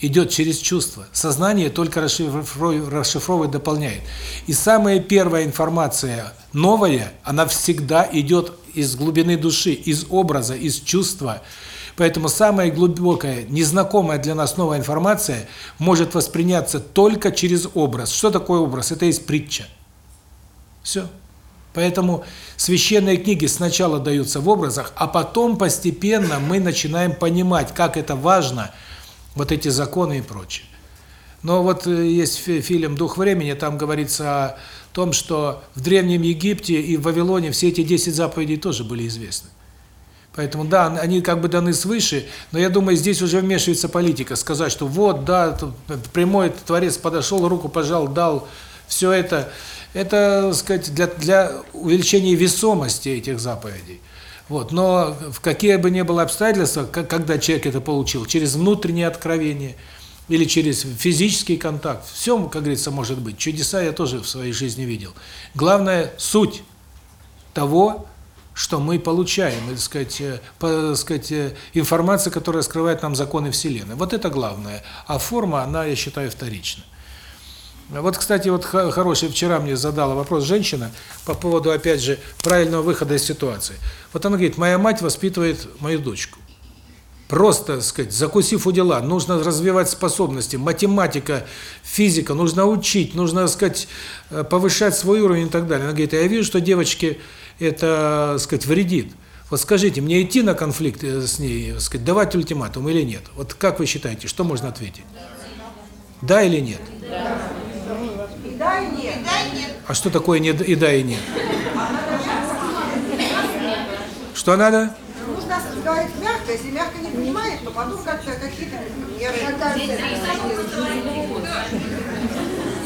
идет через чувство. Сознание только расшифровывает, дополняет. И самая первая информация новая, она всегда идет из глубины души, из образа, из чувства. Поэтому самая глубокая, незнакомая для нас новая информация может восприняться только через образ. Что такое образ? Это есть притча. Все. Поэтому священные книги сначала даются в образах, а потом постепенно мы начинаем понимать, как это важно, вот эти законы и прочее. Но вот э, есть фильм «Дух времени», там говорится о том, что в Древнем Египте и в Вавилоне все эти 10 заповедей тоже были известны. Поэтому, да, они как бы даны свыше, но я думаю, здесь уже вмешивается политика. Сказать, что вот, да, тут прямой Творец подошел, руку пожал, дал, все это, это, так сказать, для, для увеличения весомости этих заповедей. Вот, но в какие бы ни было обстоятельства, когда человек это получил, через внутреннее откровение или через физический контакт, все, как говорится, может быть. Чудеса я тоже в своей жизни видел. Главное – суть того, что мы получаем, так сказать, по, так сказать, информация, которая раскрывает нам законы Вселенной. Вот это главное. А форма, она, я считаю, вторична. Вот, кстати, вот хороший вчера мне задала вопрос женщина по поводу, опять же, правильного выхода из ситуации. Вот она говорит, моя мать воспитывает мою дочку. Просто, так сказать, закусив у дела, нужно развивать способности, математика, физика, нужно учить, нужно, так сказать, повышать свой уровень и так далее. Она говорит, я вижу, что девочке это, так сказать, вредит. Вот скажите, мне идти на конфликт с ней, так сказать, давать ультиматум или нет? Вот как вы считаете, что можно ответить? Да или нет? Да. А что такое не и да, и нет? Что надо? Нужно говорить мягко, если мягко не понимает, то потом как-то какие-то меры.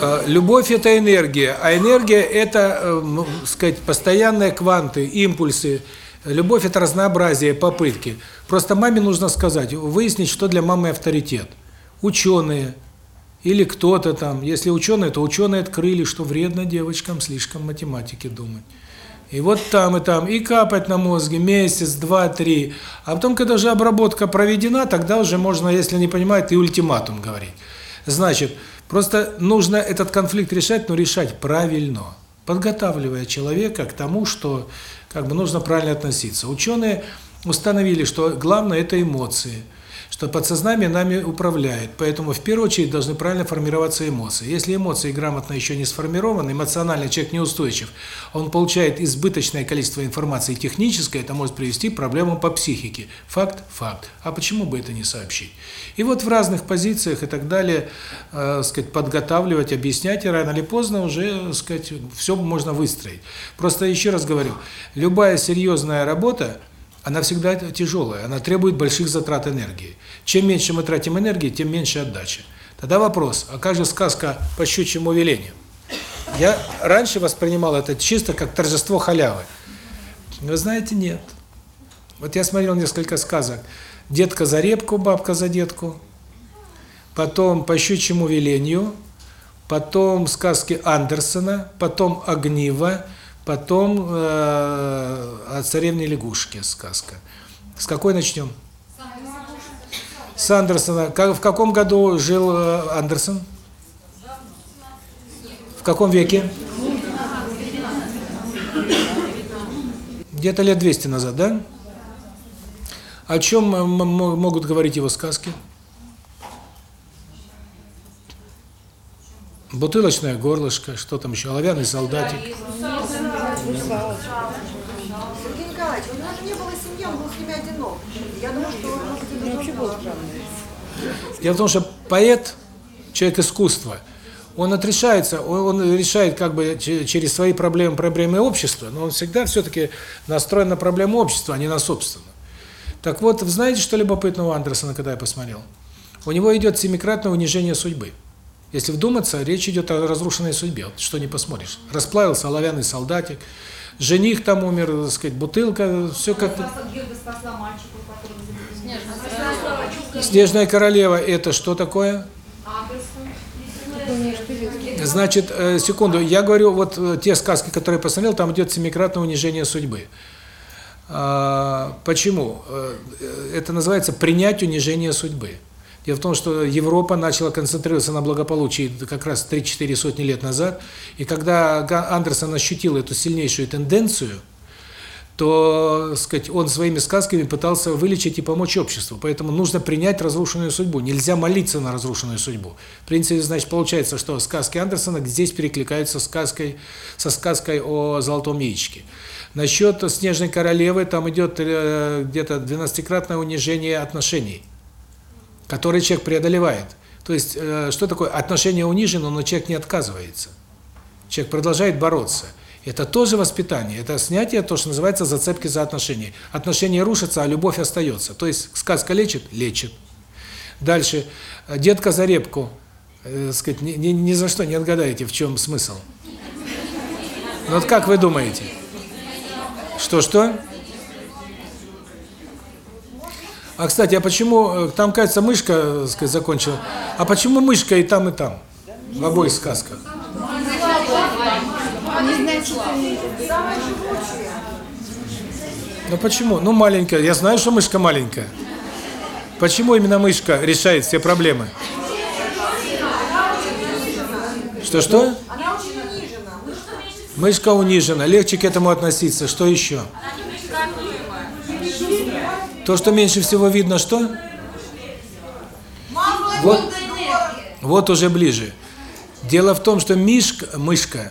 Э, Любовь – это энергия, а энергия – это, э, сказать, постоянные кванты, импульсы. Любовь – это разнообразие, попытки. Просто маме нужно сказать, выяснить, что для мамы авторитет. Ученые или кто-то там. Если ученые, то ученые открыли, что вредно девочкам слишком математики думать. И вот там и там, и капать на мозге месяц, два, три. А потом, когда уже обработка проведена, тогда уже можно, если не понимает, и ультиматум говорить. Значит, просто нужно этот конфликт решать, но решать правильно, подготавливая человека к тому, что как бы нужно правильно относиться. Ученые установили, что главное – это эмоции – что подсознание нами управляет. Поэтому в первую очередь должны правильно формироваться эмоции. Если эмоции грамотно еще не сформированы, эмоциональный человек неустойчив, он получает избыточное количество информации технической, это может привести к проблемам по психике. Факт – факт. А почему бы это не сообщить? И вот в разных позициях и так далее, э, сказать, подготавливать, объяснять, и рано или поздно уже, сказать, все можно выстроить. Просто еще раз говорю, любая серьезная работа, она всегда тяжелая, она требует больших затрат энергии. Чем меньше мы тратим энергии, тем меньше отдачи. Тогда вопрос, а как же сказка по щучьему велению? Я раньше воспринимал это чисто как торжество халявы. Вы знаете, нет. Вот я смотрел несколько сказок. Детка за репку, бабка за детку. Потом по щучьему велению. Потом сказки Андерсона. Потом Огниво. Потом э, о царевне лягушке сказка. С какой начнем? С Андерсона. Как, в каком году жил э, Андерсон? В каком веке? Где-то лет 200 назад, да? О чем могут говорить его сказки? Бутылочное горлышко, что там еще, оловянный солдатик. Сергей Николаевич, у него же не было семьи, он был с ними одинок. Я думаю, что он может вообще был Дело в том, что поэт, человек искусства, он отрешается, он, он решает как бы через свои проблемы, проблемы общества, но он всегда все-таки настроен на проблему общества, а не на собственную. Так вот, знаете, что любопытного Андерсона, когда я посмотрел? У него идет семикратное унижение судьбы. Если вдуматься, речь идет о разрушенной судьбе. Вот что не посмотришь. Расплавился оловянный солдатик, жених там умер, так сказать, бутылка, все как-то... Снежная королева – это что такое? Значит, э, секунду, я говорю, вот э, те сказки, которые я посмотрел, там идет семикратное унижение судьбы. А, почему? Э, это называется принять унижение судьбы. Дело в том, что Европа начала концентрироваться на благополучии как раз 3-4 сотни лет назад, и когда Андерсон ощутил эту сильнейшую тенденцию, то, сказать, он своими сказками пытался вылечить и помочь обществу. Поэтому нужно принять разрушенную судьбу. Нельзя молиться на разрушенную судьбу. В принципе, значит, получается, что сказки Андерсона здесь перекликаются сказкой, со сказкой о золотом яичке. Насчет Снежной королевы, там идет э, где-то 12-кратное унижение отношений, которые человек преодолевает. То есть, э, что такое? Отношения унижены, но человек не отказывается. Человек продолжает бороться. Это тоже воспитание, это снятие, то, что называется зацепки за отношения. Отношения рушатся, а любовь остается. То есть сказка лечит? Лечит. Дальше. Детка за репку. Э, сказать, ни, ни, ни за что не отгадаете, в чем смысл. Ну вот как вы думаете? Что-что? А, кстати, а почему, э, там, кажется, мышка, э, сказать, закончила. А почему мышка и там, и там? В обоих сказках. Ну почему? Ну маленькая. Я знаю, что мышка маленькая. Почему именно мышка решает все проблемы? Она очень унижена. Мышка унижена. Легче к этому относиться. Что еще? То, что меньше всего видно, что? Вот, вот уже ближе. Дело в том, что мишка, мышка,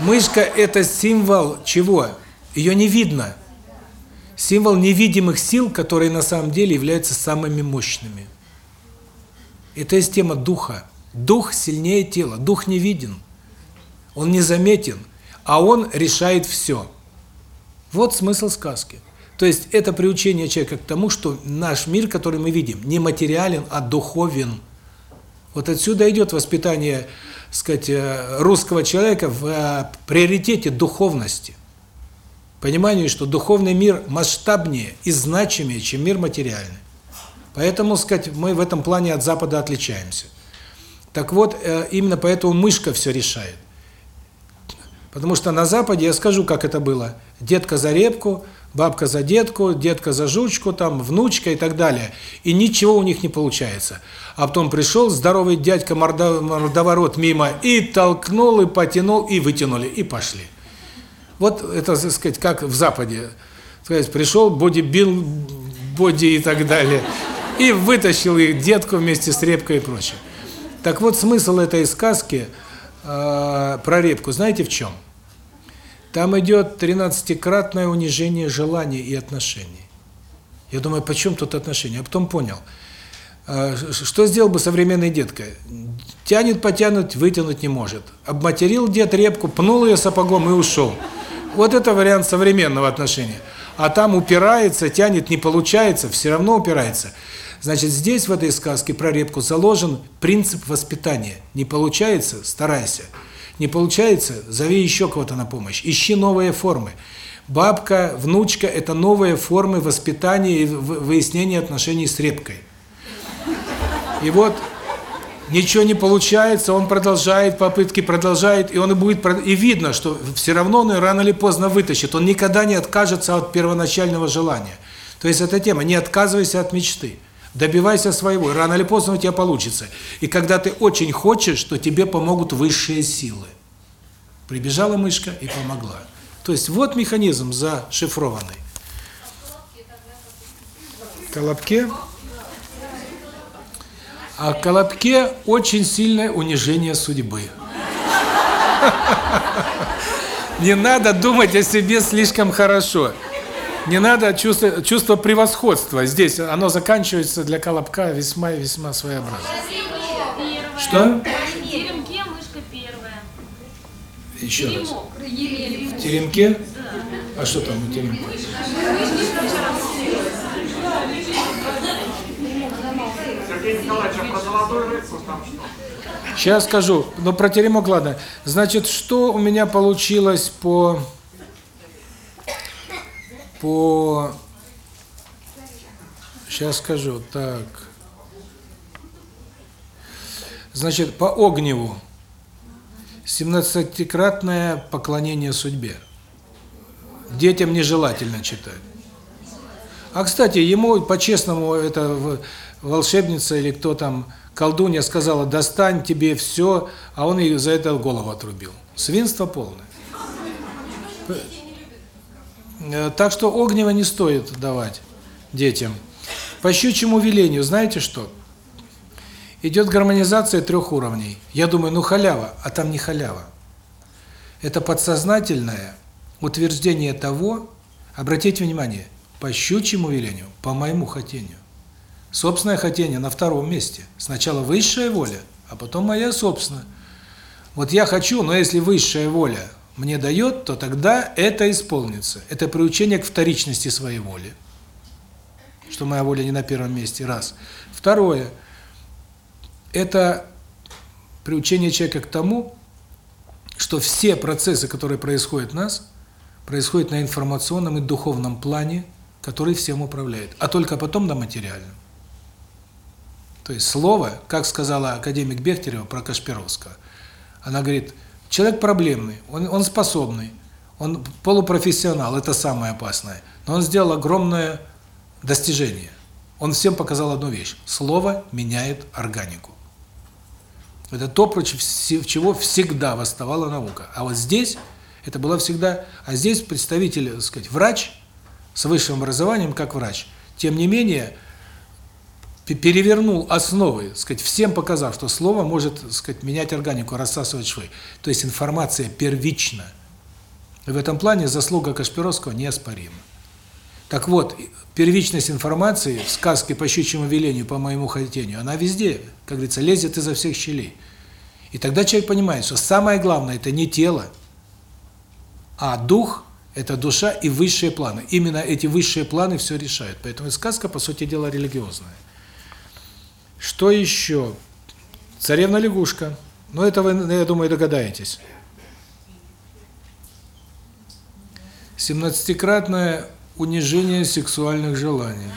мышка – это символ чего? Ее не видно. Символ невидимых сил, которые на самом деле являются самыми мощными. Это есть тема духа. Дух сильнее тела. Дух не виден. Он незаметен, а он решает все. Вот смысл сказки. То есть это приучение человека к тому, что наш мир, который мы видим, не материален, а духовен. Вот отсюда идет воспитание, сказать, э, русского человека в э, приоритете духовности. Пониманию, что духовный мир масштабнее и значимее, чем мир материальный. Поэтому, сказать, мы в этом плане от Запада отличаемся. Так вот, э, именно поэтому мышка все решает. Потому что на Западе, я скажу, как это было, детка за репку, бабка за детку, детка за жучку, там, внучка и так далее. И ничего у них не получается. А потом пришел здоровый дядька мордоворот мимо и толкнул, и потянул, и вытянули, и пошли. Вот это, так сказать, как в Западе. Сказать, пришел бодибил, боди и так далее. И вытащил их детку вместе с репкой и прочее. Так вот, смысл этой сказки э, про репку, знаете в чем? Там идет тринадцатикратное унижение желаний и отношений. Я думаю, почему тут отношения? А потом понял. Что сделал бы современный детка? Тянет, потянуть, вытянуть не может. Обматерил дед репку, пнул ее сапогом и ушел. Вот это вариант современного отношения. А там упирается, тянет, не получается, все равно упирается. Значит, здесь в этой сказке про репку заложен принцип воспитания. Не получается – старайся. Не получается – зови еще кого-то на помощь. Ищи новые формы. Бабка, внучка – это новые формы воспитания и выяснения отношений с репкой. И вот ничего не получается, он продолжает попытки, продолжает, и он и будет и видно, что все равно он рано или поздно вытащит. Он никогда не откажется от первоначального желания. То есть эта тема: не отказывайся от мечты. Добивайся своего, рано или поздно у тебя получится. И когда ты очень хочешь, то тебе помогут высшие силы. Прибежала мышка и помогла. То есть вот механизм зашифрованный. Колобке? А Колобке очень сильное унижение судьбы. Не надо думать о себе слишком хорошо. Не надо чувство, чувство превосходства. Здесь оно заканчивается для Колобка весьма и весьма своеобразно. Что? В теремке мышка первая. Еще раз. Теремок. В теремке? А что там у теремка? Сергей Николаевич, а про золотую рыбку там что? Сейчас скажу. Но про теремок, ладно. Значит, что у меня получилось по... По... Сейчас скажу. Так. Значит, по Огневу. 17-кратное поклонение судьбе. Детям нежелательно читать. А, кстати, ему, по-честному, это волшебница или кто там, колдунья сказала, достань тебе все, а он ей за это голову отрубил. Свинство полное. Так что огнево не стоит давать детям. По щучьему велению, знаете что? Идет гармонизация трех уровней. Я думаю, ну халява, а там не халява. Это подсознательное утверждение того, обратите внимание, по щучьему велению, по моему хотению. Собственное хотение на втором месте. Сначала высшая воля, а потом моя собственная. Вот я хочу, но если высшая воля мне дает, то тогда это исполнится. Это приучение к вторичности своей воли. Что моя воля не на первом месте, раз. Второе, это приучение человека к тому, что все процессы, которые происходят в нас, происходят на информационном и духовном плане, который всем управляет, а только потом на материальном. То есть слово, как сказала академик Бехтерева про Кашпировского, она говорит, человек проблемный, он, он способный, он полупрофессионал, это самое опасное, но он сделал огромное достижение. Он всем показал одну вещь. Слово меняет органику. Это то, против чего всегда восставала наука. А вот здесь это было всегда... А здесь представитель, так сказать, врач с высшим образованием, как врач, тем не менее, перевернул основы, сказать, всем показав, что слово может, сказать, менять органику, рассасывать швы. То есть информация первична. И в этом плане заслуга Кашпировского неоспорима. Так вот, первичность информации в сказке по щучьему велению, по моему хотению, она везде, как говорится, лезет изо всех щелей. И тогда человек понимает, что самое главное – это не тело, а дух – это душа и высшие планы. Именно эти высшие планы все решают. Поэтому сказка, по сути дела, религиозная. Что еще? Царевна-лягушка. Ну, это вы, я думаю, догадаетесь. Семнадцатикратное унижение сексуальных желаний.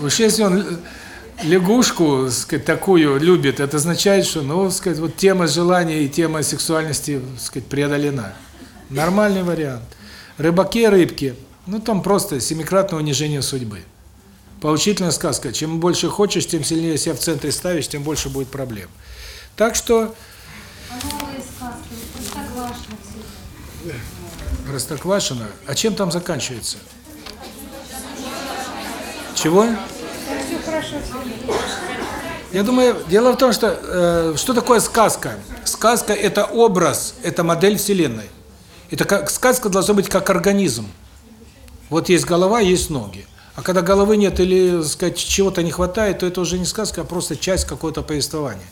Уж если он лягушку, сказать, такую любит, это означает, что, ну, сказать, вот тема желания и тема сексуальности, сказать, преодолена. Нормальный вариант. Рыбаки рыбки. Ну, там просто семикратное унижение судьбы. Поучительная сказка. Чем больше хочешь, тем сильнее себя в центре ставишь, тем больше будет проблем. Так что... А. Простоквашино? А чем там заканчивается? Чего? Я думаю, дело в том, что э, что такое сказка? Сказка это образ, это модель вселенной. Это как сказка должна быть как организм. Вот есть голова, есть ноги. А когда головы нет или, сказать, чего-то не хватает, то это уже не сказка, а просто часть какого-то повествования.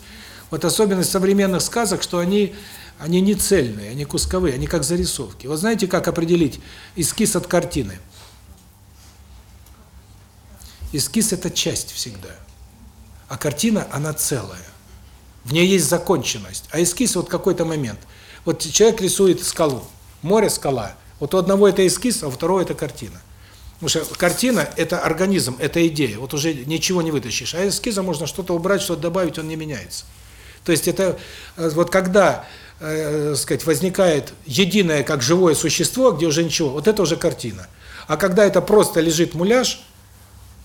Вот особенность современных сказок, что они они не цельные, они кусковые, они как зарисовки. Вот знаете, как определить эскиз от картины? Эскиз это часть всегда. А картина она целая. В ней есть законченность. А эскиз вот какой-то момент. Вот человек рисует скалу. Море скала. Вот у одного это эскиз, а у второго это картина. Потому что картина – это организм, это идея. Вот уже ничего не вытащишь. А эскиза можно что-то убрать, что-то добавить, он не меняется. То есть это вот когда, э, сказать, возникает единое как живое существо, где уже ничего, вот это уже картина. А когда это просто лежит муляж,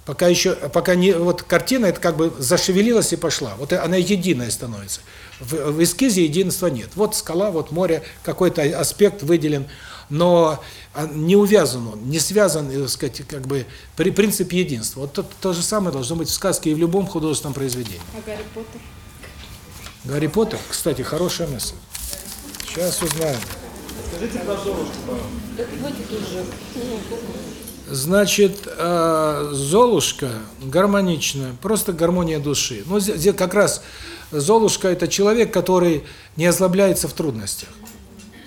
пока еще пока не вот картина это как бы зашевелилась и пошла. Вот она единая становится. В, в эскизе единства нет. Вот скала, вот море, какой-то аспект выделен но не увязан он, не связан, так сказать, как бы при принципе единства. Вот то, то же самое должно быть в сказке и в любом художественном произведении. А Гарри Поттер? Гарри Поттер, кстати, хорошая мысль. Сейчас узнаем. Скажите про Золушку, Значит, э, Золушка гармоничная, просто гармония души. Ну, как раз Золушка – это человек, который не озлобляется в трудностях.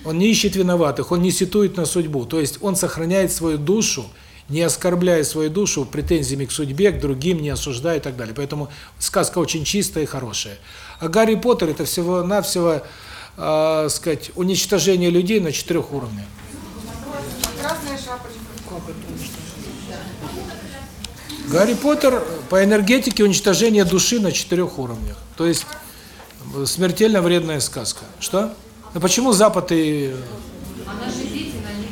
Он не ищет виноватых, он не сетует на судьбу. То есть он сохраняет свою душу, не оскорбляя свою душу претензиями к судьбе, к другим, не осуждая и так далее. Поэтому сказка очень чистая и хорошая. А Гарри Поттер – это всего-навсего, э, сказать, уничтожение людей на четырех уровнях. Гарри Поттер по энергетике уничтожение души на четырех уровнях. То есть смертельно вредная сказка. Что? Ну почему Запад и... Она же дети на них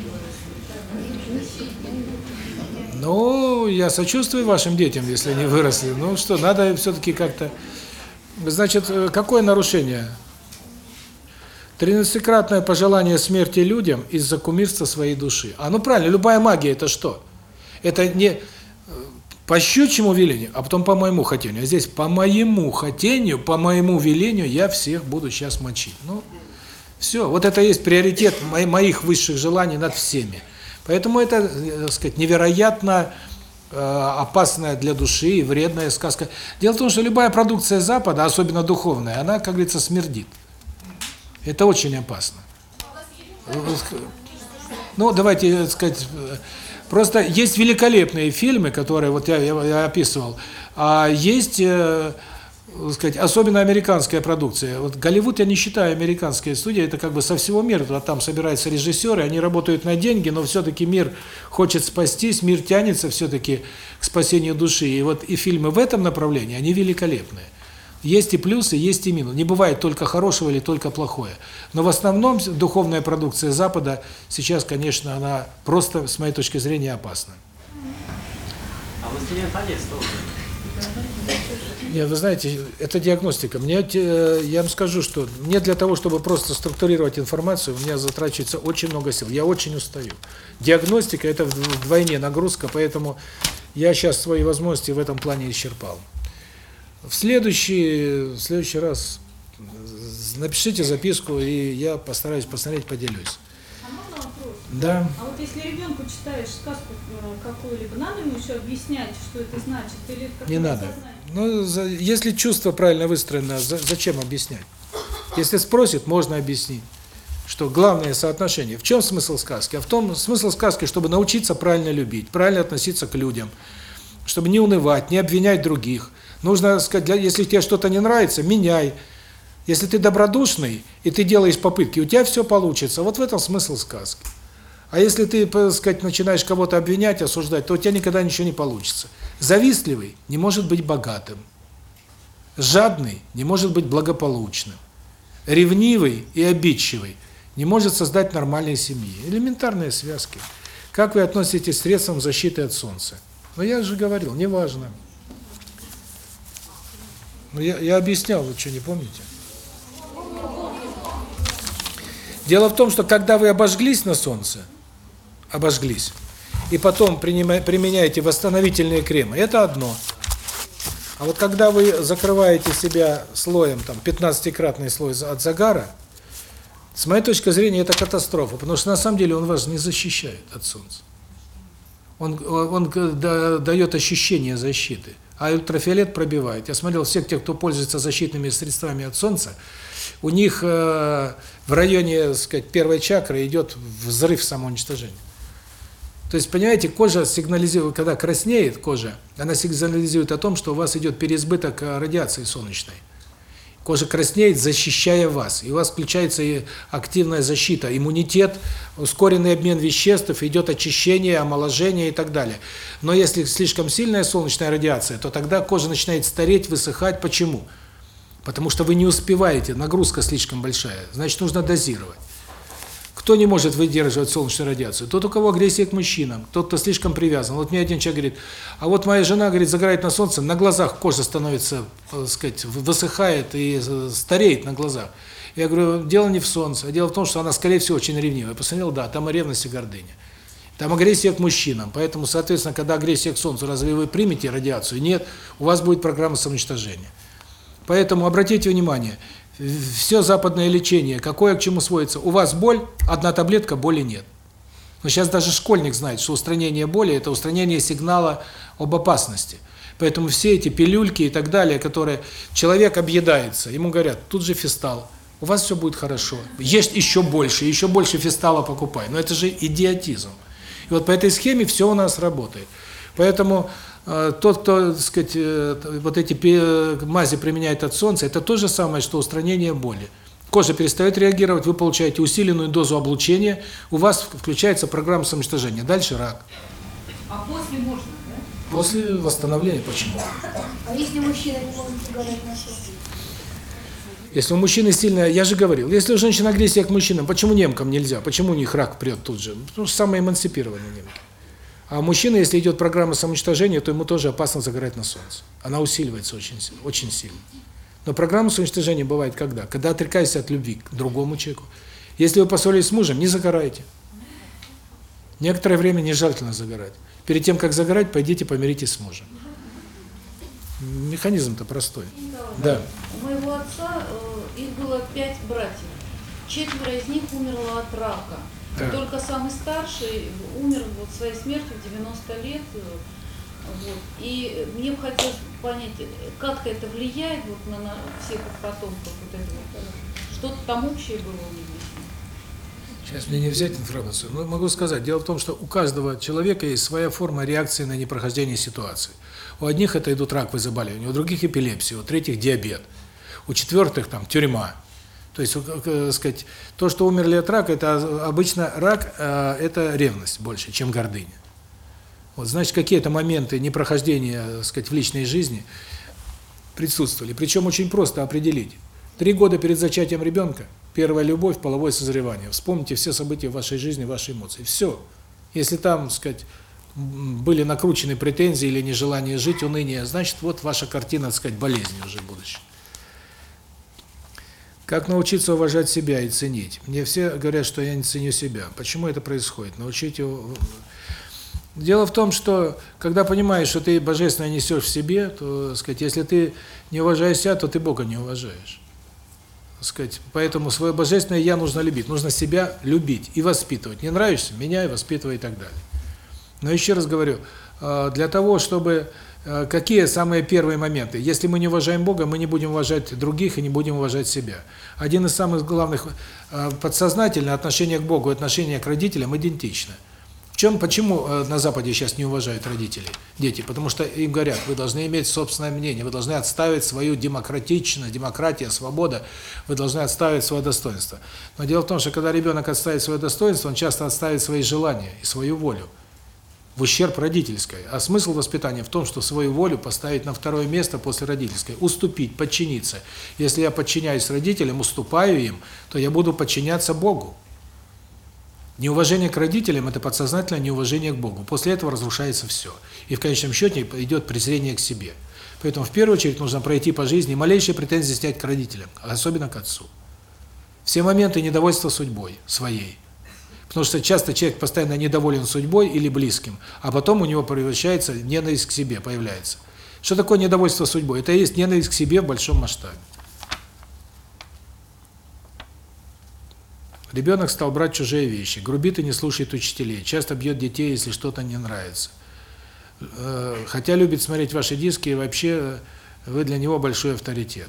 Ну, я сочувствую вашим детям, если они выросли. Ну что, надо все-таки как-то... Значит, какое нарушение? Тринадцатикратное пожелание смерти людям из-за кумирства своей души. А ну правильно, любая магия это что? Это не по щучьему велению, а потом по моему хотению. А здесь по моему хотению, по моему велению я всех буду сейчас мочить. Ну, все, вот это есть приоритет моих высших желаний над всеми. Поэтому это, так сказать, невероятно опасная для души и вредная сказка. Дело в том, что любая продукция Запада, особенно духовная, она, как говорится, смердит. Это очень опасно. Ну, давайте так сказать, просто есть великолепные фильмы, которые вот я, я, я описывал, а есть, э, сказать, особенно американская продукция. Вот Голливуд я не считаю американская студия, это как бы со всего мира, туда там собираются режиссеры, они работают на деньги, но все-таки мир хочет спастись, мир тянется все-таки к спасению души. И вот и фильмы в этом направлении, они великолепные. Есть и плюсы, есть и минусы. Не бывает только хорошего или только плохое. Но в основном духовная продукция Запада сейчас, конечно, она просто, с моей точки зрения, опасна. А «Властелин колец» тоже? Нет, вы знаете, это диагностика. Мне, э, я вам скажу, что мне для того, чтобы просто структурировать информацию, у меня затрачивается очень много сил. Я очень устаю. Диагностика – это вдвойне нагрузка, поэтому я сейчас свои возможности в этом плане исчерпал. В следующий, в следующий раз напишите записку, и я постараюсь посмотреть, поделюсь. Да. А вот если ребенку читаешь сказку э, какую-либо, надо ему еще объяснять, что это значит? Или как Не надо. Ну, за, если чувство правильно выстроено, за, зачем объяснять? Если спросит, можно объяснить, что главное соотношение. В чем смысл сказки? А в том смысл сказки, чтобы научиться правильно любить, правильно относиться к людям, чтобы не унывать, не обвинять других. Нужно сказать, для, если тебе что-то не нравится, меняй. Если ты добродушный и ты делаешь попытки, у тебя все получится. Вот в этом смысл сказки. А если ты, так сказать, начинаешь кого-то обвинять, осуждать, то у тебя никогда ничего не получится. Завистливый не может быть богатым. Жадный не может быть благополучным. Ревнивый и обидчивый не может создать нормальной семьи. Элементарные связки. Как вы относитесь к средствам защиты от солнца? Ну, я же говорил, неважно. Ну, я, я объяснял, вы что, не помните? Дело в том, что когда вы обожглись на солнце, обожглись, и потом применяете восстановительные кремы, это одно. А вот когда вы закрываете себя слоем, там, 15-кратный слой от загара, с моей точки зрения, это катастрофа, потому что на самом деле он вас не защищает от солнца. Он, он дает ощущение защиты, а ультрафиолет пробивает. Я смотрел всех тех, кто пользуется защитными средствами от солнца, у них э, в районе, так сказать, первой чакры идет взрыв самоуничтожения. То есть, понимаете, кожа сигнализирует, когда краснеет кожа, она сигнализирует о том, что у вас идет переизбыток радиации солнечной. Кожа краснеет, защищая вас, и у вас включается и активная защита, иммунитет, ускоренный обмен веществ, идет очищение, омоложение и так далее. Но если слишком сильная солнечная радиация, то тогда кожа начинает стареть, высыхать. Почему? Потому что вы не успеваете, нагрузка слишком большая, значит, нужно дозировать. Кто не может выдерживать солнечную радиацию? Тот, у кого агрессия к мужчинам, тот, кто слишком привязан. Вот мне один человек говорит, а вот моя жена, говорит, загорает на солнце, на глазах кожа становится, так сказать, высыхает и стареет на глазах. Я говорю, дело не в солнце, а дело в том, что она, скорее всего, очень ревнивая. Я посмотрел, да, там и ревность, и гордыня. Там агрессия к мужчинам. Поэтому, соответственно, когда агрессия к солнцу, разве вы примете радиацию? Нет, у вас будет программа самоуничтожения. Поэтому обратите внимание, все западное лечение, какое к чему сводится. У вас боль, одна таблетка, боли нет. Но сейчас даже школьник знает, что устранение боли – это устранение сигнала об опасности. Поэтому все эти пилюльки и так далее, которые человек объедается, ему говорят, тут же фистал, у вас все будет хорошо, ешь еще больше, еще больше фистала покупай. Но это же идиотизм. И вот по этой схеме все у нас работает. Поэтому тот, кто, так сказать, э, вот эти мази применяет от солнца, это то же самое, что устранение боли. Кожа перестает реагировать, вы получаете усиленную дозу облучения, у вас включается программа самоуничтожения. Дальше рак. А после можно, да? После восстановления почему? А если мужчина не может загорать на солнце? Если у мужчины сильная, я же говорил, если у женщин агрессия к мужчинам, почему немкам нельзя? Почему у них рак прет тут же? Потому что самые эмансипированные немки. А мужчина, если идет программа самоуничтожения, то ему тоже опасно загорать на солнце. Она усиливается очень, очень сильно. Но программа самоуничтожения бывает когда? Когда отрекаешься от любви к другому человеку. Если вы поссорились с мужем, не загорайте. Некоторое время не желательно загорать. Перед тем, как загорать, пойдите помиритесь с мужем. Механизм-то простой. Да. У моего отца э, их было пять братьев. Четверо из них умерло от рака. Да. Только самый старший умер вот своей смертью в 90 лет. э, Вот. И мне бы хотелось понять, как это влияет вот на, на всех потомков, вот это вот, э, что-то там общее было у них. Сейчас мне не взять информацию, но могу сказать. Дело в том, что у каждого человека есть своя форма реакции на непрохождение ситуации. У одних это идут раковые заболевания, у других эпилепсия, у третьих диабет, у четвертых там тюрьма. То есть, э, сказать, то, что умерли от рака, это обычно рак э, это ревность больше, чем гордыня. Вот, значит, какие-то моменты непрохождения, так сказать, в личной жизни присутствовали. Причем очень просто определить. Три года перед зачатием ребенка первая любовь, половое созревание. Вспомните все события в вашей жизни, ваши эмоции. Все. Если там, так сказать, были накручены претензии или нежелание жить, уныние, значит, вот ваша картина, так сказать, болезни уже будущее. Как научиться уважать себя и ценить? Мне все говорят, что я не ценю себя. Почему это происходит? Научить его... Дело в том, что когда понимаешь, что ты божественное несешь в себе, то, сказать, если ты не уважаешь себя, то ты Бога не уважаешь. Сказать, поэтому свое божественное я нужно любить, нужно себя любить и воспитывать. Не нравишься меняй, воспитывай и так далее. Но еще раз говорю, э, для того, чтобы э, какие самые первые моменты? Если мы не уважаем Бога, мы не будем уважать других и не будем уважать себя. Один из самых главных э, подсознательное отношение к Богу отношение к родителям идентично. В чем почему на западе сейчас не уважают родителей, дети? Потому что им говорят: вы должны иметь собственное мнение, вы должны отстаивать свою демократичность, демократия, свобода, вы должны отстаивать свое достоинство. Но дело в том, что когда ребенок отстаивает свое достоинство, он часто отстаивает свои желания и свою волю в ущерб родительской. А смысл воспитания в том, что свою волю поставить на второе место после родительской, уступить, подчиниться. Если я подчиняюсь родителям, уступаю им, то я буду подчиняться Богу. Неуважение к родителям – это подсознательное неуважение к Богу. После этого разрушается все. И в конечном счете идет презрение к себе. Поэтому в первую очередь нужно пройти по жизни малейшие претензии снять к родителям, особенно к отцу. Все моменты недовольства судьбой своей. Потому что часто человек постоянно недоволен судьбой или близким, а потом у него превращается ненависть к себе, появляется. Что такое недовольство судьбой? Это есть ненависть к себе в большом масштабе. Ребенок стал брать чужие вещи, грубит и не слушает учителей, часто бьет детей, если что-то не нравится. Э, хотя любит смотреть ваши диски, и вообще вы для него большой авторитет.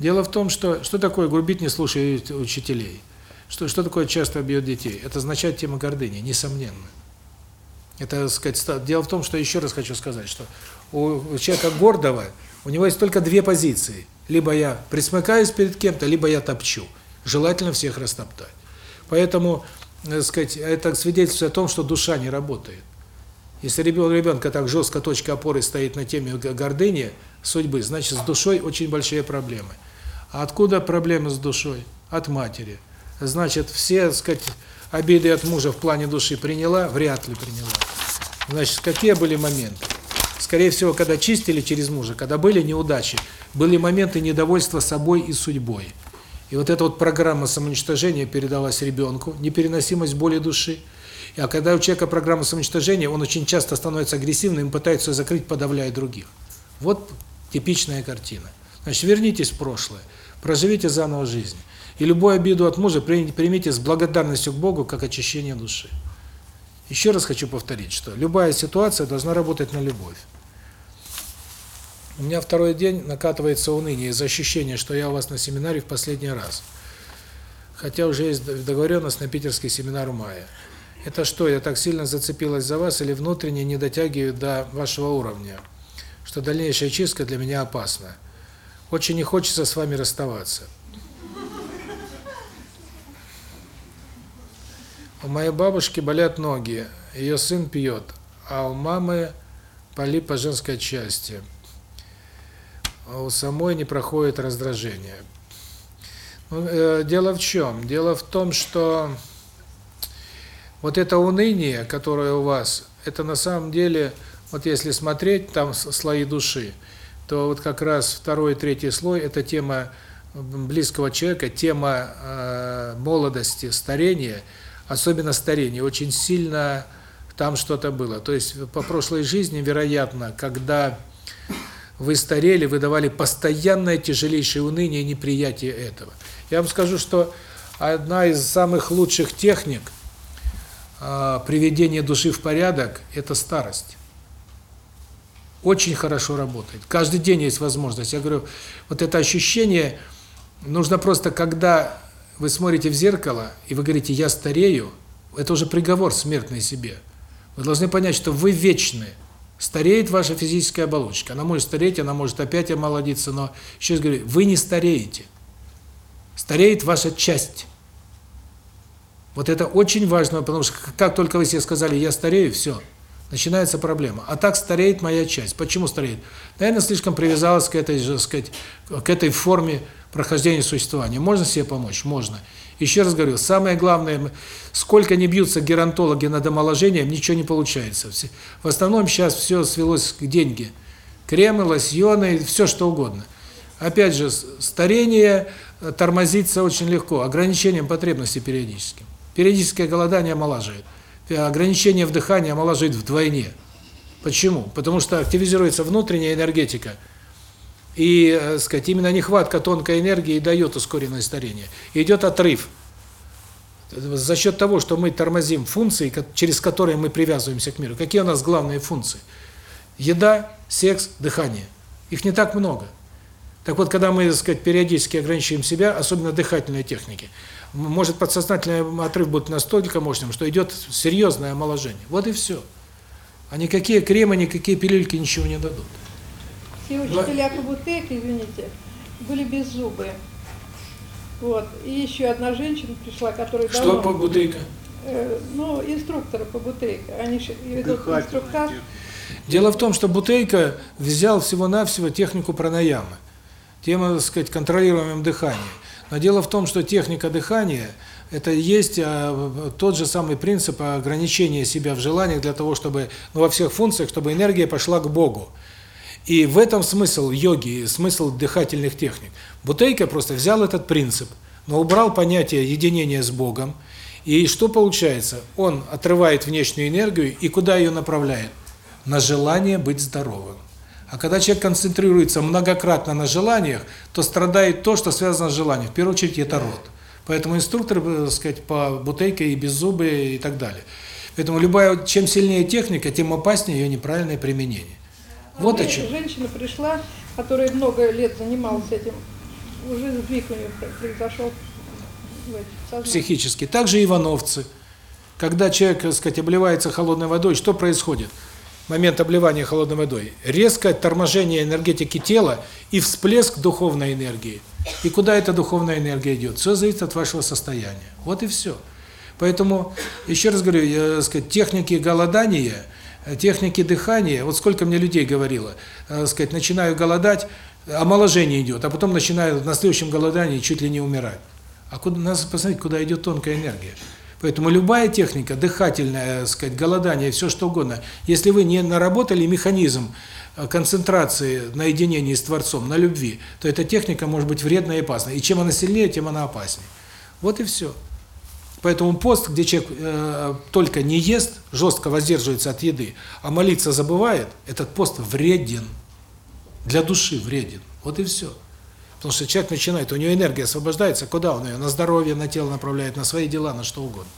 Дело в том, что что такое грубить, не слушать учителей? Что что такое часто бьет детей? Это означает тема гордыни, несомненно. Это, сказать, дело в том, что еще раз хочу сказать, что у человека гордого, у него есть только две позиции. Либо я присмыкаюсь перед кем-то, либо я топчу. Желательно всех растоптать. Поэтому, сказать, это свидетельствует о том, что душа не работает. Если ребенок ребенка так жестко точка опоры стоит на теме гордыни, судьбы, значит, с душой очень большие проблемы. А откуда проблемы с душой? От матери. Значит, все, так сказать, обиды от мужа в плане души приняла? Вряд ли приняла. Значит, какие были моменты? Скорее всего, когда чистили через мужа, когда были неудачи, были моменты недовольства собой и судьбой. И вот эта вот программа самоуничтожения передалась ребенку, непереносимость боли души. А когда у человека программа самоуничтожения, он очень часто становится агрессивным, пытается закрыть, подавляя других. Вот типичная картина. Значит, вернитесь в прошлое, проживите заново жизнь. И любую обиду от мужа примите с благодарностью к Богу, как очищение души. Еще раз хочу повторить, что любая ситуация должна работать на любовь. У меня второй день накатывается уныние из-за ощущения, что я у вас на семинаре в последний раз. Хотя уже есть договоренность на питерский семинар в мае. Это что, я так сильно зацепилась за вас или внутренне не дотягиваю до вашего уровня, что дальнейшая чистка для меня опасна? Очень не хочется с вами расставаться. У моей бабушки болят ноги, ее сын пьет, а у мамы полип по женской части. У самой не проходит раздражение. Ну, э, дело в чем? Дело в том, что вот это уныние, которое у вас, это на самом деле, вот если смотреть там слои души, то вот как раз второй и третий слой – это тема близкого человека, тема э, молодости, старения – особенно старение, очень сильно там что-то было. То есть по прошлой жизни, вероятно, когда вы старели, вы давали постоянное тяжелейшее уныние и неприятие этого. Я вам скажу, что одна из самых лучших техник э, приведения души в порядок – это старость. Очень хорошо работает. Каждый день есть возможность. Я говорю, вот это ощущение Нужно просто, когда вы смотрите в зеркало, и вы говорите «я старею», это уже приговор смертный себе. Вы должны понять, что вы вечны. Стареет ваша физическая оболочка. Она может стареть, она может опять омолодиться, но, еще раз говорю, вы не стареете. Стареет ваша часть. Вот это очень важно, потому что как только вы себе сказали «я старею», все, начинается проблема. А так стареет моя часть. Почему стареет? Наверное, слишком привязалась к этой же, сказать, к этой форме прохождения существования. Можно себе помочь? Можно. Еще раз говорю, самое главное, сколько не бьются геронтологи над омоложением, ничего не получается. В основном сейчас все свелось к деньги. Кремы, лосьоны, все что угодно. Опять же, старение тормозится очень легко, ограничением потребностей периодически. Периодическое голодание омолаживает. Ограничение в дыхании омолаживает вдвойне. Почему? Потому что активизируется внутренняя энергетика – и, э, сказать, именно нехватка тонкой энергии дает ускоренное старение. Идет отрыв. За счет того, что мы тормозим функции, через которые мы привязываемся к миру. Какие у нас главные функции? Еда, секс, дыхание. Их не так много. Так вот, когда мы, так сказать, периодически ограничиваем себя, особенно дыхательной техники, может подсознательный отрыв будет настолько мощным, что идет серьезное омоложение. Вот и все. А никакие кремы, никакие пилюльки ничего не дадут. Все учителя Кабутек, извините, были беззубые. Вот. И еще одна женщина пришла, которая Что давно... по бутейка? Э, ну, инструкторы по бутейка. Они же ведут инструктаж. Дело в том, что Бутейка взял всего-навсего технику пранаямы. Тема, так сказать, контролируемым дыханием. Но дело в том, что техника дыхания – это есть а, тот же самый принцип ограничения себя в желаниях для того, чтобы, ну, во всех функциях, чтобы энергия пошла к Богу. И в этом смысл йоги, смысл дыхательных техник. Бутейка просто взял этот принцип, но убрал понятие единения с Богом. И что получается? Он отрывает внешнюю энергию и куда ее направляет? На желание быть здоровым. А когда человек концентрируется многократно на желаниях, то страдает то, что связано с желанием. В первую очередь это род. Поэтому инструкторы, э, так сказать, по бутейке и беззубые и так далее. Поэтому любая, чем сильнее техника, тем опаснее ее неправильное применение. Вот о чем. Женщина пришла, которая много лет занималась этим, уже сдвиг у нее произошел психически. Также ивановцы. Когда человек, так сказать, обливается холодной водой, что происходит? момент обливания холодной водой. Резкое торможение энергетики тела и всплеск духовной энергии. И куда эта духовная энергия идет? Все зависит от вашего состояния. Вот и все. Поэтому, еще раз говорю, я, сказать, техники голодания – техники дыхания, вот сколько мне людей говорило, э, сказать, начинаю голодать, омоложение идет, а потом начинаю на следующем голодании чуть ли не умирать. А куда надо посмотреть, куда идет тонкая энергия. Поэтому любая техника, дыхательная, сказать, голодание, все что угодно, если вы не наработали механизм э, концентрации на единении с Творцом, на любви, то эта техника может быть вредной и опасной. И чем она сильнее, тем она опаснее. Вот и все. Поэтому пост, где человек э, только не ест, жестко воздерживается от еды, а молиться забывает, этот пост вреден. Для души вреден. Вот и все. Потому что человек начинает, у него энергия освобождается, куда он ее? На здоровье, на тело направляет, на свои дела, на что угодно.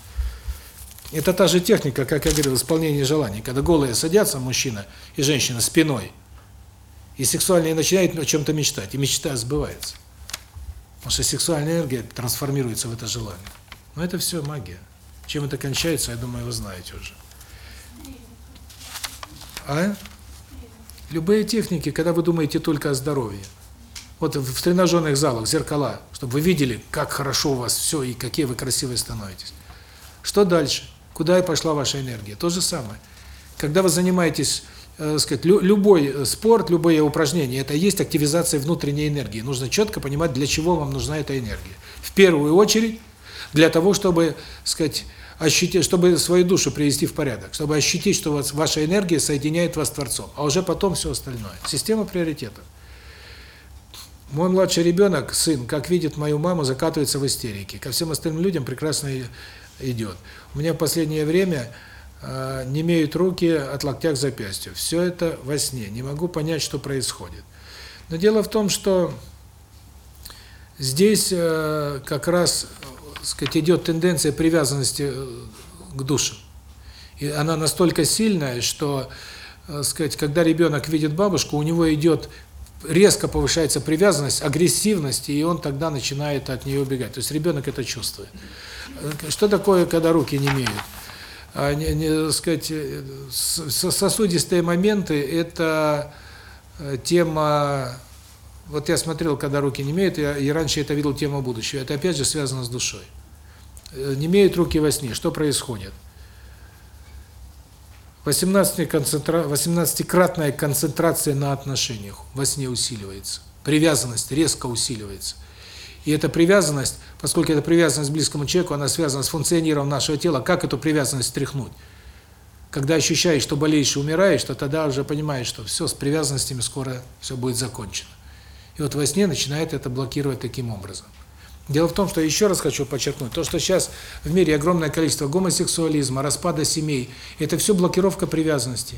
Это та же техника, как я говорил, исполнение желаний. Когда голые садятся мужчина и женщина спиной, и сексуальные начинают о чем-то мечтать, и мечта сбывается. Потому что сексуальная энергия трансформируется в это желание. Но это все магия. Чем это кончается, я думаю, вы знаете уже. А? Любые техники, когда вы думаете только о здоровье. Вот в тренажерных залах зеркала, чтобы вы видели, как хорошо у вас все и какие вы красивые становитесь. Что дальше? Куда и пошла ваша энергия? То же самое. Когда вы занимаетесь, э, сказать, лю любой спорт, любые упражнения, это есть активизация внутренней энергии. Нужно четко понимать, для чего вам нужна эта энергия. В первую очередь для того, чтобы, сказать, ощутить, чтобы свою душу привести в порядок, чтобы ощутить, что вас, ваша энергия соединяет вас с Творцом, а уже потом все остальное. Система приоритетов. Мой младший ребенок, сын, как видит мою маму, закатывается в истерике. Ко всем остальным людям прекрасно идет. У меня в последнее время э, не имеют руки от локтя к запястью. Все это во сне. Не могу понять, что происходит. Но дело в том, что здесь э, как раз сказать, идет тенденция привязанности э, к душе. И она настолько сильная, что, сказать, когда ребенок видит бабушку, у него идет резко повышается привязанность, агрессивность, и он тогда начинает от нее убегать. То есть ребенок это чувствует. Что такое, когда руки не имеют? А, не, сказать, э, сосудистые моменты – это э, тема… Вот я смотрел, когда руки не имеют, я, и раньше это видел тему будущего. Это опять же связано с душой. Э, Не имеют руки во сне. Что происходит? 18 концентра... 18-кратная концентрация на отношениях во сне усиливается. Привязанность резко усиливается. И эта привязанность, поскольку эта привязанность к близкому человеку, она связана с функционированием нашего тела, как эту привязанность стряхнуть? Когда ощущаешь, что болеешь и умираешь, то тогда уже понимаешь, что все, с привязанностями скоро все будет закончено. И вот во сне начинает это блокировать таким образом. Дело в том, что еще раз хочу подчеркнуть, то, что сейчас в мире огромное количество гомосексуализма, распада семей, это все блокировка привязанности.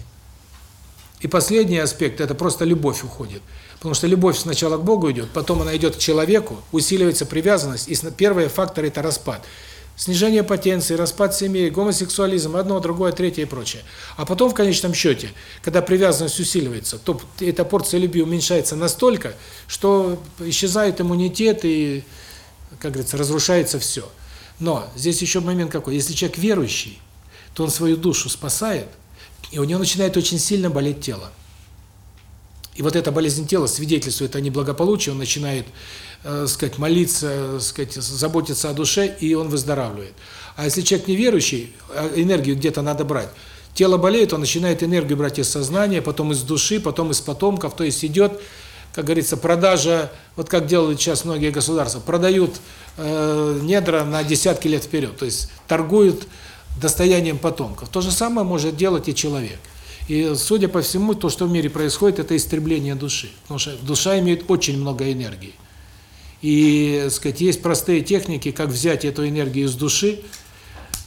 И последний аспект – это просто любовь уходит. Потому что любовь сначала к Богу идет, потом она идет к человеку, усиливается привязанность, и первый фактор – это распад. Снижение потенции, распад семей, гомосексуализм, одно, другое, третье и прочее. А потом, в конечном счете, когда привязанность усиливается, то эта порция любви уменьшается настолько, что исчезает иммунитет и, как говорится, разрушается все. Но здесь еще момент какой. Если человек верующий, то он свою душу спасает, и у него начинает очень сильно болеть тело. И вот эта болезнь тела свидетельствует о неблагополучии, он начинает, э, сказать, молиться, э, сказать, заботиться о душе, и он выздоравливает. А если человек неверующий, а энергию где-то надо брать, тело болеет, он начинает энергию брать из сознания, потом из души, потом из потомков, то есть идет, как говорится, продажа, вот как делают сейчас многие государства, продают э, недра на десятки лет вперед, то есть торгуют достоянием потомков. То же самое может делать и человек. И, судя по всему, то, что в мире происходит, это истребление души. Потому что душа имеет очень много энергии. И, сказать, есть простые техники, как взять эту энергию из души.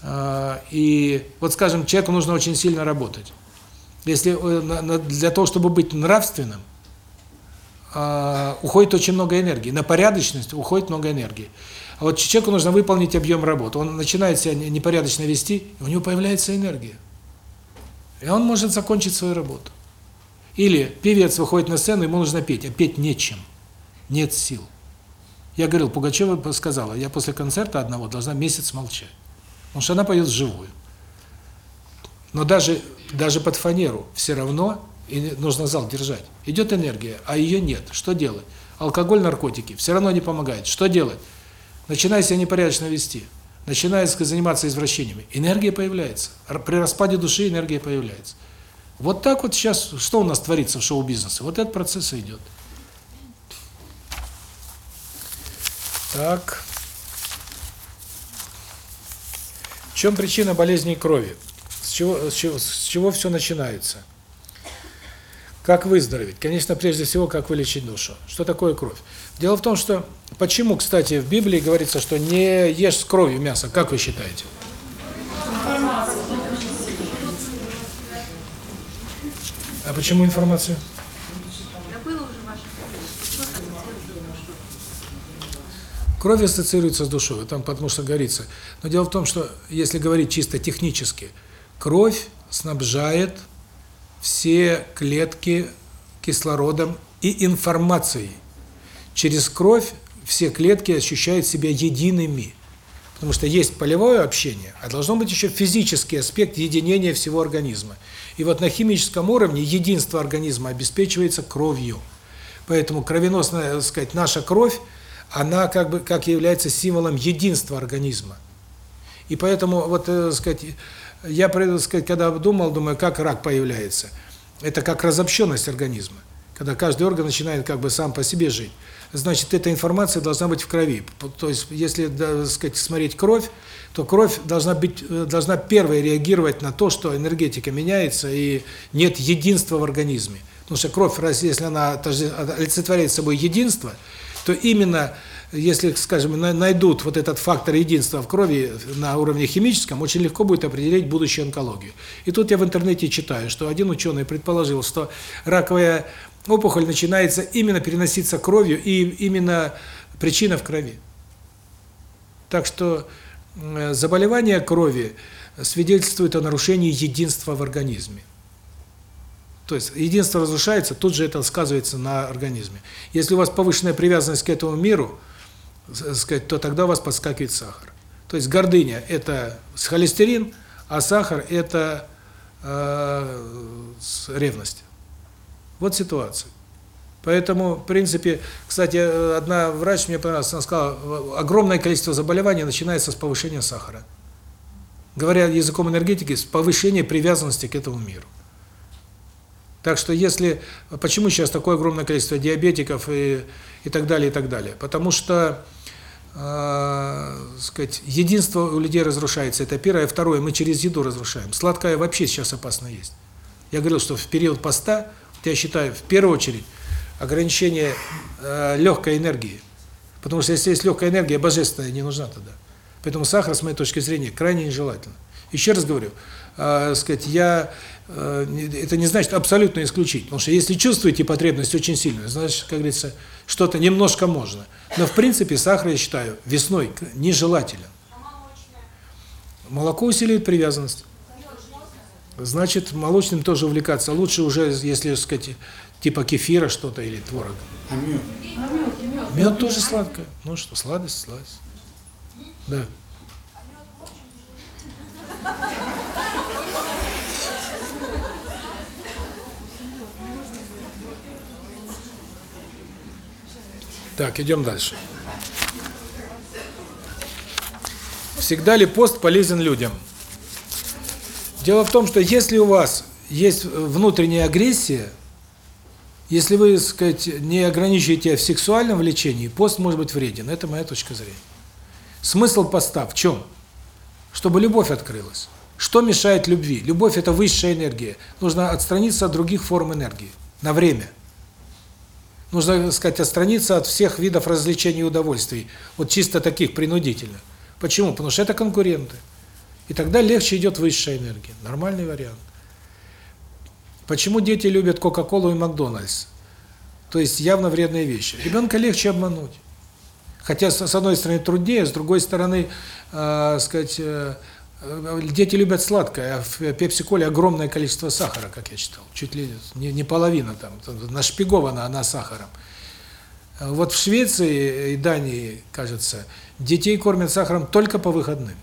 э, И, вот, скажем, человеку нужно очень сильно работать. Если э, для того, чтобы быть нравственным, э, уходит очень много энергии. На порядочность уходит много энергии. А вот человеку нужно выполнить объем работы. Он начинает себя не- непорядочно вести, у него появляется энергия. И он может закончить свою работу. Или певец выходит на сцену, ему нужно петь, а петь нечем. Нет сил. Я говорил, Пугачева сказала, я после концерта одного должна месяц молчать. Потому что она поет вживую. Но даже, даже под фанеру все равно и нужно зал держать. Идет энергия, а ее нет. Что делать? Алкоголь, наркотики. Все равно не помогает. Что делать? Начинай себя непорядочно вести. Начинай сказать, заниматься извращениями. Энергия появляется. При распаде души энергия появляется. Вот так вот сейчас, что у нас творится в шоу-бизнесе? Вот этот процесс идет. Так. В чем причина болезней крови? С чего, с чего, с чего все начинается? Как выздороветь? Конечно, прежде всего, как вылечить душу. Что такое кровь? Дело в том, что... Почему, кстати, в Библии говорится, что не ешь с кровью мясо? Как вы считаете? А почему информацию? Кровь ассоциируется с душой, там потому что горится. Но дело в том, что если говорить чисто технически, кровь снабжает все клетки кислородом и информацией. Через кровь все клетки ощущают себя едиными. Потому что есть полевое общение, а должно быть еще физический аспект единения всего организма. И вот на химическом уровне единство организма обеспечивается кровью. Поэтому кровеносная, так сказать, наша кровь, она как бы как является символом единства организма. И поэтому вот, э, сказать, я, так сказать, когда думал, думаю, как рак появляется. Это как разобщенность организма. Когда каждый орган начинает как бы сам по себе жить. Значит, эта информация должна быть в крови. То есть, если, так сказать, смотреть кровь, то кровь должна быть э, должна первой реагировать на то, что энергетика меняется и нет единства в организме. Потому что кровь, раз если она олицетворяет собой единство, то именно если, скажем, на- найдут вот этот фактор единства в крови на уровне химическом, очень легко будет определить будущую онкологию. И тут я в интернете читаю, что один ученый предположил, что раковая опухоль начинается именно переноситься кровью, и именно причина в крови. Так что э, заболевание крови свидетельствует о нарушении единства в организме. То есть единство разрушается, тут же это сказывается на организме. Если у вас повышенная привязанность к этому миру, сказать, то тогда у вас подскакивает сахар. То есть гордыня – это холестерин, а сахар – это э, ревность. Вот ситуация. Поэтому, в принципе, кстати, одна врач мне понравилась, она сказала, огромное количество заболеваний начинается с повышения сахара. Говоря языком энергетики, с повышения привязанности к этому миру. Так что если почему сейчас такое огромное количество диабетиков и и так далее и так далее, потому что э, сказать, единство у людей разрушается. Это первое, второе, мы через еду разрушаем. Сладкое вообще сейчас опасно есть. Я говорил, что в период поста, я считаю, в первую очередь ограничение э, легкой энергии. Потому что если есть легкая энергия, божественная не нужна тогда. Поэтому сахар, с моей точки зрения, крайне нежелательно. Еще раз говорю, э, сказать, я э, это не значит абсолютно исключить, потому что если чувствуете потребность очень сильную, значит, как говорится, что-то немножко можно. Но в принципе сахар, я считаю, весной нежелателен. Молоко усиливает привязанность. Значит, молочным тоже увлекаться. Лучше уже, если, сказать, типа кефира что-то или творога. А мед? Мед тоже сладкое. Ну что, сладость, сладость. Да. Так, идем дальше. Всегда ли пост полезен людям? Дело в том, что если у вас есть внутренняя агрессия, если вы, так сказать, не ограничиваете в сексуальном влечении, пост может быть вреден. Это моя точка зрения. Смысл поста в чем? Чтобы любовь открылась. Что мешает любви? Любовь – это высшая энергия. Нужно отстраниться от других форм энергии на время. Нужно, так сказать, отстраниться от всех видов развлечений и удовольствий, вот чисто таких принудительных. Почему? Потому что это конкуренты. И тогда легче идет высшая энергия. Нормальный вариант. Почему дети любят Кока-Колу и Макдональдс? То есть явно вредные вещи. Ребенка легче обмануть. Хотя с одной стороны труднее, с другой стороны, э, сказать, э, дети любят сладкое, а в пепси-коле огромное количество сахара, как я читал. Чуть ли не, не половина там, нашпигована она сахаром. Вот в Швеции и Дании, кажется, детей кормят сахаром только по выходным.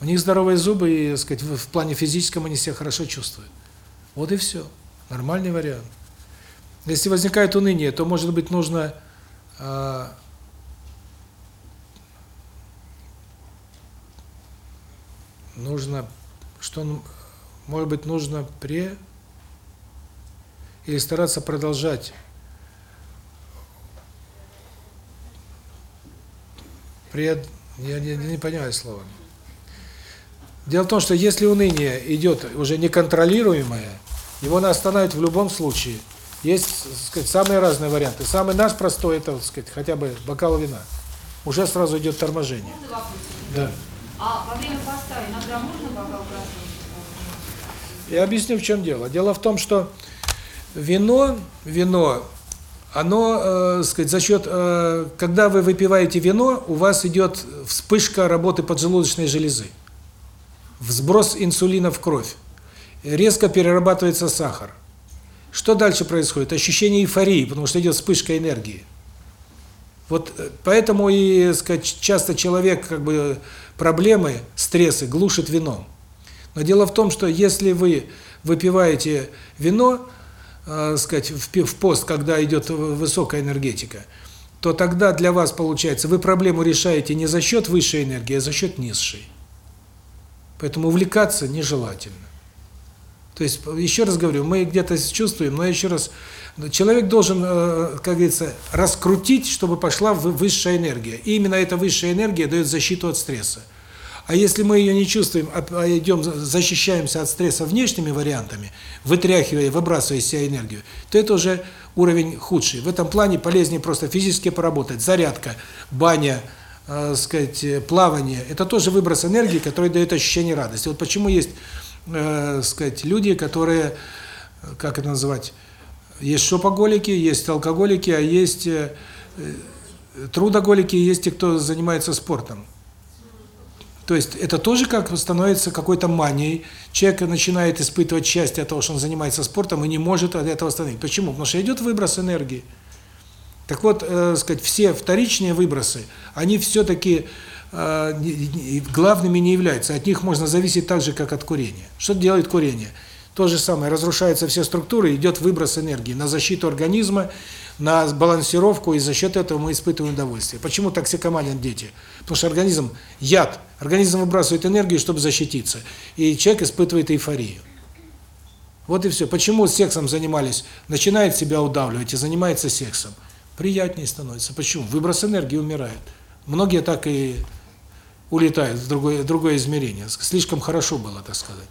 У них здоровые зубы, и, сказать, в плане физическом они себя хорошо чувствуют. Вот и все. Нормальный вариант. Если возникает уныние, то, может быть, нужно э, нужно что может быть нужно пре или стараться продолжать пред я не, не понимаю слова. Дело в том, что если уныние идет уже неконтролируемое, его надо остановить в любом случае. Есть, так сказать, самые разные варианты. Самый наш простой это, так сказать, хотя бы бокал вина. Уже сразу идет торможение. Да. А во время поста иногда можно бокал красного? Я объясню, в чем дело. Дело в том, что вино, вино, оно, э, сказать, за счет, э, когда вы выпиваете вино, у вас идет вспышка работы поджелудочной железы, взброс инсулина в кровь, резко перерабатывается сахар. Что дальше происходит? Ощущение эйфории, потому что идет вспышка энергии. Вот э, поэтому и, сказать, часто человек как бы проблемы, стрессы глушит вином. Но дело в том, что если вы выпиваете вино, э, сказать, в пост, когда идет высокая энергетика, то тогда для вас получается, вы проблему решаете не за счет высшей энергии, а за счет низшей. Поэтому увлекаться нежелательно. То есть, еще раз говорю, мы где-то чувствуем, но еще раз, человек должен, э, как говорится, раскрутить, чтобы пошла высшая энергия. И именно эта высшая энергия дает защиту от стресса. А если мы ее не чувствуем, а, а идем, защищаемся от стресса внешними вариантами, вытряхивая, выбрасывая из себя энергию, то это уже уровень худший. В этом плане полезнее просто физически поработать. Зарядка, баня, э, сказать, плавание – это тоже выброс энергии, который дает ощущение радости. Вот почему есть э, сказать, люди, которые, как это называть, есть шопоголики, есть алкоголики, а есть э, трудоголики, есть те, кто занимается спортом. То есть это тоже как становится какой-то манией. Человек начинает испытывать счастье от того, что он занимается спортом и не может от этого остановить. Почему? Потому что идет выброс энергии. Так вот, э, сказать, все вторичные выбросы, они все-таки э, главными не являются. От них можно зависеть так же, как от курения. Что делает курение? То же самое, разрушаются все структуры, идет выброс энергии на защиту организма, на балансировку, и за счет этого мы испытываем удовольствие. Почему токсикоманят дети? Потому что организм яд, организм выбрасывает энергию, чтобы защититься, и человек испытывает эйфорию. Вот и все. Почему сексом занимались? Начинает себя удавливать и занимается сексом. Приятнее становится. Почему? Выброс энергии умирает. Многие так и улетают в другое, другое измерение. Слишком хорошо было, так сказать.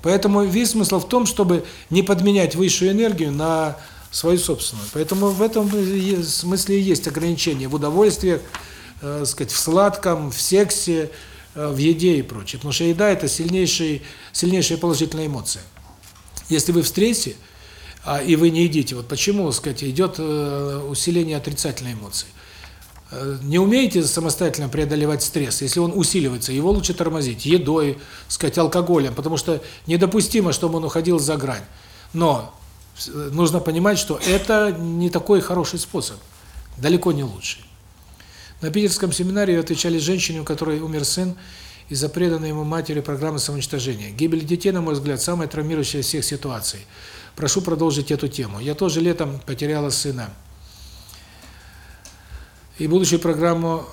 Поэтому весь смысл в том, чтобы не подменять высшую энергию на свою собственную. Поэтому в этом смысле есть ограничения в удовольствиях, э, сказать, в сладком, в сексе, э, в еде и прочее. Потому что еда – это сильнейший, сильнейшая положительная эмоция. Если вы в стрессе, и вы не едите, вот почему, сказать, идет э, усиление отрицательной эмоции. Э, не умеете самостоятельно преодолевать стресс, если он усиливается, его лучше тормозить едой, сказать, алкоголем, потому что недопустимо, чтобы он уходил за грань. Но э, нужно понимать, что это не такой хороший способ, далеко не лучший. На питерском семинаре отвечали женщине, у которой умер сын, из-за преданной ему матери программы самоуничтожения. Гибель детей, на мой взгляд, самая травмирующая из всех ситуаций. Прошу продолжить эту тему. Я тоже летом потеряла сына. И будущую программу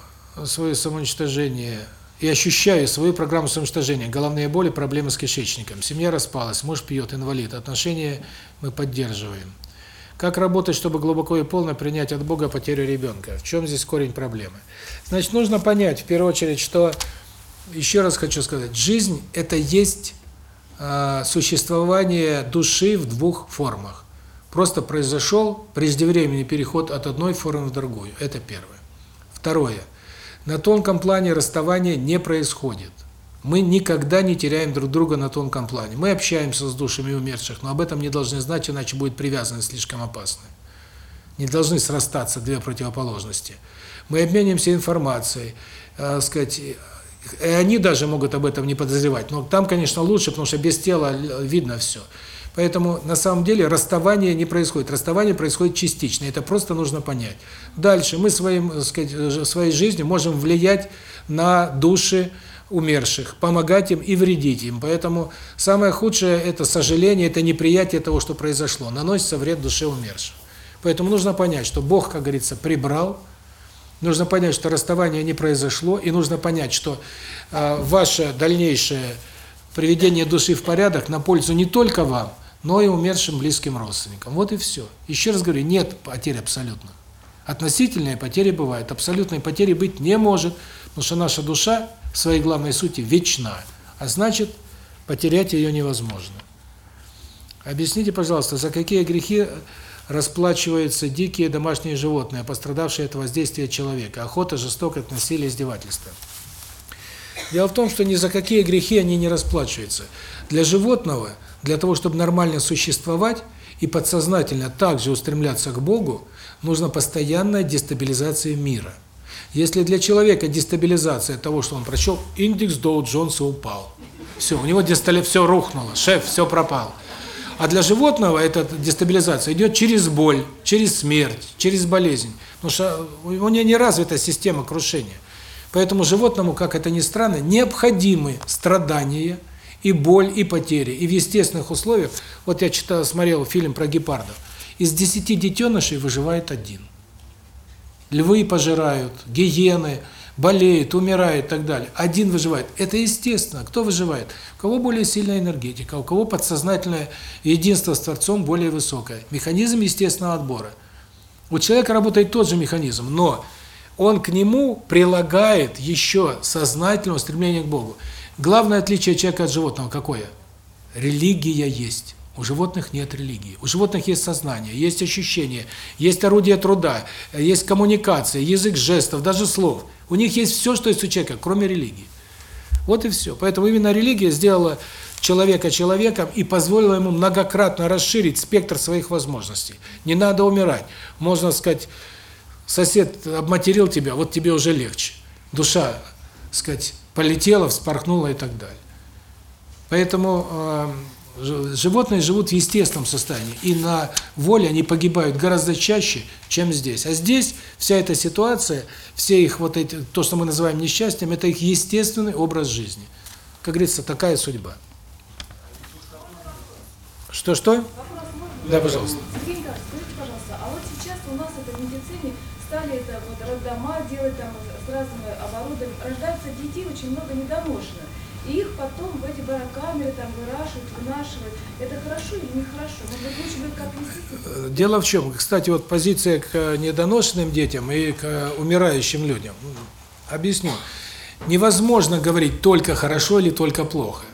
свое самоуничтожение, и ощущаю свою программу самоуничтожения, головные боли, проблемы с кишечником. Семья распалась, муж пьет, инвалид. Отношения мы поддерживаем. Как работать, чтобы глубоко и полно принять от Бога потерю ребенка? В чем здесь корень проблемы? Значит, нужно понять, в первую очередь, что, еще раз хочу сказать, жизнь – это есть э, существование души в двух формах. Просто произошел преждевременный переход от одной формы в другую. Это первое. Второе. На тонком плане расставания не происходит. Мы никогда не теряем друг друга на тонком плане. Мы общаемся с душами умерших, но об этом не должны знать, иначе будет привязанность слишком опасной. Не должны срастаться две противоположности. Мы обмениваемся информацией, э, сказать, и они даже могут об этом не подозревать. Но там, конечно, лучше, потому что без тела видно все. Поэтому на самом деле расставание не происходит. Расставание происходит частично. Это просто нужно понять. Дальше мы своим, так сказать, своей жизнью можем влиять на души умерших, помогать им и вредить им. Поэтому самое худшее это сожаление, это неприятие того, что произошло. Наносится вред душе умерших. Поэтому нужно понять, что Бог, как говорится, прибрал. Нужно понять, что расставание не произошло, и нужно понять, что э, ваше дальнейшее приведение души в порядок на пользу не только вам, но и умершим близким родственникам. Вот и все. Еще раз говорю, нет потерь абсолютных. Относительные потери бывают, абсолютной потери быть не может, потому что наша душа в своей главной сути вечна, а значит, потерять ее невозможно. Объясните, пожалуйста, за какие грехи расплачиваются дикие домашние животные, пострадавшие от воздействия человека, охота, жестокость, насилие, издевательство? Дело в том, что ни за какие грехи они не расплачиваются. Для животного – для того, чтобы нормально существовать и подсознательно также устремляться к Богу, нужна постоянная дестабилизация мира. Если для человека дестабилизация того, что он прочел, индекс Доу Джонса упал. Все, у него дестали все рухнуло, шеф, все пропал. А для животного эта дестабилизация идет через боль, через смерть, через болезнь. Потому что у него не развита система крушения. Поэтому животному, как это ни странно, необходимы страдания – и боль, и потери. И в естественных условиях, вот я читал, смотрел фильм про гепардов, из десяти детенышей выживает один. Львы пожирают, гиены, болеют, умирают и так далее. Один выживает. Это естественно. Кто выживает? У кого более сильная энергетика, у кого подсознательное единство с Творцом более высокое. Механизм естественного отбора. У человека работает тот же механизм, но он к нему прилагает еще сознательное стремление к Богу. Главное отличие человека от животного какое? Религия есть. У животных нет религии. У животных есть сознание, есть ощущение, есть орудие труда, есть коммуникация, язык жестов, даже слов. У них есть все, что есть у человека, кроме религии. Вот и все. Поэтому именно религия сделала человека человеком и позволила ему многократно расширить спектр своих возможностей. Не надо умирать. Можно сказать, сосед обматерил тебя, вот тебе уже легче. Душа, сказать, полетела, вспорхнула и так далее. Поэтому э, ж- животные живут в естественном состоянии, и на воле они погибают гораздо чаще, чем здесь. А здесь вся эта ситуация, все их вот эти, то, что мы называем несчастьем, это их естественный образ жизни. Как говорится, такая судьба. Что-что? Да, пожалуйста. Сергей скажите, пожалуйста, а вот сейчас у нас это в медицине стали это вот роддома делать там с разным оборудованием, рождаются детей очень много недоношенных. Их потом в эти барокамеры там выращивают, вынашивают. Это хорошо или нехорошо? Может быть, лучше бы как вести? Э, Дело в чем? Кстати, вот позиция к э, недоношенным детям и к э, умирающим людям. Объясню. Невозможно говорить только хорошо или только плохо.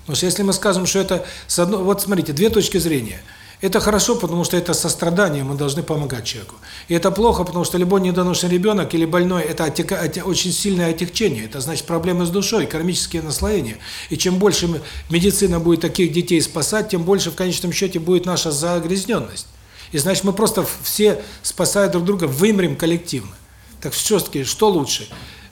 Потому что если мы скажем, что это с одной, вот смотрите, две точки зрения. Это хорошо, потому что это сострадание, мы должны помогать человеку. И это плохо, потому что любой недоношенный ребенок или больной это оттека- отте- очень сильное отягчение. Это значит проблемы с душой, кармические наслоения. И чем больше мы- медицина будет таких детей спасать, тем больше в конечном счете будет наша загрязненность. И значит, мы просто все, спасая друг друга, вымрем коллективно. Так все-таки, что лучше?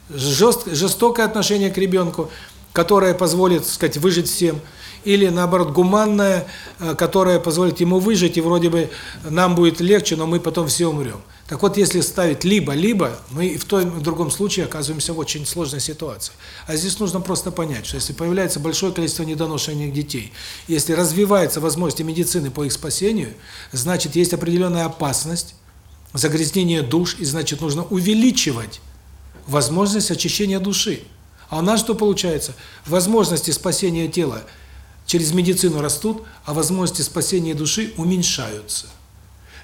Жест, жестокое отношение к ребенку, которое позволит, так сказать, выжить всем, или, наоборот, гуманное, э, которое позволит ему выжить, и вроде бы нам будет легче, но мы потом все умрем. Так вот, если ставить либо-либо, мы в том и в другом случае оказываемся в очень сложной ситуации. А здесь нужно просто понять, что если появляется большое количество недоношенных детей, если развиваются возможности медицины по их спасению, значит, есть определенная опасность загрязнения душ, и значит, нужно увеличивать возможность очищения души. А у нас что получается? Возможности спасения тела через медицину растут, а возможности спасения души уменьшаются.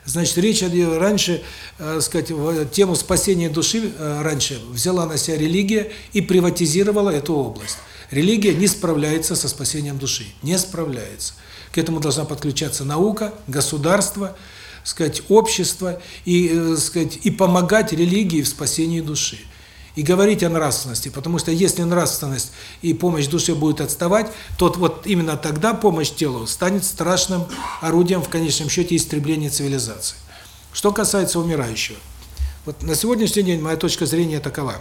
Значит, речь раньше, э, сказать, тему спасения души э, раньше взяла на себя религия и приватизировала эту область. Религия не справляется со спасением души, не справляется. К этому должна подключаться наука, государство, сказать, общество и, э, сказать, и помогать религии в спасении души. И говорить о нравственности, потому что если нравственность и помощь душе будет отставать, то вот именно тогда помощь телу станет страшным орудием в конечном счете истребления цивилизации. Что касается умирающего. Вот на сегодняшний день моя точка зрения такова.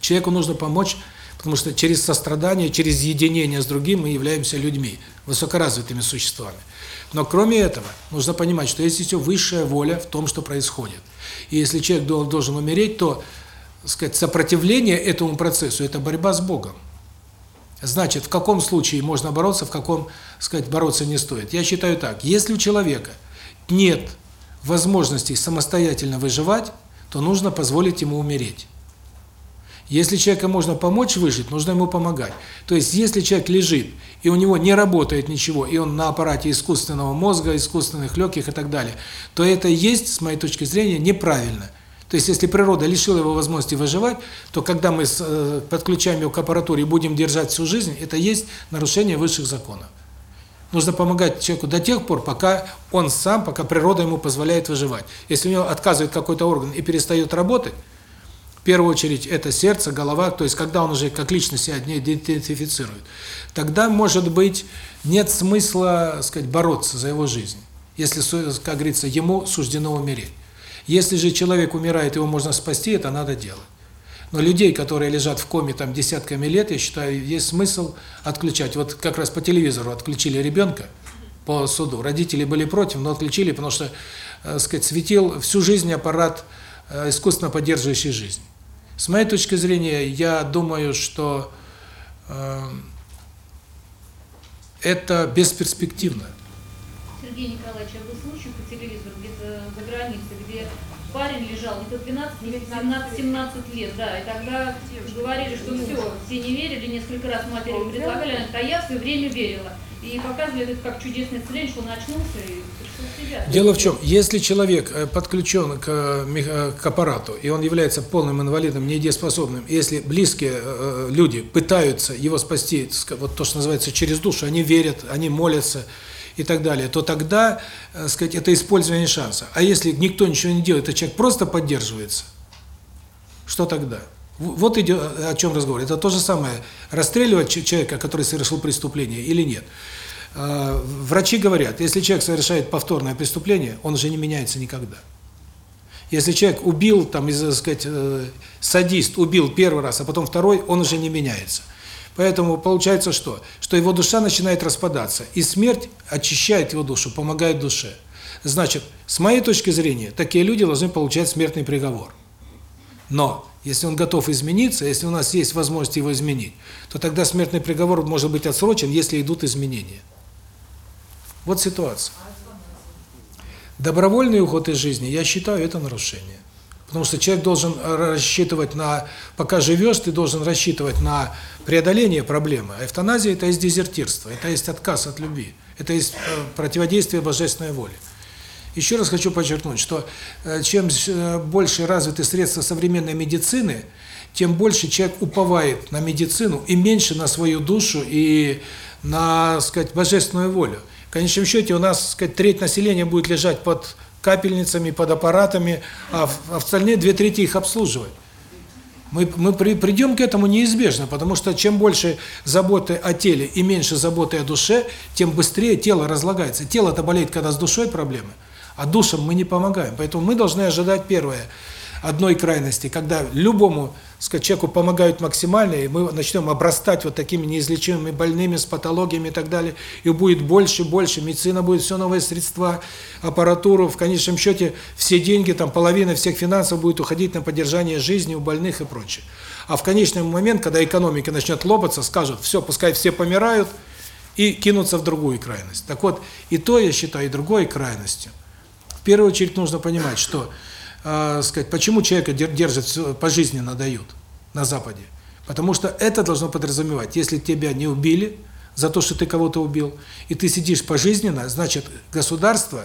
Человеку нужно помочь, потому что через сострадание, через единение с другим мы являемся людьми, высокоразвитыми существами. Но кроме этого, нужно понимать, что есть еще высшая воля в том, что происходит. И если человек дол- должен умереть, то, сказать, сопротивление этому процессу – это борьба с Богом. Значит, в каком случае можно бороться, в каком, сказать, бороться не стоит. Я считаю так, если у человека нет возможности самостоятельно выживать, то нужно позволить ему умереть. Если человека можно помочь выжить, нужно ему помогать. То есть, если человек лежит, и у него не работает ничего, и он на аппарате искусственного мозга, искусственных легких и так далее, то это есть, с моей точки зрения, неправильно. То есть, если природа лишила его возможности выживать, то когда мы э, подключаем его к аппаратуре и будем держать всю жизнь, это есть нарушение высших законов. Нужно помогать человеку до тех пор, пока он сам, пока природа ему позволяет выживать. Если у него отказывает какой-то орган и перестает работать, в первую очередь это сердце, голова, то есть когда он уже как личность себя не идентифицирует, тогда, может быть, нет смысла, сказать, бороться за его жизнь, если, как говорится, ему суждено умереть. Если же человек умирает, его можно спасти, это надо делать. Но людей, которые лежат в коме там десятками лет, я считаю, есть смысл отключать. Вот как раз по телевизору отключили ребенка по суду. Родители были против, но отключили, потому что, э, сказать, светил всю жизнь аппарат э, искусственно поддерживающий жизнь. С моей точки зрения, я думаю, что э, это бесперспективно. Сергей Николаевич, а вы слышали по телевизору за границей, где парень лежал не то 12, не то 17, 17 лет, да, и тогда говорили, что все, все не верили, несколько раз матери предлагали, она а я в свое время верила. И показывали это как чудесное исцеление, что он очнулся и пришел в себя. Дело в чем, если человек э, подключен к, э, э, к аппарату, и он является полным инвалидом, недееспособным, если близкие люди пытаются его спасти, вот то, что называется, через душу, они верят, они молятся и так далее, то тогда, э, сказать, это использование шанса. А если никто ничего не делает, а человек просто поддерживается, что тогда? Вот идет о чем разговор. Это то же самое, расстреливать человека, который совершил преступление, или нет. Э, Врачи говорят, если человек совершает повторное преступление, он уже не меняется никогда. Если человек убил, там, из, сказать, э, садист убил первый раз, а потом второй, он уже не меняется. Поэтому получается что? Что его душа начинает распадаться, и смерть очищает его душу, помогает душе. Значит, с моей точки зрения, такие люди должны получать смертный приговор. Но если он готов измениться, если у нас есть возможность его изменить, то тогда смертный приговор может быть отсрочен, если идут изменения. Вот ситуация. Добровольный уход из жизни, я считаю, это нарушение. Потому что человек должен рассчитывать на... Пока живешь, ты должен рассчитывать на преодоление проблемы. А эвтаназия – это есть дезертирство, это есть отказ от любви, это есть э, противодействие божественной воле. Еще раз хочу подчеркнуть, что э, чем э, больше развиты средства современной медицины, тем больше человек уповает на медицину и меньше на свою душу и на, сказать, божественную волю. В конечном счете у нас, сказать, треть населения будет лежать под капельницами, под аппаратами, а, остальные две трети их обслуживать. Мы, мы при, придем к этому неизбежно, потому что чем больше заботы о теле и меньше заботы о душе, тем быстрее тело разлагается. Тело-то болеет, когда с душой проблемы, а душам мы не помогаем. Поэтому мы должны ожидать первое – одной крайности, когда любому сказать, человеку помогают максимально, и мы начнем обрастать вот такими неизлечимыми больными с патологиями и так далее, и будет больше, больше, медицина будет все новые средства, аппаратуру, в конечном счете все деньги, там половина всех финансов будет уходить на поддержание жизни у больных и прочее. А в конечный момент, когда экономика начнет лопаться, скажут, все, пускай все помирают, и кинутся в другую крайность. Так вот, и то, я считаю, и другой крайностью. В первую очередь нужно понимать, что э, сказать, почему человека держат пожизненно дают на Западе? Потому что это должно подразумевать, если тебя не убили за то, что ты кого-то убил, и ты сидишь пожизненно, значит, государство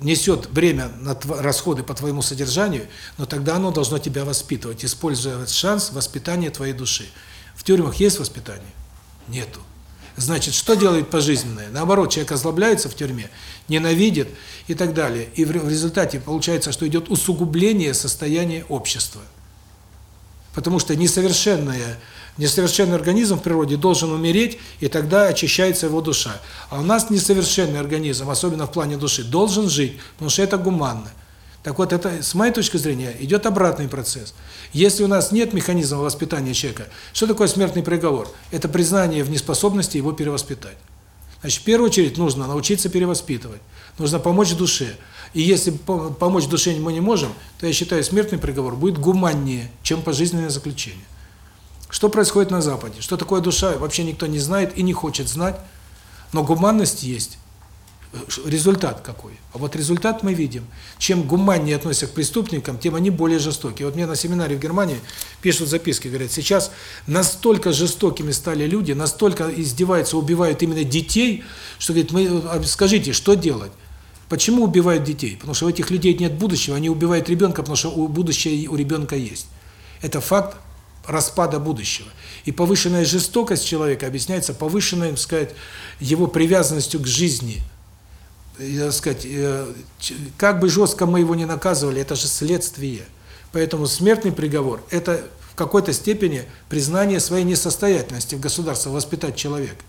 несет бремя на расходы по твоему содержанию, но тогда оно должно тебя воспитывать, используя шанс воспитания твоей души. В тюрьмах есть воспитание? Нету. Значит, что делает пожизненное? Наоборот, человек озлобляется в тюрьме, ненавидит и так далее. И в результате получается, что идет усугубление состояния общества. Потому что несовершенное, несовершенный организм в природе должен умереть, и тогда очищается его душа. А у нас несовершенный организм, особенно в плане души, должен жить, потому что это гуманно. Так вот, это, с моей точки зрения, идет обратный процесс. Если у нас нет механизма воспитания человека, что такое смертный приговор? Это признание в неспособности его перевоспитать. Значит, в первую очередь нужно научиться перевоспитывать, нужно помочь душе. И если помочь душе мы не можем, то я считаю, смертный приговор будет гуманнее, чем пожизненное заключение. Что происходит на Западе? Что такое душа, вообще никто не знает и не хочет знать, но гуманность есть. Результат какой? А вот результат мы видим. Чем гуманнее относятся к преступникам, тем они более жестокие. Вот мне на семинаре в Германии пишут записки, говорят, сейчас настолько жестокими стали люди, настолько издеваются, убивают именно детей, что, говорит, мы, а, скажите, что делать? Почему убивают детей? Потому что у этих людей нет будущего, они убивают ребенка, потому что будущее у ребенка есть. Это факт распада будущего. И повышенная жестокость человека объясняется повышенной, так сказать, его привязанностью к жизни – так сказать, э, как бы жестко мы его не наказывали, это же следствие. Поэтому смертный приговор – это в какой-то степени признание своей несостоятельности в государстве, воспитать человека.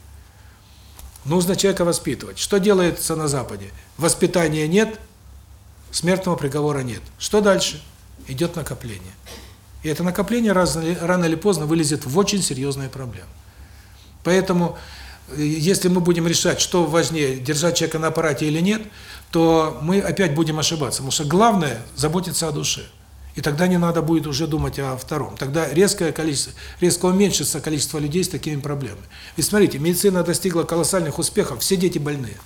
Нужно человека воспитывать. Что делается на Западе? Воспитания нет, смертного приговора нет. Что дальше? Идет накопление. И это накопление рано или поздно вылезет в очень серьезные проблемы. Поэтому если мы будем решать, что важнее, держать человека на аппарате или нет, то мы опять будем ошибаться. Потому что главное – заботиться о душе. И тогда не надо будет уже думать о втором. Тогда резкое количество, резко уменьшится количество людей с такими проблемами. Ведь смотрите, медицина достигла колоссальных успехов, все дети больные.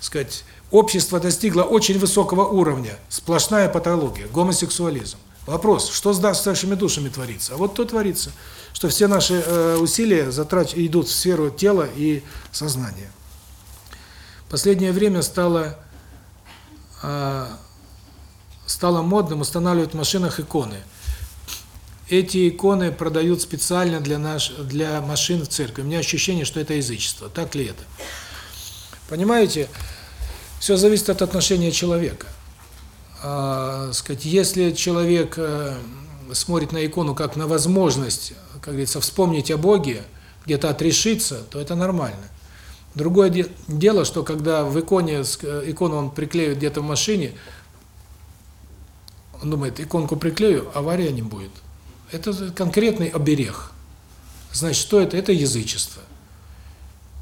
Сказать, общество достигло очень высокого уровня, сплошная патология, гомосексуализм. Вопрос, что с нашими душами творится? А вот то творится что все наши э, усилия затрач идут в сферу тела и сознания. Последнее время стало э, стало модным устанавливать в машинах иконы. Эти иконы продают специально для наш для машин в церкви. У меня ощущение, что это язычество. Так ли это? Понимаете, все зависит от отношения человека. А, сказать, если человек э, смотрит на икону как на возможность как говорится, вспомнить о Боге, где-то отрешиться, то это нормально. Другое де дело, что когда в иконе э, икону он приклеивает где-то в машине, он думает, иконку приклею, авария не будет. Это конкретный оберег. Значит, что это? Это язычество.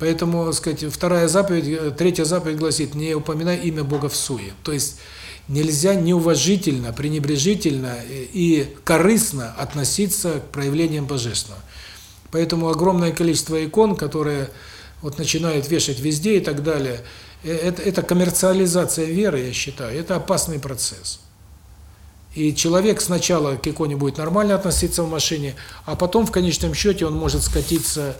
Поэтому, сказать, вторая заповедь, э, третья заповедь гласит: не упоминай имя Бога в суе. То есть нельзя неуважительно, пренебрежительно и корыстно относиться к проявлениям божественного. Поэтому огромное количество икон, которые вот начинают вешать везде и так далее, э, это это коммерциализация веры, я считаю. Это опасный процесс. И человек сначала к иконе будет нормально относиться в машине, а потом в конечном счете он может скатиться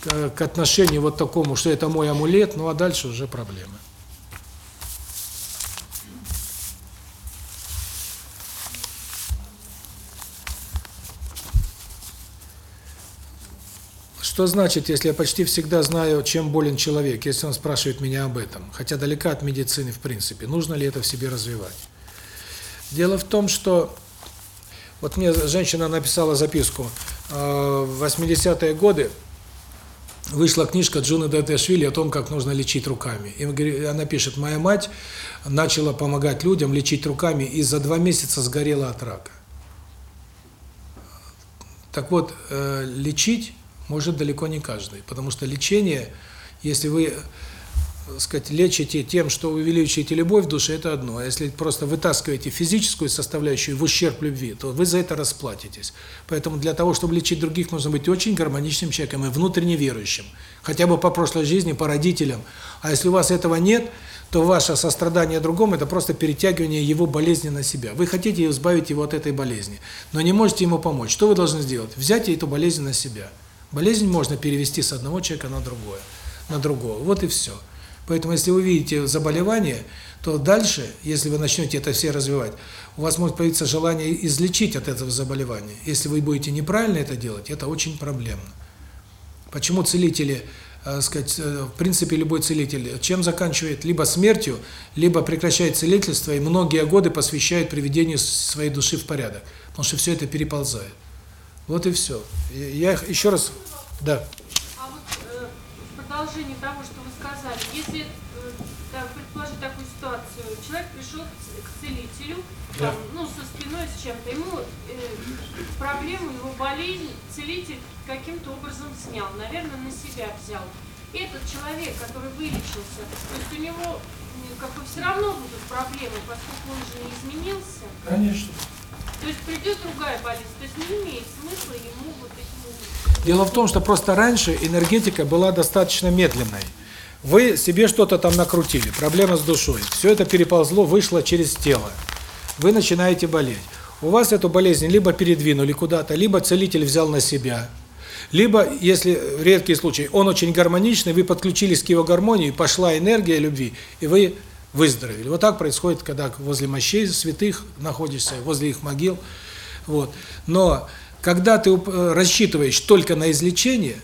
к, к отношению вот такому, что это мой амулет, ну а дальше уже проблемы. Что значит, если я почти всегда знаю, чем болен человек, если он спрашивает меня об этом, хотя далека от медицины в принципе, нужно ли это в себе развивать? Дело в том, что вот мне женщина написала записку. Э, в 80-е годы вышла книжка Джуны Датешвили о том, как нужно лечить руками. И она пишет: "Моя мать начала помогать людям лечить руками и за два месяца сгорела от рака". Так вот, э, лечить может далеко не каждый, потому что лечение, если вы сказать, лечите тем, что увеличиваете любовь в душе, это одно. А если просто вытаскиваете физическую составляющую в ущерб любви, то вы за это расплатитесь. Поэтому для того, чтобы лечить других, нужно быть очень гармоничным человеком и внутренне верующим. Хотя бы по прошлой жизни, по родителям. А если у вас этого нет, то ваше сострадание другому – это просто перетягивание его болезни на себя. Вы хотите избавить его от этой болезни, но не можете ему помочь. Что вы должны сделать? Взять эту болезнь на себя. Болезнь можно перевести с одного человека на другое, на другого. Вот и все. Поэтому, если вы видите заболевание, то дальше, если вы начнете это все развивать, у вас может появиться желание излечить от этого заболевания. Если вы будете неправильно это делать, это очень проблемно. Почему целители, э, сказать, э, в принципе, любой целитель, чем заканчивает? Либо смертью, либо прекращает целительство и многие годы посвящает приведению своей души в порядок. Потому что все это переползает. Вот и все. Я еще раз... Да. А вот э, в продолжении того, что сказали, если э, так, предположить такую ситуацию, человек пришел к целителю, да. там, ну, со спиной, с чем-то, ему э, проблему, его болезнь целитель каким-то образом снял, наверное, на себя взял. И этот человек, который вылечился, то есть у него как бы все равно будут проблемы, поскольку он же не изменился. Конечно. Дело в том, что просто раньше энергетика была достаточно медленной. Вы себе что-то там накрутили, проблема с душой. Все это переползло, вышло через тело. Вы начинаете болеть. У вас эту болезнь либо передвинули куда-то, либо целитель взял на себя. Либо, если редкий случай, он очень гармоничный, вы подключились к его гармонии, пошла энергия любви, и вы выздоровели. Вот так происходит, когда возле мощей святых находишься, возле их могил. Вот. Но когда ты рассчитываешь только на излечение,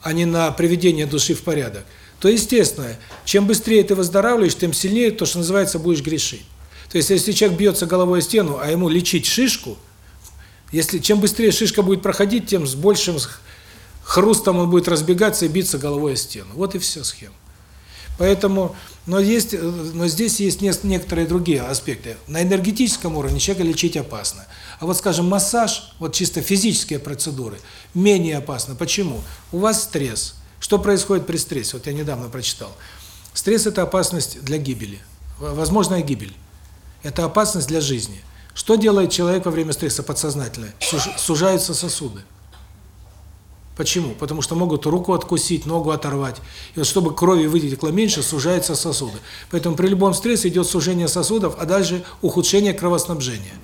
а не на приведение души в порядок, то, естественно, чем быстрее ты выздоравливаешь, тем сильнее, то, что называется, будешь грешить. То есть, если человек бьется головой о стену, а ему лечить шишку, если чем быстрее шишка будет проходить, тем с большим хрустом он будет разбегаться и биться головой о стену. Вот и вся схема. Поэтому, но есть, но здесь есть некоторые другие аспекты. На энергетическом уровне человека лечить опасно. А вот, скажем, массаж, вот чисто физические процедуры, менее опасно. Почему? У вас стресс. Что происходит при стрессе? Вот я недавно прочитал. Стресс – это опасность для гибели, возможная гибель. Это опасность для жизни. Что делает человек во время стресса подсознательно? Сужаются сосуды. Почему? Потому что могут руку откусить, ногу оторвать. И вот чтобы крови вытекло меньше, сужаются сосуды. Поэтому при любом стрессе идет сужение сосудов, а дальше ухудшение кровоснабжения.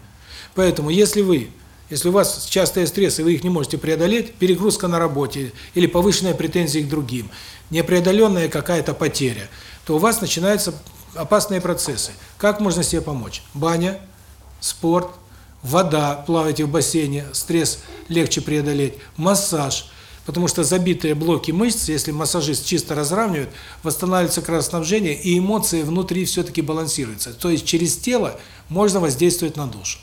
Поэтому если вы если у вас частые стрессы, вы их не можете преодолеть, перегрузка на работе или повышенная претензия к другим, непреодоленная какая-то потеря, то у вас начинаются опасные процессы. Как можно себе помочь? Баня, спорт, вода, плавайте в бассейне, стресс легче преодолеть, массаж, потому что забитые блоки мышц, если массажист чисто разравнивает, восстанавливается кровоснабжение, и эмоции внутри все-таки балансируются. То есть через тело можно воздействовать на душу.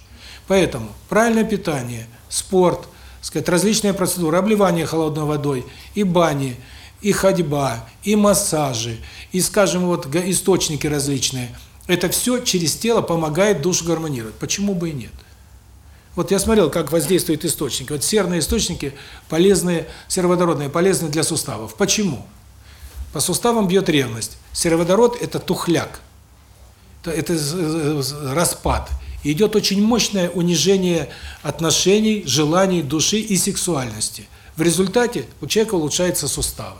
Поэтому правильное питание, спорт, сказать, различные процедуры, обливание холодной водой и бани, и ходьба, и массажи, и, скажем, вот источники различные. Это все через тело помогает душу гармонировать. Почему бы и нет? Вот я смотрел, как воздействуют источники. Вот серные источники полезные, сероводородные, полезны для суставов. Почему? По суставам бьет ревность. Сероводород – это тухляк. Это, распад. Идет очень мощное унижение отношений, желаний, души и сексуальности. В результате у человека улучшаются суставы.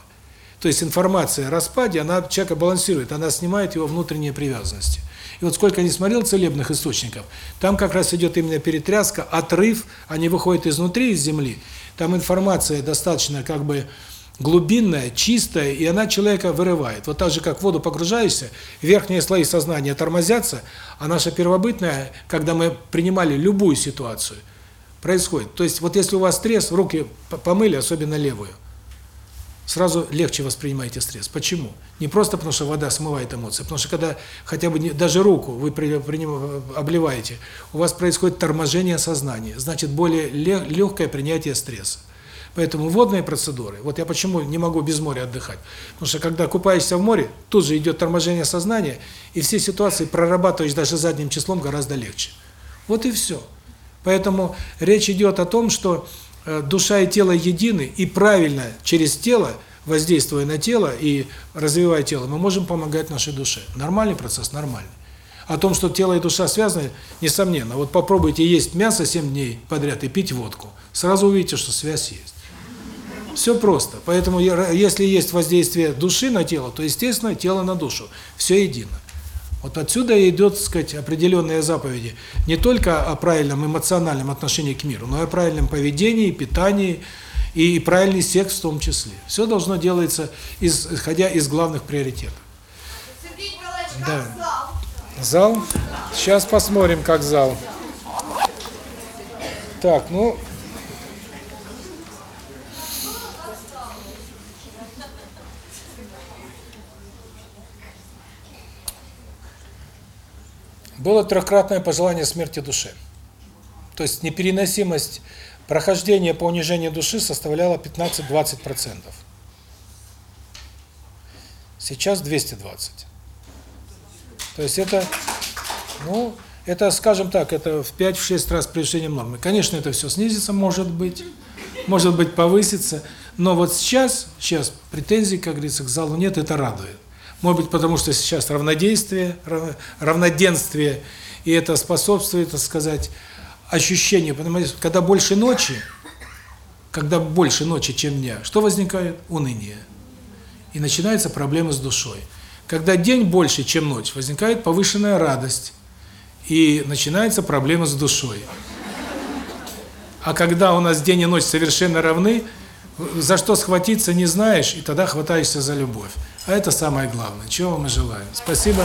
То есть информация о распаде, она человека балансирует, она снимает его внутренние привязанности. И вот сколько не смотрел целебных источников, там как раз идет именно перетряска, отрыв, они выходят изнутри, из земли. Там информация достаточно как бы глубинная, чистая, и она человека вырывает. Вот так же, как в воду погружаешься, верхние слои сознания тормозятся, а наша первобытная, когда мы принимали любую ситуацию, происходит. То есть вот если у вас стресс, руки помыли, особенно левую, сразу легче воспринимаете стресс. Почему? Не просто потому, что вода смывает эмоции, потому что когда хотя бы не, даже руку вы при, приним- обливаете, у вас происходит торможение сознания, значит более ле- легкое принятие стресса. Поэтому водные процедуры, вот я почему не могу без моря отдыхать, потому что когда купаешься в море, тут же идет торможение сознания, и все ситуации прорабатываешь даже задним числом гораздо легче. Вот и все. Поэтому речь идет о том, что душа и тело едины, и правильно через тело, воздействуя на тело и развивая тело, мы можем помогать нашей душе. Нормальный процесс, нормальный. О том, что тело и душа связаны, несомненно. Вот попробуйте есть мясо 7 дней подряд и пить водку. Сразу увидите, что связь есть. Все просто. Поэтому если есть воздействие души на тело, то, естественно, тело на душу. Все едино. Вот отсюда идет, сказать, определенные заповеди не только о правильном эмоциональном отношении к миру, но и о правильном поведении, питании и правильный секс в том числе. Все должно делаться, из- исходя из главных приоритетов. Да. Зал? Сейчас посмотрим, как зал. Так, ну... Было трехкратное пожелание смерти душе. То есть непереносимость прохождения по унижению души составляла 15-20%. Сейчас 220. То есть это, ну, это, скажем так, это в 5-6 раз превышение нормы. Конечно, это все снизится, может быть, может быть, повысится, но вот сейчас, сейчас претензий, как говорится, к залу нет, это радует. Может быть, потому что сейчас равнодействие, рав- равноденствие, и это способствует, так сказать, ощущению, понимаете, когда больше ночи, когда больше ночи, чем дня, что возникает? Уныние. И начинаются проблемы с душой. Когда день больше, чем ночь, возникает повышенная радость, и начинается проблема с душой. А когда у нас день и ночь совершенно равны, за что схватиться не знаешь, и тогда хватаешься за любовь. А это самое главное, чего мы желаем. Спасибо.